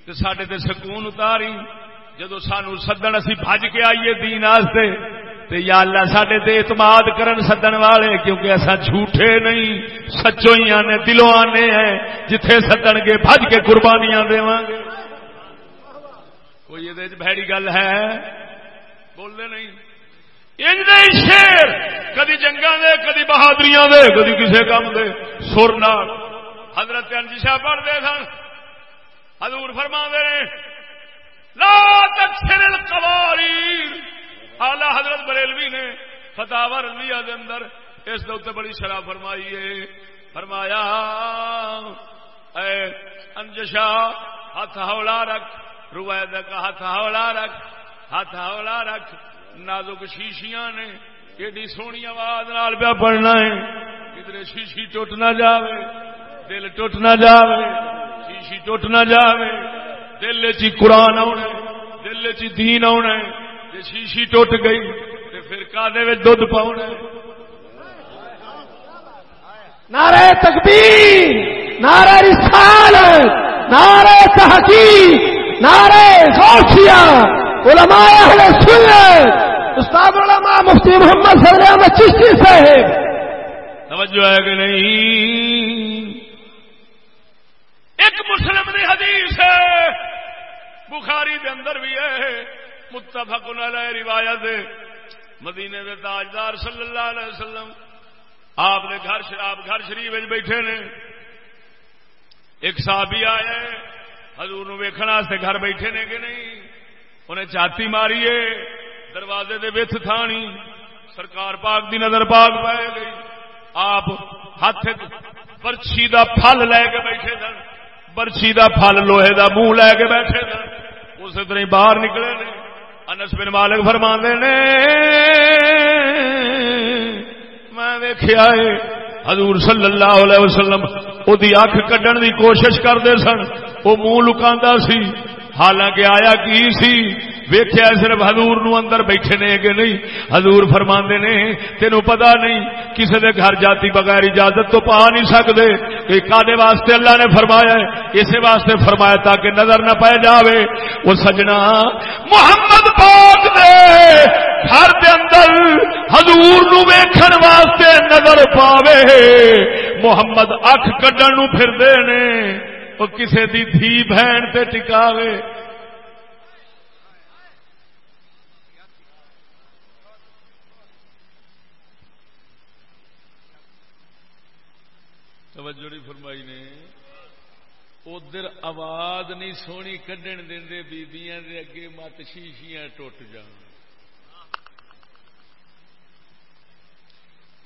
تے سڈے تے سکون اتاری۔ جدو سانو سدن اسی بھج کے آئیے دین واسطے، تے یا اللہ سڈے تے اعتماد کرن سدن والے، کیونکہ ایسا جھوٹے نہیں سچو ہی آنے، دلوں آنے ہیں۔ جتھے سدن گے، بھج کے قربانیاں دے گے کوئی یہ بھڑی گل ہے؟ بولنے نہیں۔ شیر۔ کدی جنگا دے، کدی بہادریاں دے، کدی کسے کام دے۔ سر نال۔ حضرت انجشا پڑھتے سن۔ حضور فرما لا تکسر آلہ حضرت بریلوی نے فتح رضویہ دے اندر اس دے بڑی شرح فرمائی ہے۔ فرمایا، اے انجشا ہاتھ ہولا رکھ۔ روایت کا ہاتھ ہولا رکھ۔ ہاتھ ہولا رکھ۔ نازک شیشیاں نے ایڈی سونی آواز نال پیا پڑھنا ہے۔ کدھر شیشی ٹوٹ نہ جاوے، دل ٹوٹ نہ جاوے، شیشی ٹوٹ نہ جاوے۔ دل چی قرآن آنا دل چی دین آنا جی شیشی ٹوٹ گئی تو پھر کادے دھد پاؤ نعرہ تکبیر، نعرہ رسال نعرہ تحقیق، نعرہ غوثیہ علماء اہل سنت، استاد علماء مفتی محمد صلی اللہ علیہ چشتی صاحب۔ توجہ ہے کہ نہیں؟ ایک مسلم دی حدیث ہے، بخاری دے اندر بھی ہے متفق علیہ روایت مدینے دے تاجدار صلی اللہ علیہ وسلم آپ نے گھر آپ گھر شریف بیٹھے نے۔ ایک صحابی آئے، حضور نو ویکھنا سے گھر بیٹھے نے کہ نہیں؟ انہیں چاتی ماری دروازے دے وچ تھانی، سرکار پاک دی نظر پاک پائے گئی۔ آپ ہاتھ برچھی دا پھل لے کے بیٹھے سن، برچھی دا پھل لوہے دا منہ لے کے بیٹھے سن۔ اسی طرح باہر نکلے نے۔ انس بن مالک فرما نے، میں ویخیا حضور صلی اللہ علیہ وسلم وہ اکھ کڈن دی کوشش کرتے سن۔ وہ منہ لکا سی۔ حالانکہ آیا کی سی؟ ویخیا صرف حضور نو اندر بیٹھے نے کہ نہیں؟ حضور فرما نے تینوں پتا نہیں کسی دے گھر جاتی بغیر اجازت تو پا نہیں سکتے کہ کادے واسطے اللہ نے فرمایا ہے؟ اسی واسطے فرمایا تاکہ نظر نہ پہ جاوے۔ وہ سجنا، محمد پاک دے گھر دے اندر حضور نو ویکھن واسطے نظر پاوے۔ محمد اکھ کڈن نو پھر دے نے۔ وہ کسے دی تھی بہن تے ٹکاوے۔ توجہ فرمائی نے۔ ادھر آواز نہیں سونی کھڈن دے بیبیاں دے اگے مت شیشیاں ٹوٹ جان۔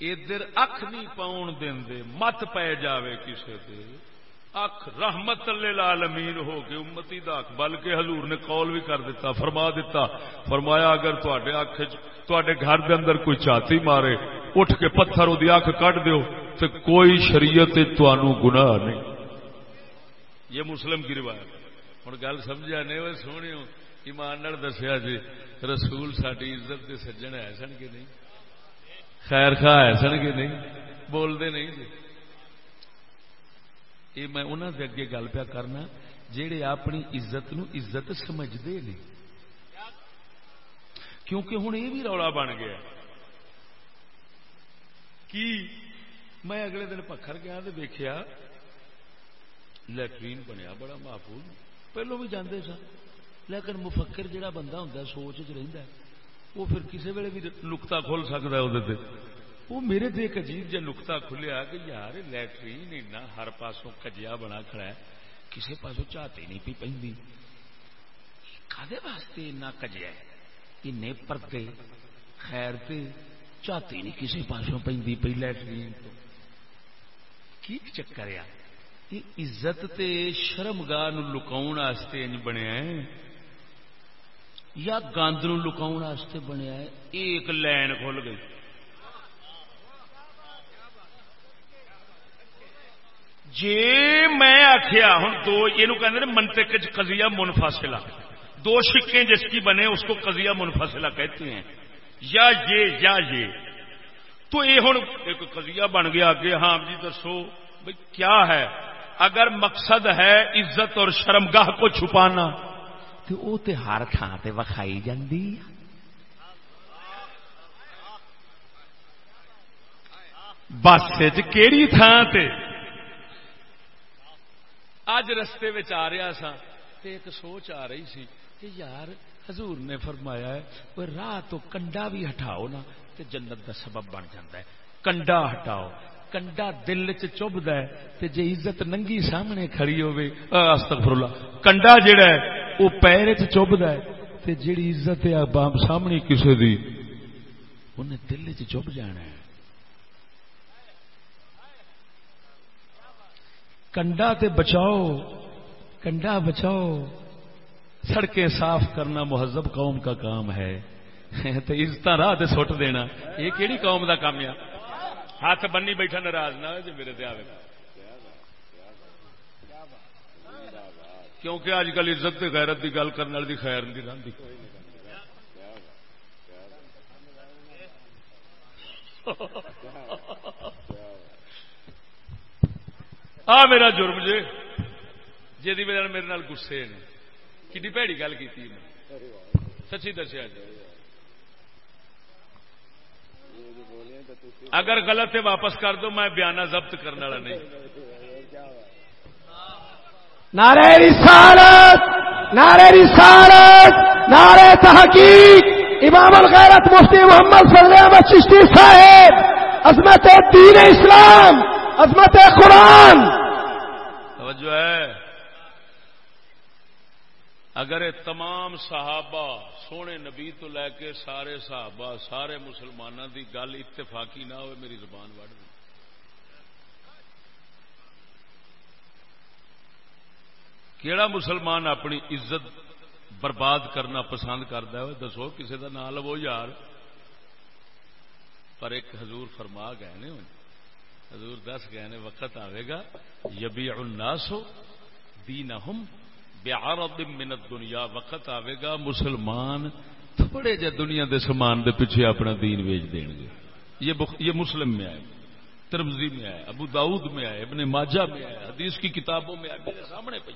ادھر اکھ نہیں پاؤن دے مت پی جاوے کسے دے۔ اکھ رحمت للعالمین ہو کے امتی دا بلکہ حضور نے قول بھی کر دیتا، فرما دیتا، فرمایا اگر تواڈے اکھ تواڈے گھر دے اندر کوئی چاتی مارے، اٹھ کے پتھر دی اکھ کٹ دیو، تے کوئی شریعت تانوں گناہ نہیں۔ یہ مسلم کی روایت ہوں گل سمجھا نہیں وہ سونے ایمان دسیا جی رسول ساری عزت کے سجن ہے سن کہ نہیں؟ خیر خواہ ہے سن کہ نہیں؟ بولتے نہیں جی۔ یہ میں انہوں کے اگے گل پیا کرنا جہے اپنی عزت نو عزت سمجھتے نہیں کیونکہ ہوں یہ بھی رولا بن گیا۔ کی میں اگلے دن پکھر گیا تو دیکھا لٹرین بنیا بڑا محفوظ۔ پہلو بھی جانے سن، لیکن مفکر جڑا بندہ ہوں سوچ چ رہتا ہے، وہ پھر کسی ویلے بھی نکتا کھول سکتا ہے وہ وہ میرے تو ایک عجیب جہ نکتا کھلیا کہ یار لٹرین اینا ہر پاسوں کجیا بنا کھڑا ہے کسی پاسوں چاہتے نہیں پی پی کدے واسطے اینا کجیا ہے؟ این پردے، خیر تے چاہتے نہیں کسی پاسوں پی پی لٹرین تو۔ کی چکر آ عزت تے شرم گاہ لکاؤ بنیا ہے۔ یا گند نو لکاؤ بنیا ہے۔ ایک لائن کھل گئی۔ جی میں آخیا ہوں دو یہ منطق قضیہ منفاصلہ دو شکیں جس کی بنے اس کو قضیہ منفاصلہ کہتے ہیں۔ یا یہ یا یہ۔ تو یہ ہوں ایک قضیہ بن گیا کہ ہاں جی دسو بھائی کیا ہے؟ اگر مقصد ہے عزت اور شرمگاہ کو چھپانا۔ تو وہ تو ہر تھان سے وکھائی جاندی بس کیڑی تھان تے؟ اج رستے آ رہا سا ایک سوچ آ رہی سی کہ یار حضور نے فرمایا ہے، وہ راہ تو کنڈا بھی ہٹاؤ نا تو جنت کا سبب بن جاتا ہے۔ کنڈا ہٹاؤ، کنڈا دل چبد ہے جی عزت ننگی سامنے کھڑی ہوے استغفر اللہ کنڈا جڑا ہے، وہ پیر چبد ہے جیڑی عزت ہے بام سامنے کسی دی، انہیں دل چب جانا ہے۔ کنڈا تے بچاؤ، کنڈا بچاؤ۔ سڑکیں صاف کرنا مہذب قوم کا کام ہے۔ تو عزت راہ سٹ دینا۔ یہ کہڑی قوم کا کام ہے؟ ہاتھ بنی بیٹھا ناراض نہ ہو جی میرے تے آئے کیونکہ اج کل عزت غیرت کی گل کرنے والی خیر نہیں رہی آ میرا جرم جی جی وجہ میرے نال گسے نے۔ کنی پیڑی گل کی سچی دسیا جی اگر غلط ہے واپس کر دو، میں بیانہ ضبط کرنے والا نہیں۔ نعرہ رسالت نعرہ رسالت، نعرہ تحقیق۔ امام الغیرت مفتی محمد صلی اللہ علیہ وسلم، چشتی صاحب، عظمت دین اسلام۔ عظمت قرآن! توجہ ہے۔ اگر تمام صحابہ سونے نبی تو لے کے سارے صحابہ، سارے مسلمانوں دی گل اتفاقی نہ ہوئے، میری زبان وڑ دی کیڑا مسلمان اپنی عزت برباد کرنا پسند کرتا ہے؟ دسو کسی کا نام لو یار۔ پر ایک حضور فرما گئے نے حضور دس گئے نے، وقت آئے گا۔ یبی الناس ہو دینہم بیارب منت دنیا وقت آئے گا، مسلمان تھوڑے جہ دنیا دے سامان دے پیچھے اپنا دین ویچ دیں گے۔ یہ بخ... یہ مسلم میں آئے ترمزی میں آئے، ابو داؤد میں آئے، ابن ماجہ میں آئے، حدیث کی کتابوں میں آئے، میرے سامنے پہ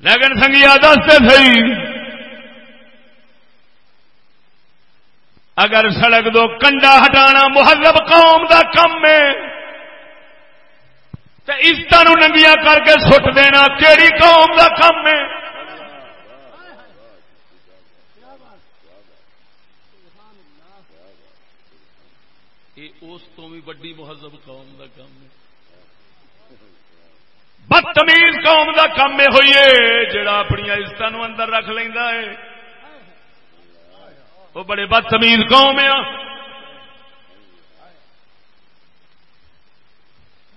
لیکن سنگیا دستے تھے اگر سڑک دو کنڈا ہٹانا مہذب قوم دا کم ہے عزت ننگیا کر کے سٹ دینا کیڑی قوم کا کام ہے۔ اس تو بھی وڈی مہذب قوم کا کام ہے۔ بدتمیز قوم کا کام یہ ہوئی ہے، جڑا اپنی عزت اندر رکھ لینا ہے۔ وہ بڑے بدتمیز قوم آ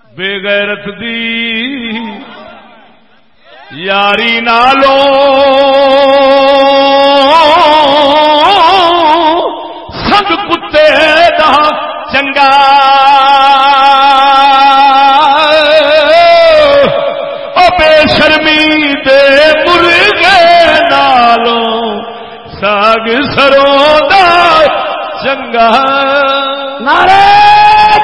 بے غیرت دی یاری نالو سنگ کتے دا چنگا سروں دا چنگا نعرہ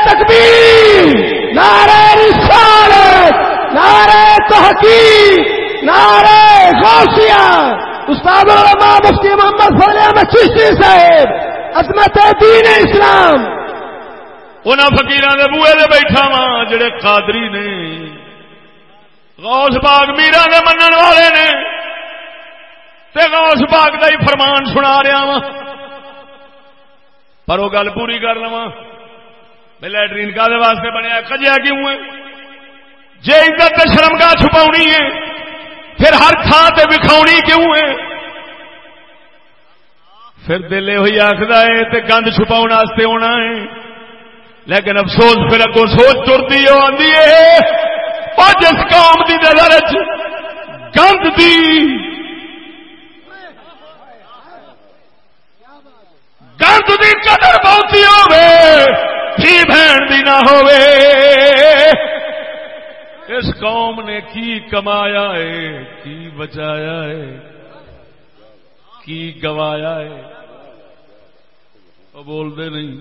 تکبیر نعرہ رسالت نعرہ تحقیق نعرہ غوثیہ۔ استاد علماء مفتی محمد فضل احمد چشتی صاحب عظمت دین اسلام۔ انہاں فقیراں دے بوئے دے بیٹھا وا جڑے قادری نے غوث پاک میرا دے منن والے نے۔ تے غوث پاک دا ہی فرمان سنا رہا وا پر وہ گل پوری کر لواں۔ لٹرین کا واسطے بنیا، کجیا کیوں ہے؟ جی عزت شرم کا چھپا ہے، پھر ہر تھان سے وکھاؤنی کیوں ہے؟ پھر دل یہ آخر ہے تو گند چھپا ہونا ہے۔ لیکن افسوس پھر اگوں سوچ ترتی آدھی ہے جس قوم کی نظر گند دی گند دی قدر بہتی ہوے تھی بہن دی نہ ہوئے اس قوم نے کی کمایا ہے، کی بچایا ہے، کی گوایا ہے۔ وہ بول دے نہیں۔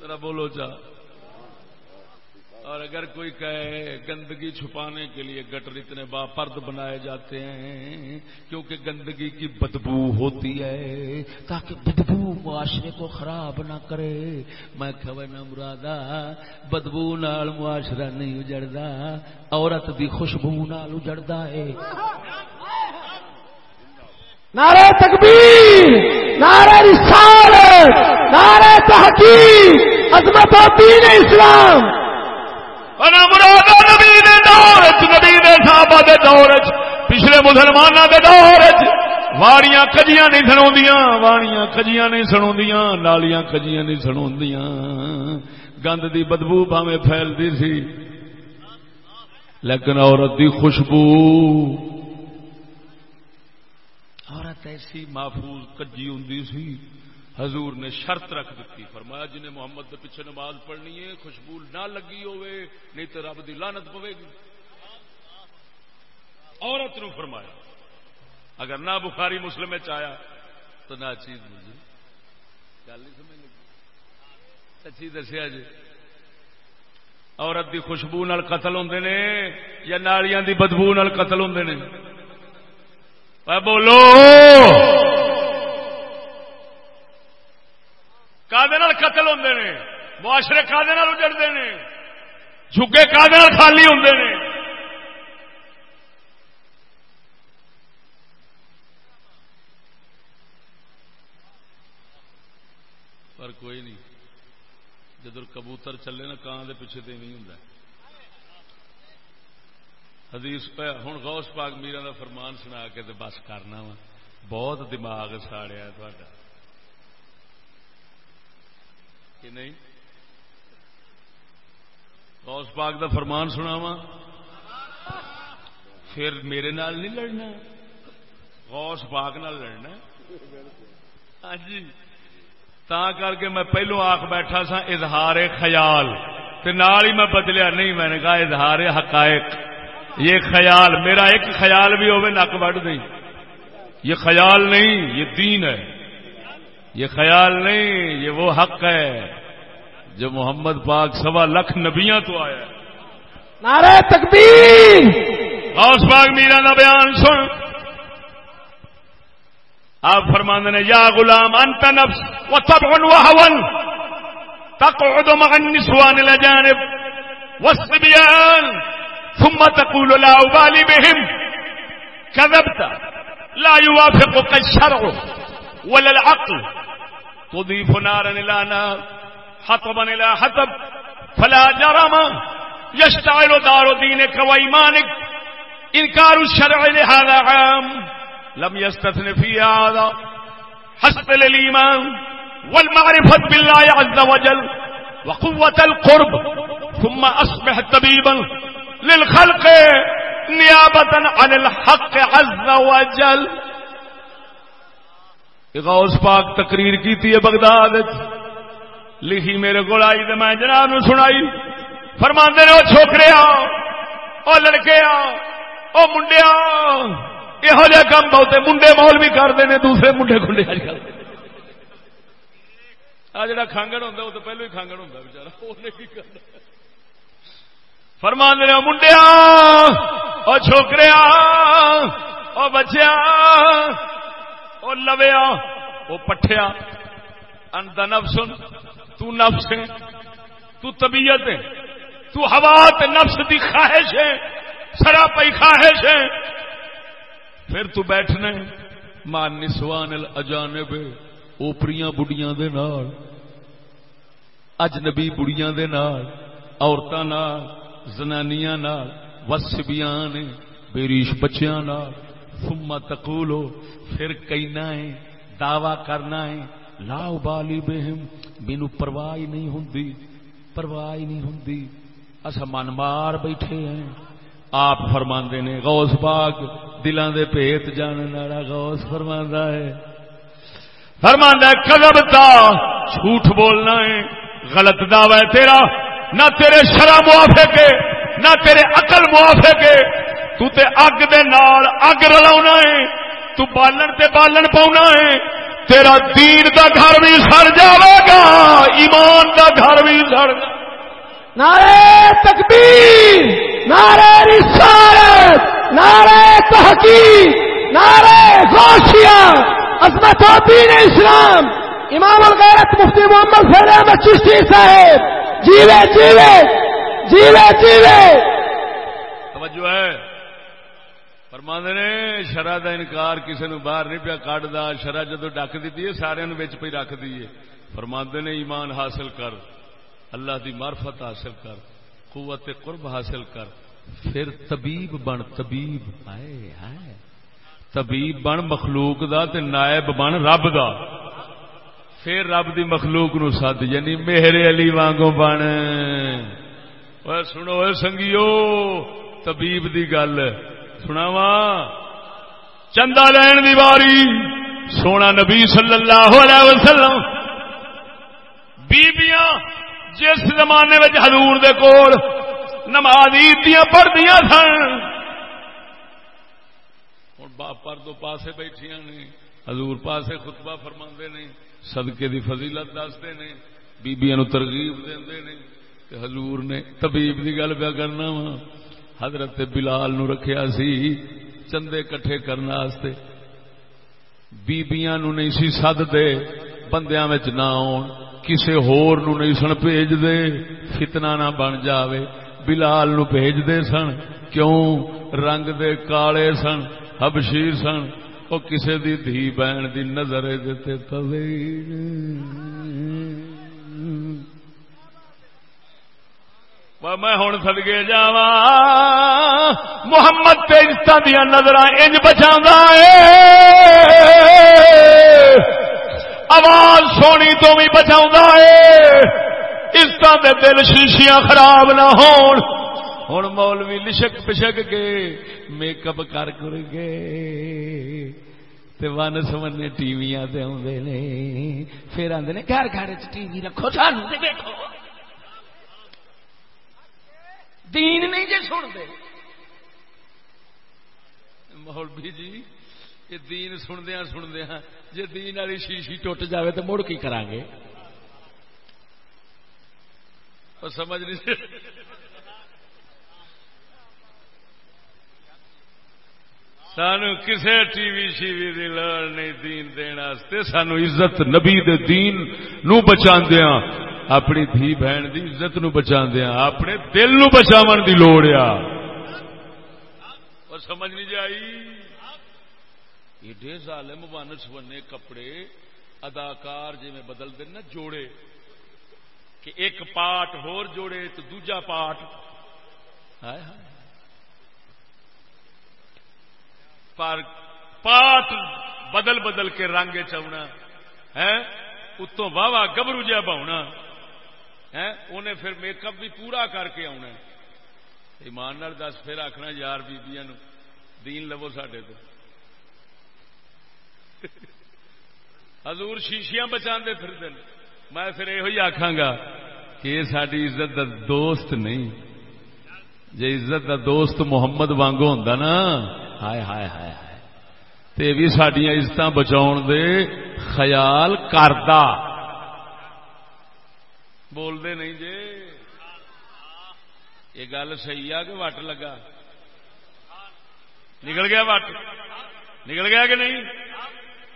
ذرا بولو چاہ۔ اور اگر کوئی کہے گندگی چھپانے کے لیے گٹر اتنے با پرد بنائے جاتے ہیں، کیونکہ گندگی کی بدبو ہوتی ہے، تاکہ بدبو معاشرے کو خراب نہ کرے۔ میں نہ مرادا بدبو نال معاشرہ نہیں اجڑتا، عورت بھی خوشبو نال اجڑتا ہے۔ نعرہ تکبیر، نعرہ رسالت، نعرہ تحقیق، عظمت و دین اسلام۔ نبی دے دور نبی دے صحابہ دے دور پچھلے مسلمانوں کے دور واڑیاں کجیاں نہیں سنا واڑیاں کجیاں نہیں سنا نالیاں کجیاں نہیں سنا گند دی بدبو پاوے پھیلتی سی۔ لیکن عورت دی خوشبو۔ عورت ایسی محفوظ، کجی ہوں سی۔ حضور نے شرط رکھ دیتی فرمایا جنہیں محمد کے پیچھے نماز پڑھنی ہے، خوشبو نہ لگی ہوئے، نہیں تو رب دی لانت پوے گی۔ عورت نو فرمایا، اگر نہ بخاری مسلم چایا تو نہ چیز مجھے گل نہیں سمجھ لگی؟ سچی دسیا جی۔ عورت دی خوشبو نال قتل ہوں نے یا نالیاں دی بدبو نال قتل ہوں نے؟ بولو! ہوں نے معاشرے کا اجڑتے ہیں جگے کا خالی ہوں نے پر کوئی نہیں جدھر کبوتر چلے نا کان دے پیچھے تو نہیں ہوں حدیث ہوں غوث پاک میرا فرمان سنا کے بس کرنا وا بہت دماغ ساڑیا تا کہ نہیں؟ غوث پاک دا فرمان سنا وا پھر میرے نال نہیں لڑنا غوث پاک نال لڑنا ہاں جی۔ تا کر کے میں پہلو آخ بیٹھا سا اظہار خیال۔ نال ہی میں بدلیا، نہیں، میں نے کہا اظہار حقائق۔ یہ خیال، میرا ایک خیال بھی ہوئے نک بڑھ نہیں یہ خیال نہیں، یہ دین ہے۔ یہ خیال نہیں یہ وہ حق ہے جو محمد پاک سوا لکھ نبیاں تو آیا نعرہ تکبیر! غوث پاک میرا کا بیان سن۔ آپ فرماند نے یا غلام انت نفس و طبع و هون تقعد مع النسوان الاجانب والصبيان ثم تقول لا ابالي بهم۔ كذبت لا يوافقك الشرع۔ ولا العقل. تضيف نارا إلى نار حطبا إلى حطب. فلا جرم. يشتعل دار دينك وإيمانك. إنكار الشرع لهذا عام. لم يستثن في هذا. حسب الإيمان والمعرفة بالله عز وجل وقوة القرب. ثم أصبح طبيبا للخلق نيابة عن الحق عز وجل. غوث پاک تقریر کی تھی بغداد لکھی میرے کو آئی تو میں جناب نو سنائی۔ فرما نے وہ چھوکرے آ لڑکے آ منڈیا یہو جہ کام بہتے منڈے مول بھی کرتے ہیں دوسرے منڈے کھلے اج کل۔ آ جڑا کھانگڑ ہوتا وہ تو پہلو ہی کھانگڑ ہوتا بچارا فرما نے منڈیا وہ چھوکرے وہ بچیا وہ لویا، وہ پٹھیا۔ انت نفس تو نفس ہے، تو طبیعت ہے، تو ہوا نفس دی خواہش ہے سرا پی خواہش ہے۔ پھر تو بیٹھنا مان نسوان اجانب اوپریاں بڑیاں دے نال، اجنبی بڑیاں دے نال، عورتاں نال، زنانیاں نال، وسبیاں نے بیریش بچیاں نال۔ ثم تقولو، پھر کہنا ہے دعوی کرنا ہے لا بالی بہم مینو پرواہ نہیں ہوں پرواہ نہیں ہوں اصا من مار بیٹھے ہیں۔ آپ فرما نے، غوث پاک دلان دے پیت جان والا غوث فرما ہے۔ فرما کلب تا، جھوٹ بولنا ہے۔ غلط دعوی تیرا۔ نہ تیرے شرح موافے کے نہ تیرے عقل موافے کے تو تے اگ دے نال اگ رلا ہے تو بالن تے بالن پاؤنا ہے۔ تیرا دین دا گھر بھی سڑ جاوے گا ایمان دا گھر بھی سڑ نعرے تکبیر نعرے رسالت نعرے تحقیق نعرے غوثیہ عظمت و دین اسلام۔ امام الغیرت مفتی محمد فیض احمد چشتی صاحب جیوے جیوے جیوے جیوے۔ توجہ ہے۔ فرماندے نے، شرح دا انکار کسی نو باہر نہیں پیا کھدا شرح جدو ڈک دیتی ہے، سارے بچ پہ رکھ دیے فرماندے نے، ایمان حاصل کر۔ اللہ دی معرفت حاصل کر، قوت قرب حاصل کر۔ پھر طبیب بن، طبیب۔ آئے آئے طبیب بن مخلوق دا تے نائب بن رب دا۔ پھر رب دی مخلوق نو سد یعنی میرے علی وانگو بن۔ سنو سنگیو، طبیب دی گل۔ سناوا چندہ لین دی باری سونا نبی صلی اللہ علیہ وسلم۔ بیبیاں جس زمانے میں حضور دے کول نماز عید پڑھدیا سن۔ پر دو پاسے بیٹھیا نے۔ حضور پاسے خطبہ فرما نے۔ صدقے دی فضیلت دستے نے۔ بیبیاں نو ترغیب دے نے۔ کہ حضور نے طبیب دی گل پیا کرنا وا۔ حضرت بلال نو رکھیا سی چندے کٹھے کرنے بیبیاں نو نہیں سی سد دے، بندیاں وچ نہ آن کسے ہور نو نہیں سن بھیج دے، فتنہ نہ بن جاوے۔ بلال نو بھیج دے سن۔ کیوں؟ رنگ دے کالے سن حبشی سن۔ او کسے دی دھی بہن دی نظر دیتے طویل میں ہوں سدگے جا محمد تیجتا دیا نظر انج بچا آواز سونی تو بھی بچا عزت دے دل شیشیاں خراب نہ ہون ہوں مولوی لشک پشک کے میک اپ کر کر گے ون سمنے ٹی وی آدھے پھر آدھے گھر گھر ٹی وی رکھو سانو دیکھو دین نہیں جی سنتے۔ مولوی جی یہ دین سندیا سندیا جی دین والی شیشی ٹوٹ جائے تو مڑ کی کرا گے سمجھ نہیں سانو کسے ٹی وی شی وی دی لڑ نہیں دین دین سانو عزت نبی دے دین نو بچا اپنی دھی بہن دی عزت نو بچا دیا، اپنے دل نو بچاو دی لوڑ آ۔ سمجھ نہیں جی جائی ایڈے ظالم ون سونے کپڑے، اداکار جی میں بدل دینا جوڑے، کہ ایک پاٹ ہور جوڑے تو دوجا پاٹ۔ پر پات بدل بدل کے رنگ چنا ہے اتوں واہ واہ گبرو جہ بہنا انہیں پھر میک اپ بھی پورا کر کے آنا ایمان نال دس، پھر آخنا یار بیبیا دین لو سڈے تو حضور شیشیاں بچا پھر دن میں پھر یہ آخا گا کہ یہ ساری عزت دا دوست نہیں۔ جی عزت دا دوست محمد وانگو ہوں نا، ہائے ہائے ہائے ہائے۔ تے بھی سڈیا عزت بچاؤ دے خیال کردا بولتے نہیں جی یہ گل صحیح آ کہ وٹ لگا؟ نکل گیا وٹ؟ نکل گیا کہ نہیں؟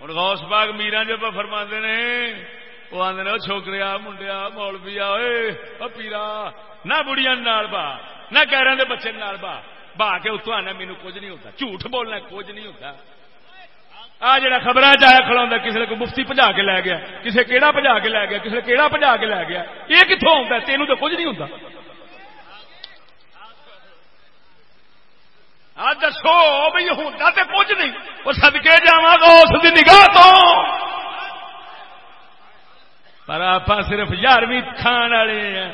ہوں غوث باغ میرا جب فرما نے وہ آدھے چھوکریا، منڈیا، مولویا پیرا، نہ بڑیا نال با، نہ کہہ رہے بچے نال با با کے اتو آنا مینو کچھ نہیں ہوتا۔ جھوٹ بولنا کچھ نہیں ہوتا۔ آ جڑا خبر چاہے کھڑا کسی نے کوئی مفتی پجا کے لے گیا، کسی کہڑا پجا کے لے گیا، کسی نے کہڑا پجا کے لے گیا، یہ کتوں آتا تینوں تو کچھ نہیں ہوتا دسو بھائی ہوتا تو کچھ نہیں، وہ سدکے جا اس کی نگاہ تو۔ پر آپ صرف یارویں کھان والے ہیں،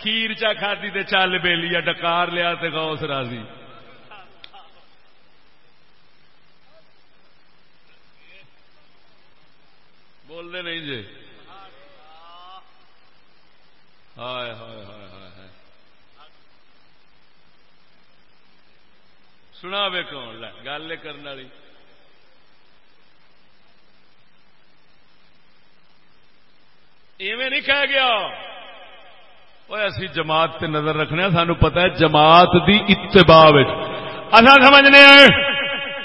کھیر چا کھادی تے چل بے لیا ڈکار لیا تے غوث راضی۔ بولتے نہیں جی۔ ہائے ہائے ہائے ہائے ہائے۔ سنا وے کون؟ گل کرنے والی۔ ایویں نہیں کہہ گیا۔ وہ اسی جماعت تے نظر رکھنے سانو پتا ہے جماعت دی اتباع اصا سمجھنے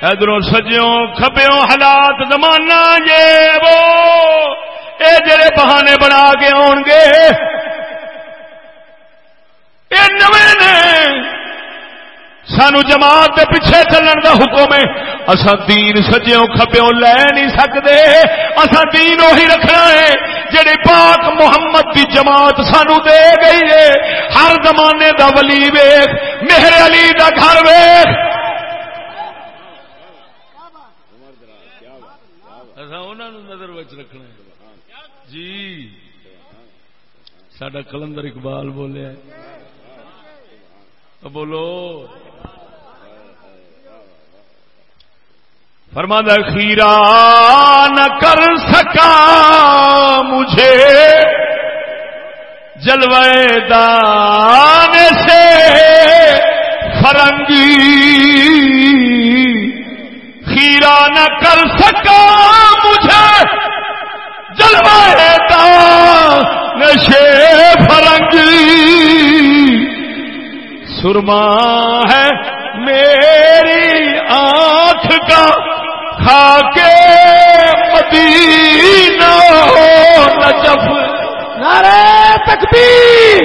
ادھر سجیوں کھبیوں حالات زمانہ یہ وہ، اے جڑے بہانے بنا کے آن گے۔ یہ نے، سانو جماعت دے پیچھے چلن دا حکم ہے۔ اسا دین سجیوں کھبیوں لے نہیں سکتے اسا دین وہی رکھنا ہے جڑی پاک محمد دی جماعت سانو دے گئی ہے۔ ہر زمانے دا ولی ویخ مہر علی دا گھر ویخ نظر رکھنا جی۔ سڈا کلندر اقبال بولیا بولو۔ فرماد خیرا نہ کر سکا مجھے جلوے دان سے فرنگی خیرا نہ کر سکا مجھے۔ جلوے دان سے فرنگی۔ سرما ہے میری آنکھ کا کھا کے مدینہ نجف۔ نعرہ تکبیر،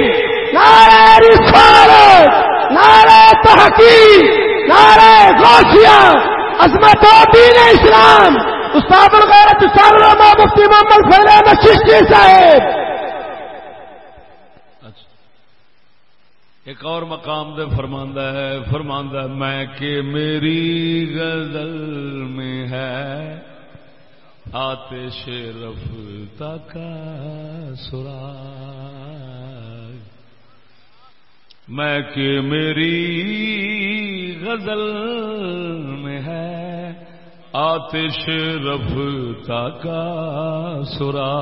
نعرہ رسالت، نعرہ تحقیق، نعرہ غوثیہ عظمت دین اسلام۔ استاد الغیرت استاد العلماء مفتی محمد فیض چشتی صاحب۔ اچھا۔ ایک اور مقام دے فرماندہ ہے، فرماندہ میں کہ میری غزل میں ہے آتش رفتا کا سرا میں کہ میری غزل میں ہے آتش رفتا کا سرا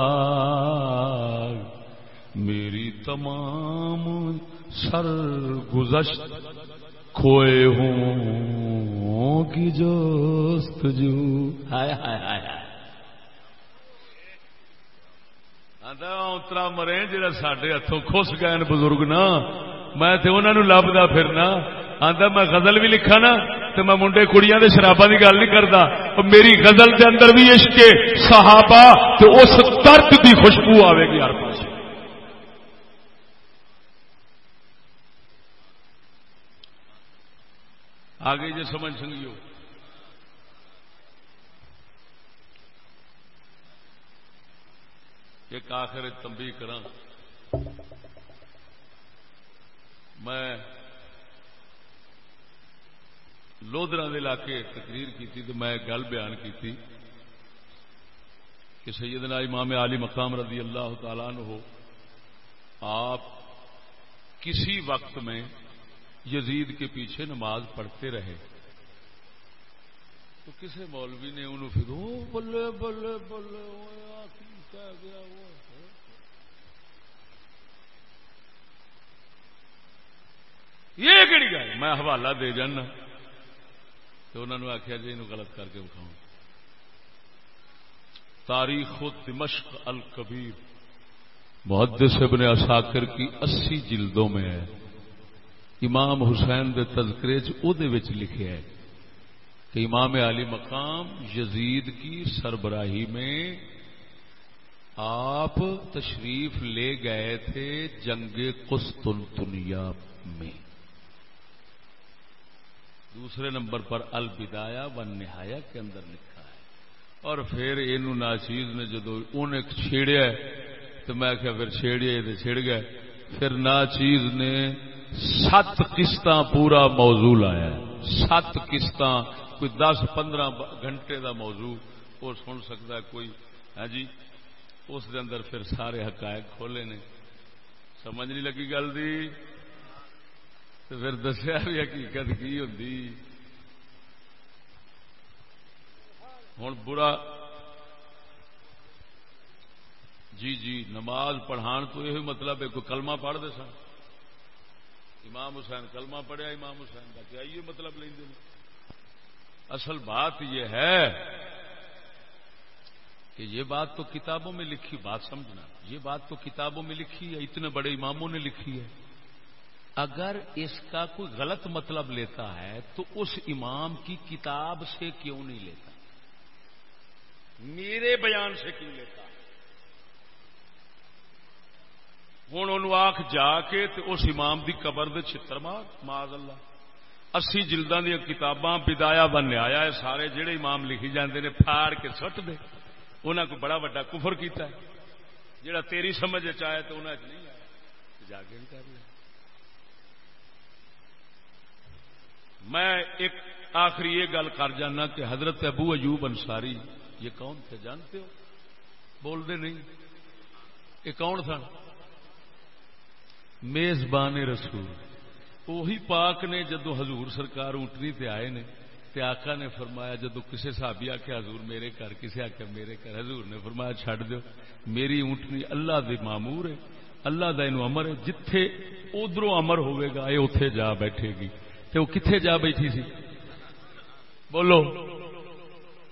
میری تمام سر گزشت کھوئے ہوں کی جوست جو ہائے ہائے ہائے۔ اترا مرے جا سڈے ہاتھوں خس گئے بزرگ نا۔ میں انہوں لبدا پھرنا۔ آتا میں غزل بھی لکھا نا تو میں منڈے کڑیاں دے شرابا کی گل نہیں کرتا میری غزل دے اندر بھی عشق صحابہ تو اس درد دی خوشبو آئے گی ہر پاس۔ آگے جو سمجھ سنگیو۔ ایک آخر تمبی کرا میں لودرا علاقے تقریر کی تو میں گل بیان کی کہ سیدنا امام علی مقام رضی اللہ تعالیٰ ہو آپ کسی وقت میں یزید کے پیچھے نماز پڑھتے رہے تو کسی مولوی نے انہوں پھر بلے بلے بلے کہہ گیا وہ؟ یہ کہڑی گل میں حوالہ دے جانا۔ تو انہوں نے آخیا جی یہ غلط کر کے بکھاؤ تاریخ و دمشق الکبیر۔ محدث ابن اساکر کی اسی جلدوں میں ہے۔ امام حسین دے تذکرے چ لکھے ہے کہ امام علی مقام یزید کی سربراہی میں آپ تشریف لے گئے تھے جنگ قسطنطنیہ میں۔ دوسرے نمبر پر البدایا و نہایا کے اندر لکھا ہے۔ اور پھر یہ ناچیز نے جدو انہیں چھیڑیا تو میں کیا پھر چھیڑیا تو چھڑ گیا پھر ناچیز نے سات قسط پورا موضوع لایا سات قسط کوئی دس پندرہ گھنٹے دا موضوع، وہ سن سکتا ہے کوئی۔ ہے ہاں جی اس دے اندر پھر سارے حقائق کھولے نے۔ سمجھ نہیں لگی گل دی؟ پھر دسیا بھی حقیقت کی ہوں ہوں برا جی جی نماز پڑھان تو یہ مطلب ہے، کوئی کلمہ پڑھ دے سن۔ امام حسین کلمہ پڑھیا، امام حسین کا کیا یہ مطلب لیں دے اصل بات یہ ہے کہ یہ بات تو کتابوں میں لکھی، بات سمجھنا۔ یہ بات تو کتابوں میں لکھی ہے، اتنے بڑے اماموں نے لکھی ہے۔ اگر اس کا کوئی غلط مطلب لیتا ہے تو اس امام کی کتاب سے کیوں نہیں لیتا؟ میرے بیان سے کیوں لیتا؟ ہوں ان آخ جا کے اس امام کی قبر دے چھتر مار ماض اللہ اسی جلدان دیا کتاباں بدایا بن آیا ہے، سارے جڑے امام لکھی جاندے نے پھاڑ کے سٹ دے۔ انہوں کو بڑا وڈا کفر کیتا ہے۔ جڑا تیری سمجھ چاہے تو انہیں نہیں آیا۔ جا کے کر لیا میں ایک آخری یہ گل کر جانا کہ حضرت ابو ایوب انصاری، یہ کون تھے؟ جانتے ہو؟ بولتے نہیں۔ یہ کون تھا میزبان رسول۔ وہی پاک نے جدو حضور سرکار اونٹنی تے آئے نے، تے آقا نے فرمایا، جدو کسی صحابی آخیا حضور میرے گھر کسی آخیا میرے گھر، حضور نے فرمایا، چھڈ دو میری اونٹنی اللہ دی معمور ہے، اللہ دا امر ہے۔ جتھے ادھر امر ہوئے گا یہ اتے جا بیٹھے گی۔ تے وہ کتنے جا بیٹھی سی؟ بولو۔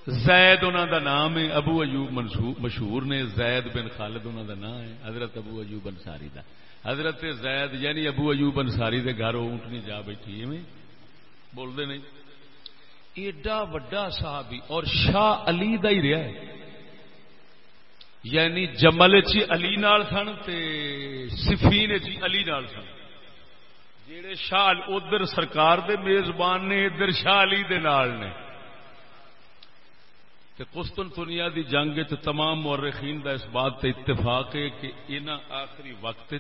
زید انہوں دا نام ہے، ابو ایوب مشہور نے۔ زید بن خالد انہوں دا نام ہے، حضرت ابو ایوب انصاری دا۔ حضرت زید یعنی ابو ایوب انصاری دے گھر اونٹنی جا بیٹھی ہے بولتے نہیں۔ ایڈا وڈا صحابی، اور شاہ علی دا ہی رہا ہے۔ یعنی جمل چی علی نال سن تے سفین چی علی نال سن۔ جڑے شاہ ادھر سرکار دے میزبان نے، ادھر شاہ علی دے نال نے۔ قسطن دنیا دی جنگ تمام مورخین دا اس بات تے اتفاق ہے کہ انہاں آخری وقت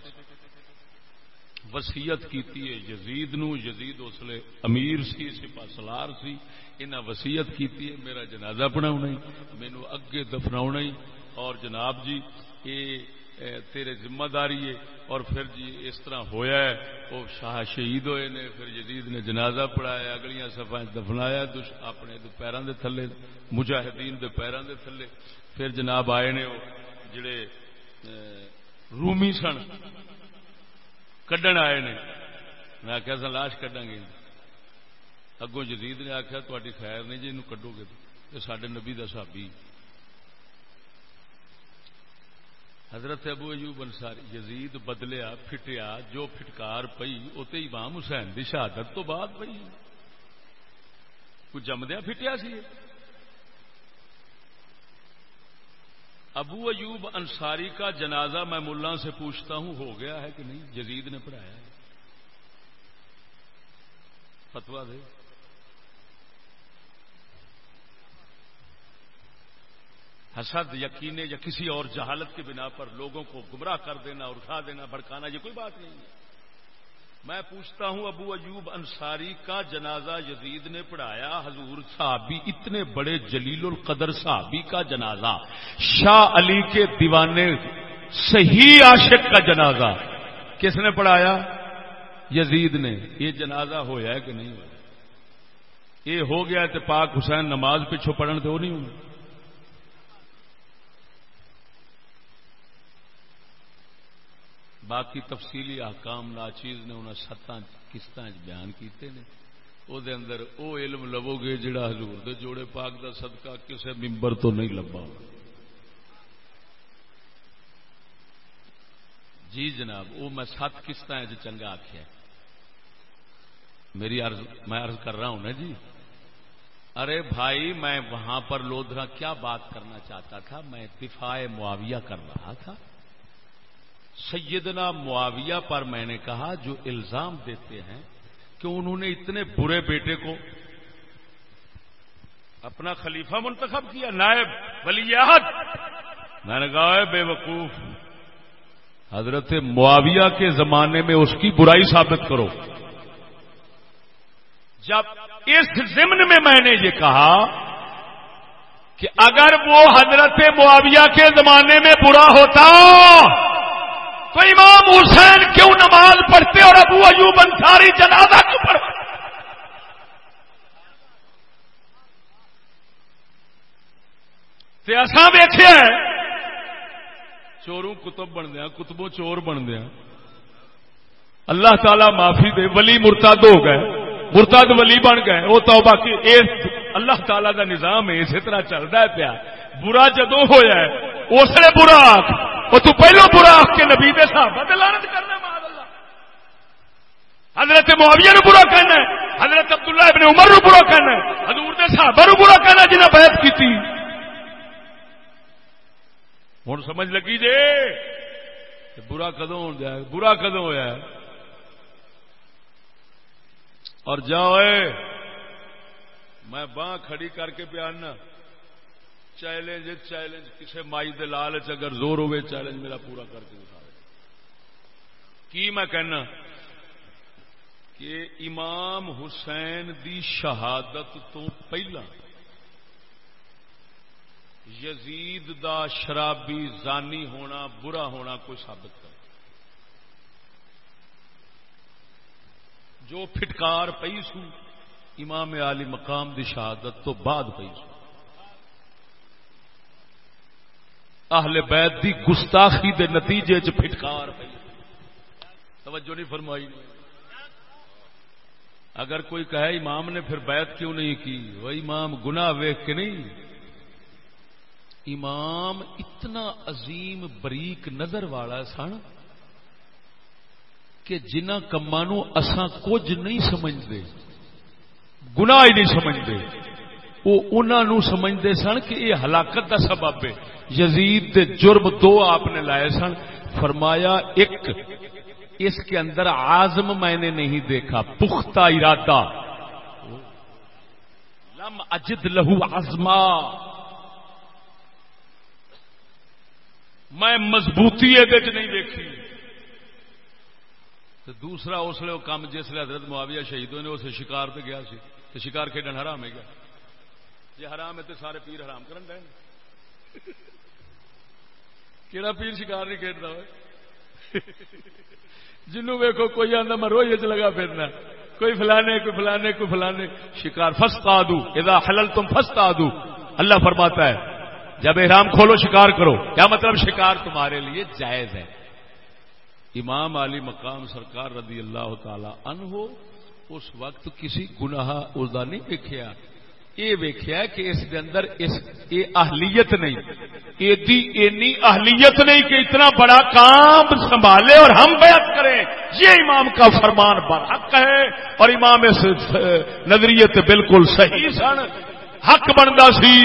وسیعت کیتی ہے۔ یزید نو، یزید اسلے امیر سی سپا سلار سی۔ انہاں وسیعت کیتی ہے، میرا جنازہ پڑھاؤنا ہی مینو اگے دفناؤنا ہی۔ اور جناب جی یہ تیرے ذمہ داری ہے اور پھر جی اس طرح ہویا ہے، وہ شاہ شہید ہوئے نے، پھر جدید نے جنازہ پڑھایا، اگلیاں سفا دفنایا اپنے پیروں دے تھلے، مجاہدین دے پیروں دے تھلے۔ پھر جناب آئے نے وہ جڑے رومی سن، کڈن آئے نے۔ میں آخیا سا لاش کڈا گے۔ اگوں جدید نے آخیا تاری خیر نہیں جی کڈو گے تو سڈے نبی کا حضرت ابو ایوب انصاری، یزید بدلیا، پھٹیا، جو پھٹکار پئی اتنے امام حسین دی شہادت تو بعد پئی۔ کوئی جمدیا پھٹیا سی؟ ابو ایوب انصاری کا جنازہ میں ملا سے پوچھتا ہوں، ہو گیا ہے کہ نہیں؟ یزید نے پڑھایا ہے۔ فتوا دے۔ حسد، یقینے یا کسی اور جہالت کی بنا پر لوگوں کو گمراہ کر دینا اور اٹھا دینا، بھڑکانا، یہ کوئی بات نہیں ہے۔ میں پوچھتا ہوں، ابو ایوب انصاری کا جنازہ یزید نے پڑھایا، حضور صحابی، اتنے بڑے جلیل القدر صحابی کا جنازہ، شاہ علی کے دیوانے صحیح عاشق کا جنازہ، کس نے پڑھایا؟ یزید نے۔ یہ جنازہ ہویا ہے کہ نہیں ہوا یہ ہو گیا تو پاک حسین نماز پچھو پڑھن تو نہیں ہونا باقی تفصیلی احکام ناچیز نے انہیں ستاں قسط بیان کیتے نے۔ او دے اندر او علم لو گے جڑا حضور دے جوڑے پاک دا صدقہ کسے ممبر تو نہیں لبا۔ جی جناب وہ میں سات قسط چنگا آخیا میری عرض، میں عرض کر رہا ہوں نا جی۔ ارے بھائی، میں وہاں پر لودھرا کیا بات کرنا چاہتا تھا؟ میں دفاع معاویہ کر رہا تھا۔ سیدنا معاویہ پر میں نے کہا، جو الزام دیتے ہیں کہ انہوں نے اتنے برے بیٹے کو اپنا خلیفہ منتخب کیا، نائب ولیات میں نے کہا بے وقوف، حضرت معاویہ کے زمانے میں اس کی برائی ثابت کرو۔ جب اس ضمن میں میں نے یہ کہا کہ اگر وہ حضرت معاویہ کے زمانے میں برا ہوتا تو امام حسین کیوں نماز پڑھتے اور ابو ایوب انصاری جنازہ کیوں پڑھتے؟ ایسا ویچے چوروں کتب بن دیا کتبوں چور بن دیا اللہ تعالی معافی دے، ولی مرتد ہو گئے۔ مرتد ولی بن گئے، وہ تو باقی اللہ تعالی کا نظام ہے اسی طرح چلتا ہے پیا۔ برا جدو ہوا اس لیے برا آخ وہ تو پہلو برا آخ کے نبی دے صحابہ تے لعنت کرنا ماد اللہ۔ حضرت معاویہ نو برا کہنا ہے، حضرت عبداللہ ابن عمر نو برا کہنا ہے، حضور دے صحابہ نو برا کہنا جنہیں بیعت کیتی۔ ہوں سمجھ لگی جے؟ برا کدو ہو جائے برا کدو ہوا ہے؟ اور جاؤ میں باہ کھڑی کر کے پیانا چیلنج چیلنج کسی مائی دلال اگر زور ہوئے، چیلنج میرا پورا کر کے دکھا کی میں کہنا؟ کہ امام حسین دی شہادت تو پہلا یزید دا شرابی زانی ہونا، برا ہونا کوئی ثابت کر جو پھٹکار پئی سو، امام علی مقام دی شہادت تو بعد پئی سو۔ اہل بیت دی گستاخی دے نتیجے چ پھٹکار پی توجہ نہیں فرمائی۔ اگر کوئی کہے امام نے پھر بیعت کیوں نہیں کی؟ وہ امام گنا ویخ کے نہیں۔ امام اتنا عظیم بریک نظر والا سن کہ جنہ کما اساں کچھ نہیں سمجھتے گناہ ہی نہیں سمجھتے وہ انہوں سمجھتے سن کہ یہ ہلاکت کا سبب ہے۔ یزید دے جرم دو آپ نے لائے سن۔ فرمایا، ایک، اس کے اندر آزم میں نے نہیں دیکھا، پختہ ارادہ۔ لم اجد لہو آزما میں مضبوطی نہیں دیکھی۔ تو دوسرا اس لیے وہ کام جس لیے حضرت معاویہ شہیدوں نے، اسے شکار پہ گیا سی۔ تو شکار کھیڈن حرام ہے گیا جی حرام ہے تو سارے پیر حرام کرن رہے کہڑا پیر شکار نہیں کھیلتا ہوئے؟ جنوں ویکو کوئی آدھا میں روئی لگا پھرنا۔ کوئی فلانے کوئی فلانے کوئی فلانے۔ شکار فستا دوں ادا حلل تم فستا دوں اللہ فرماتا ہے، جب احرام کھولو شکار کرو۔ کیا مطلب شکار تمہارے لیے جائز ہے؟ امام علی مقام سرکار رضی اللہ تعالی عنہ اس وقت کسی گناہ اس نہیں دیکھا یہ ویخیا کہ اس دے اندر اس اے اہلیت نہیں۔ ایدی اینی اہلیت نہیں کہ اتنا بڑا کام سنبھالے اور ہم بیعت کریں۔ یہ امام کا فرمان برحق ہے اور امام اس نظریت بالکل صحیح سن۔ حق بنتا سی۔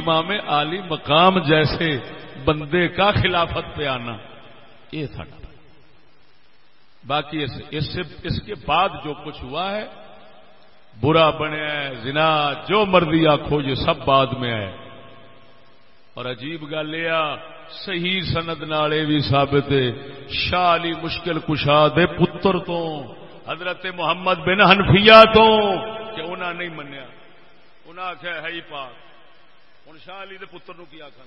امام عالی مقام جیسے بندے کا خلافت پہ آنا یہ تھا۔ باقی اس, اس, اس کے بعد جو کچھ ہوا ہے برا بنیا زنا، جو مرضی آخو یہ سب بعد میں ہے۔ اور عجیب گل یہ صحیح سند نالے بھی ثابت ہے، شاہ علی مشکل کشا دے پتر تو، حضرت محمد بن ہنفیا تو، کہ انہوں نہیں منیا۔ انہیں آخیا ہے ہی پاک۔ ہوں شاہ علی پتر نو کی آخر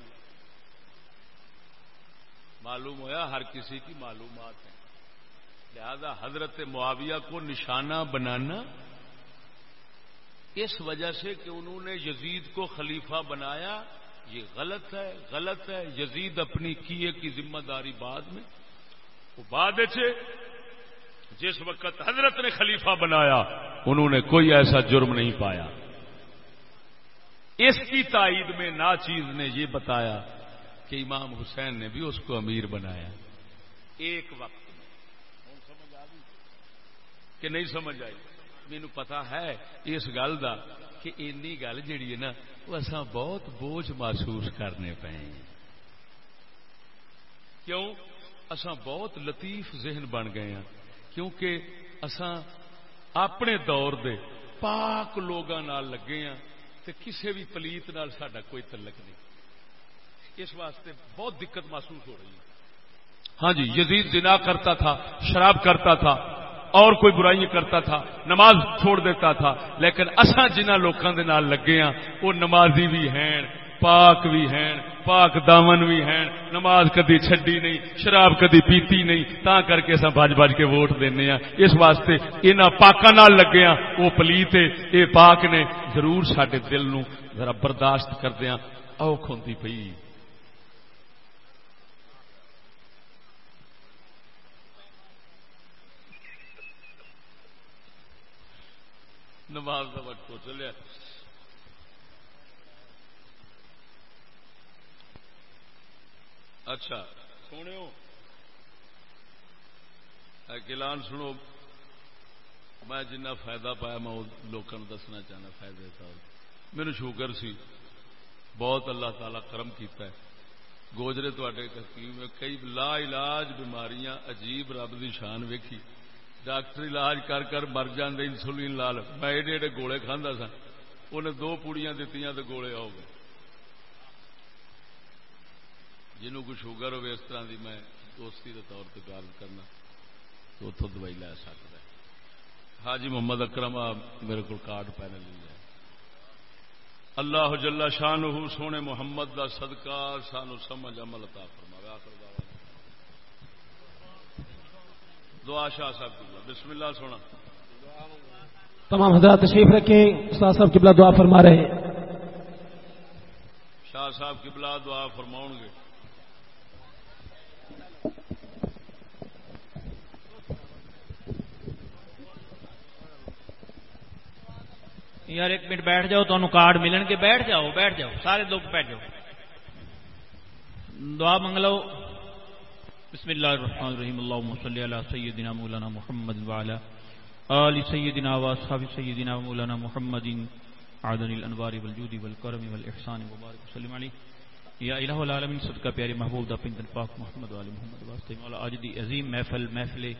معلوم ہویا ہر کسی کی معلومات ہے لہذا حضرت معاویہ کو نشانہ بنانا اس وجہ سے کہ انہوں نے یزید کو خلیفہ بنایا، یہ غلط ہے غلط ہے، یزید اپنی کیے کی ذمہ داری بعد میں۔ وہ بعد جس وقت حضرت نے خلیفہ بنایا، انہوں نے کوئی ایسا جرم نہیں پایا۔ اس کی تائید میں نا چیز نے یہ بتایا کہ امام حسین نے بھی اس کو امیر بنایا۔ ایک وقت میں۔ سمجھ آ کہ نہیں سمجھ آئی؟ مینو پتا ہے اس گل کا کہ اینی گل جیڑی ہے نا، وہ اصا بہت بوجھ محسوس کرنے پے کیوں؟ اساں بہت لطیف ذہن بن گئے ہیں۔ کیونکہ اساں اپنے دور دے پاک لوگوں لگے ہیں تے کسے بھی پلیت نال ساڈا کوئی تعلق نہیں۔ اس واسطے بہت دقت محسوس ہو رہی ہے۔ ہاں جی یزید دنا کرتا تھا، شراب کرتا تھا۔ اور کوئی برائی کرتا تھا، نماز چھوڑ دیتا تھا، لیکن اصا جنہ لوگوں کے نال لگے ہاں وہ نمازی بھی ہیں، پاک بھی ہیں، پاک دامن بھی ہیں، نماز کدی چڈی نہیں، شراب کدی پیتی نہیں تا کر کے اصا بج بج کے ووٹ دینے ہاں۔ اس واسطے یہاں پاکوں لگے ہاں وہ پلیت یہ پاک نے ضرور سڈے دل نو ذرا برداشت کردیا ہاں، اوکھ ہوں پی نماز کا وقت ہو چلے۔ اچھا سونے گلان سنو۔ میں جنہ فائدہ پایا، میں لوگوں دسنا چاہنا فائدے کا میرے شوگر سی۔ بہت اللہ تعالی کرم کیتا ہے۔ گوجرے تے حکیم کئی لا علاج بیماریاں عجیب رب کی شان ویکھی۔ ڈاکٹر علاج کر کر مر جانے انسولین لال میں ایڈے ایڈے گوڑے کھانا سا انہیں دو پوڑیاں دیتی تو گوڑے آؤ گئے۔ جنہوں کو شوگر ہوئے اس طرح کی میں دوستی کے طور پہ گار کرنا تو اتوں دوائی لے سکتا ہے۔ حاجی محمد اکرم آپ میرے کو کارڈ پہنے لی ہے۔ اللہ جلا شان سونے محمد کا صدقہ سانو سمجھ عمل عطا فرما آخر دعا شاہ صاحب کی بسم اللہ سونا. تمام حضرات تشریف رکھیں استاد صاحب قبلہ دعا فرما رہے ہیں۔ شاہ صاحب قبلہ دعا فرماؤ گے. یار ایک منٹ بیٹھ جاؤ تو کارڈ ملن کے بیٹھ جاؤ بیٹھ جاؤ سارے لوگ بیٹھ جاؤ۔ دعا منگلو۔ بسم اللہ الرحمن الرحیم. اللہم صلی علی سیدنا مولانا محمد وعلا آل سیدنا و اصحاب سیدنا مولانا محمد عادن الانوار والجود والکرم والاحسان. مبارک وسلم علی یا الہ العالمین، صدقہ پیارے محبوب دا پندن پاک محمد والی محمد واسطے مولا. آج دی عظیم محفل محفل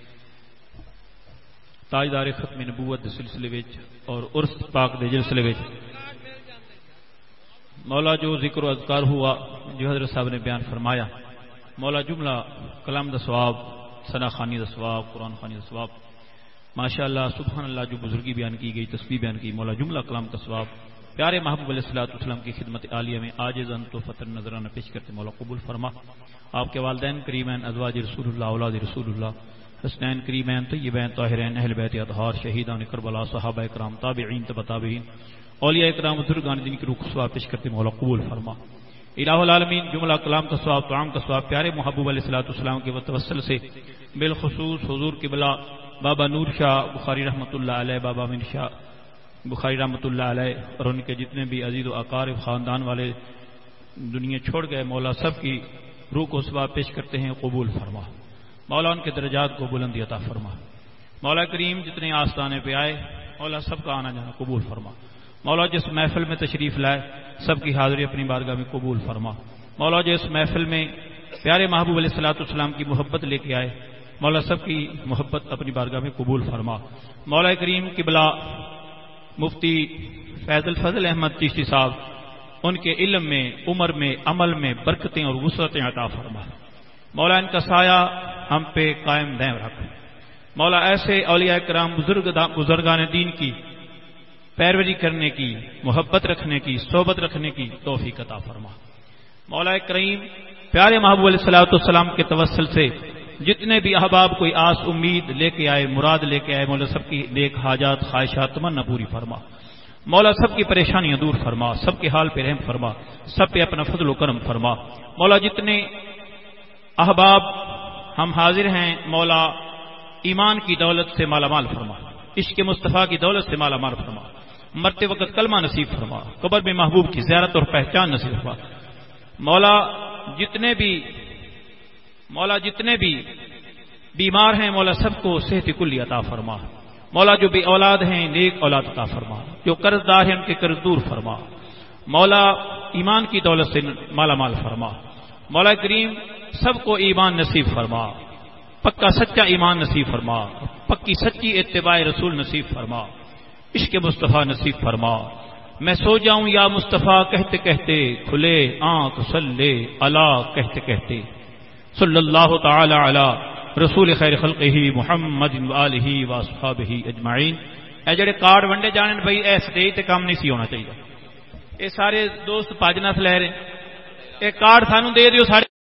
تاجدار ختم نبوت دے سلسلے وچ اور عرس پاک دے سلسلے وچ. مولا جو ذکر و اذکار ہوا، جو حضرت صاحب نے بیان فرمایا مولا جملہ کلام دا ثواب ثنا خانی دا ثواب، قرآن خانی دا ثواب۔ ماشاء اللہ سبحان اللہ جو بزرگی بیان کی گئی تصویر بیان کی، مولا جملہ کلام کا ثواب۔ پیارے محبوب علیہ السلاۃ السلام کی خدمت عالیہ میں آج زن تو فتر نظرانہ پیش کرتے مولا قبول فرما۔ آپ کے والدین کریمین، ازواج رسول اللہ، اولاد رسول اللہ، حسنین کریمین، طیبین، طاہرین، اہل بیت اطہار، شہیدان کربلا، صحابہ اکرام، تابعین تبتابعین اولیاء اکرام، بزرگان دین کی روح سواب پیش کرتے مولا قبول فرما۔ الہ العالمین، جملہ کلام کا سواب تو عام کا سواب، پیارے محبوب علیہ السلاۃ السلام کے وتوسل سے بالخصوص حضور قبلہ بابا نور شاہ بخاری رحمۃ اللہ علیہ، بابا من شاہ بخاری رحمۃ اللہ علیہ اور ان کے جتنے بھی عزیز و اقارب خاندان والے دنیا چھوڑ گئے، مولا سب کی روح کو سواب پیش کرتے ہیں، قبول فرما۔ مولا ان کے درجات کو بلندی عطا فرما۔ مولا کریم جتنے آستانے پہ آئے، مولا سب کا آنا جانا قبول فرما۔ مولا جس محفل میں تشریف لائے، سب کی حاضری اپنی بارگاہ میں قبول فرما۔ مولا جس محفل میں پیارے محبوب علیہ السلاۃ السلام کی محبت لے کے آئے، مولا سب کی محبت اپنی بارگاہ میں قبول فرما۔ مولا کریم کی بلا مفتی فیض الفضل احمد تیشتی صاحب، ان کے علم میں، عمر میں، عمل میں برکتیں اور وسعتیں عطا فرما۔ مولا ان کا سایہ ہم پہ قائم دیم رکھ۔ مولا ایسے اولیاء کرام، بزرگ بزرگان دین کی پیروری کرنے کی، محبت رکھنے کی، صحبت رکھنے کی توفیق عطا فرما۔ مولا کریم، پیارے محبوب علیہ السلاۃ السلام کے توسل سے جتنے بھی احباب، کوئی آس، امید لے کے آئے، مراد لے کے آئے، مولا سب کی نیک حاجات، خواہشات تمنا پوری فرما۔ مولا سب کی پریشانیاں دور فرما، سب کے حال پہ رحم فرما، سب پہ اپنا فضل و کرم فرما۔ مولا جتنے احباب ہم حاضر ہیں، مولا ایمان کی دولت سے مالا مال فرما، عشق مصطفیٰ کی دولت سے مالا مال فرما۔ مرتے وقت کلمہ نصیب فرما، قبر میں محبوب کی زیارت اور پہچان نصیب فرما۔ مولا جتنے بھی، مولا جتنے بھی بیمار ہیں، مولا سب کو صحت کلی عطا فرما۔ مولا جو بھی اولاد ہیں، نیک اولاد عطا فرما۔ جو قرض دار ہیں، ان کے قرض دور فرما۔ مولا ایمان کی دولت سے مالا مال فرما۔ مولا کریم سب کو ایمان نصیب فرما۔ پکا سچا ایمان نصیب فرما۔ پکی سچی اتباع رسول نصیب فرما۔ عشق مصطفیٰ نصیب فرما۔ میں سو جاؤں یا مصطفیٰ کہتے کہتے، کھلے آنکھ سلے اللہ کہتے کہتے۔ صلی اللہ تعالی علی رسول خیر خلق ہی محمد علیہ و صحاب ہی اجمعین۔ اے جڑے کارڈ ونڈے جانے بھائی اے سٹیج تے کام نہیں سی ہونا چاہیے۔ اے سارے دوست پاجنا سے لے رہے اے کارڈ سانو دے دیو سارے۔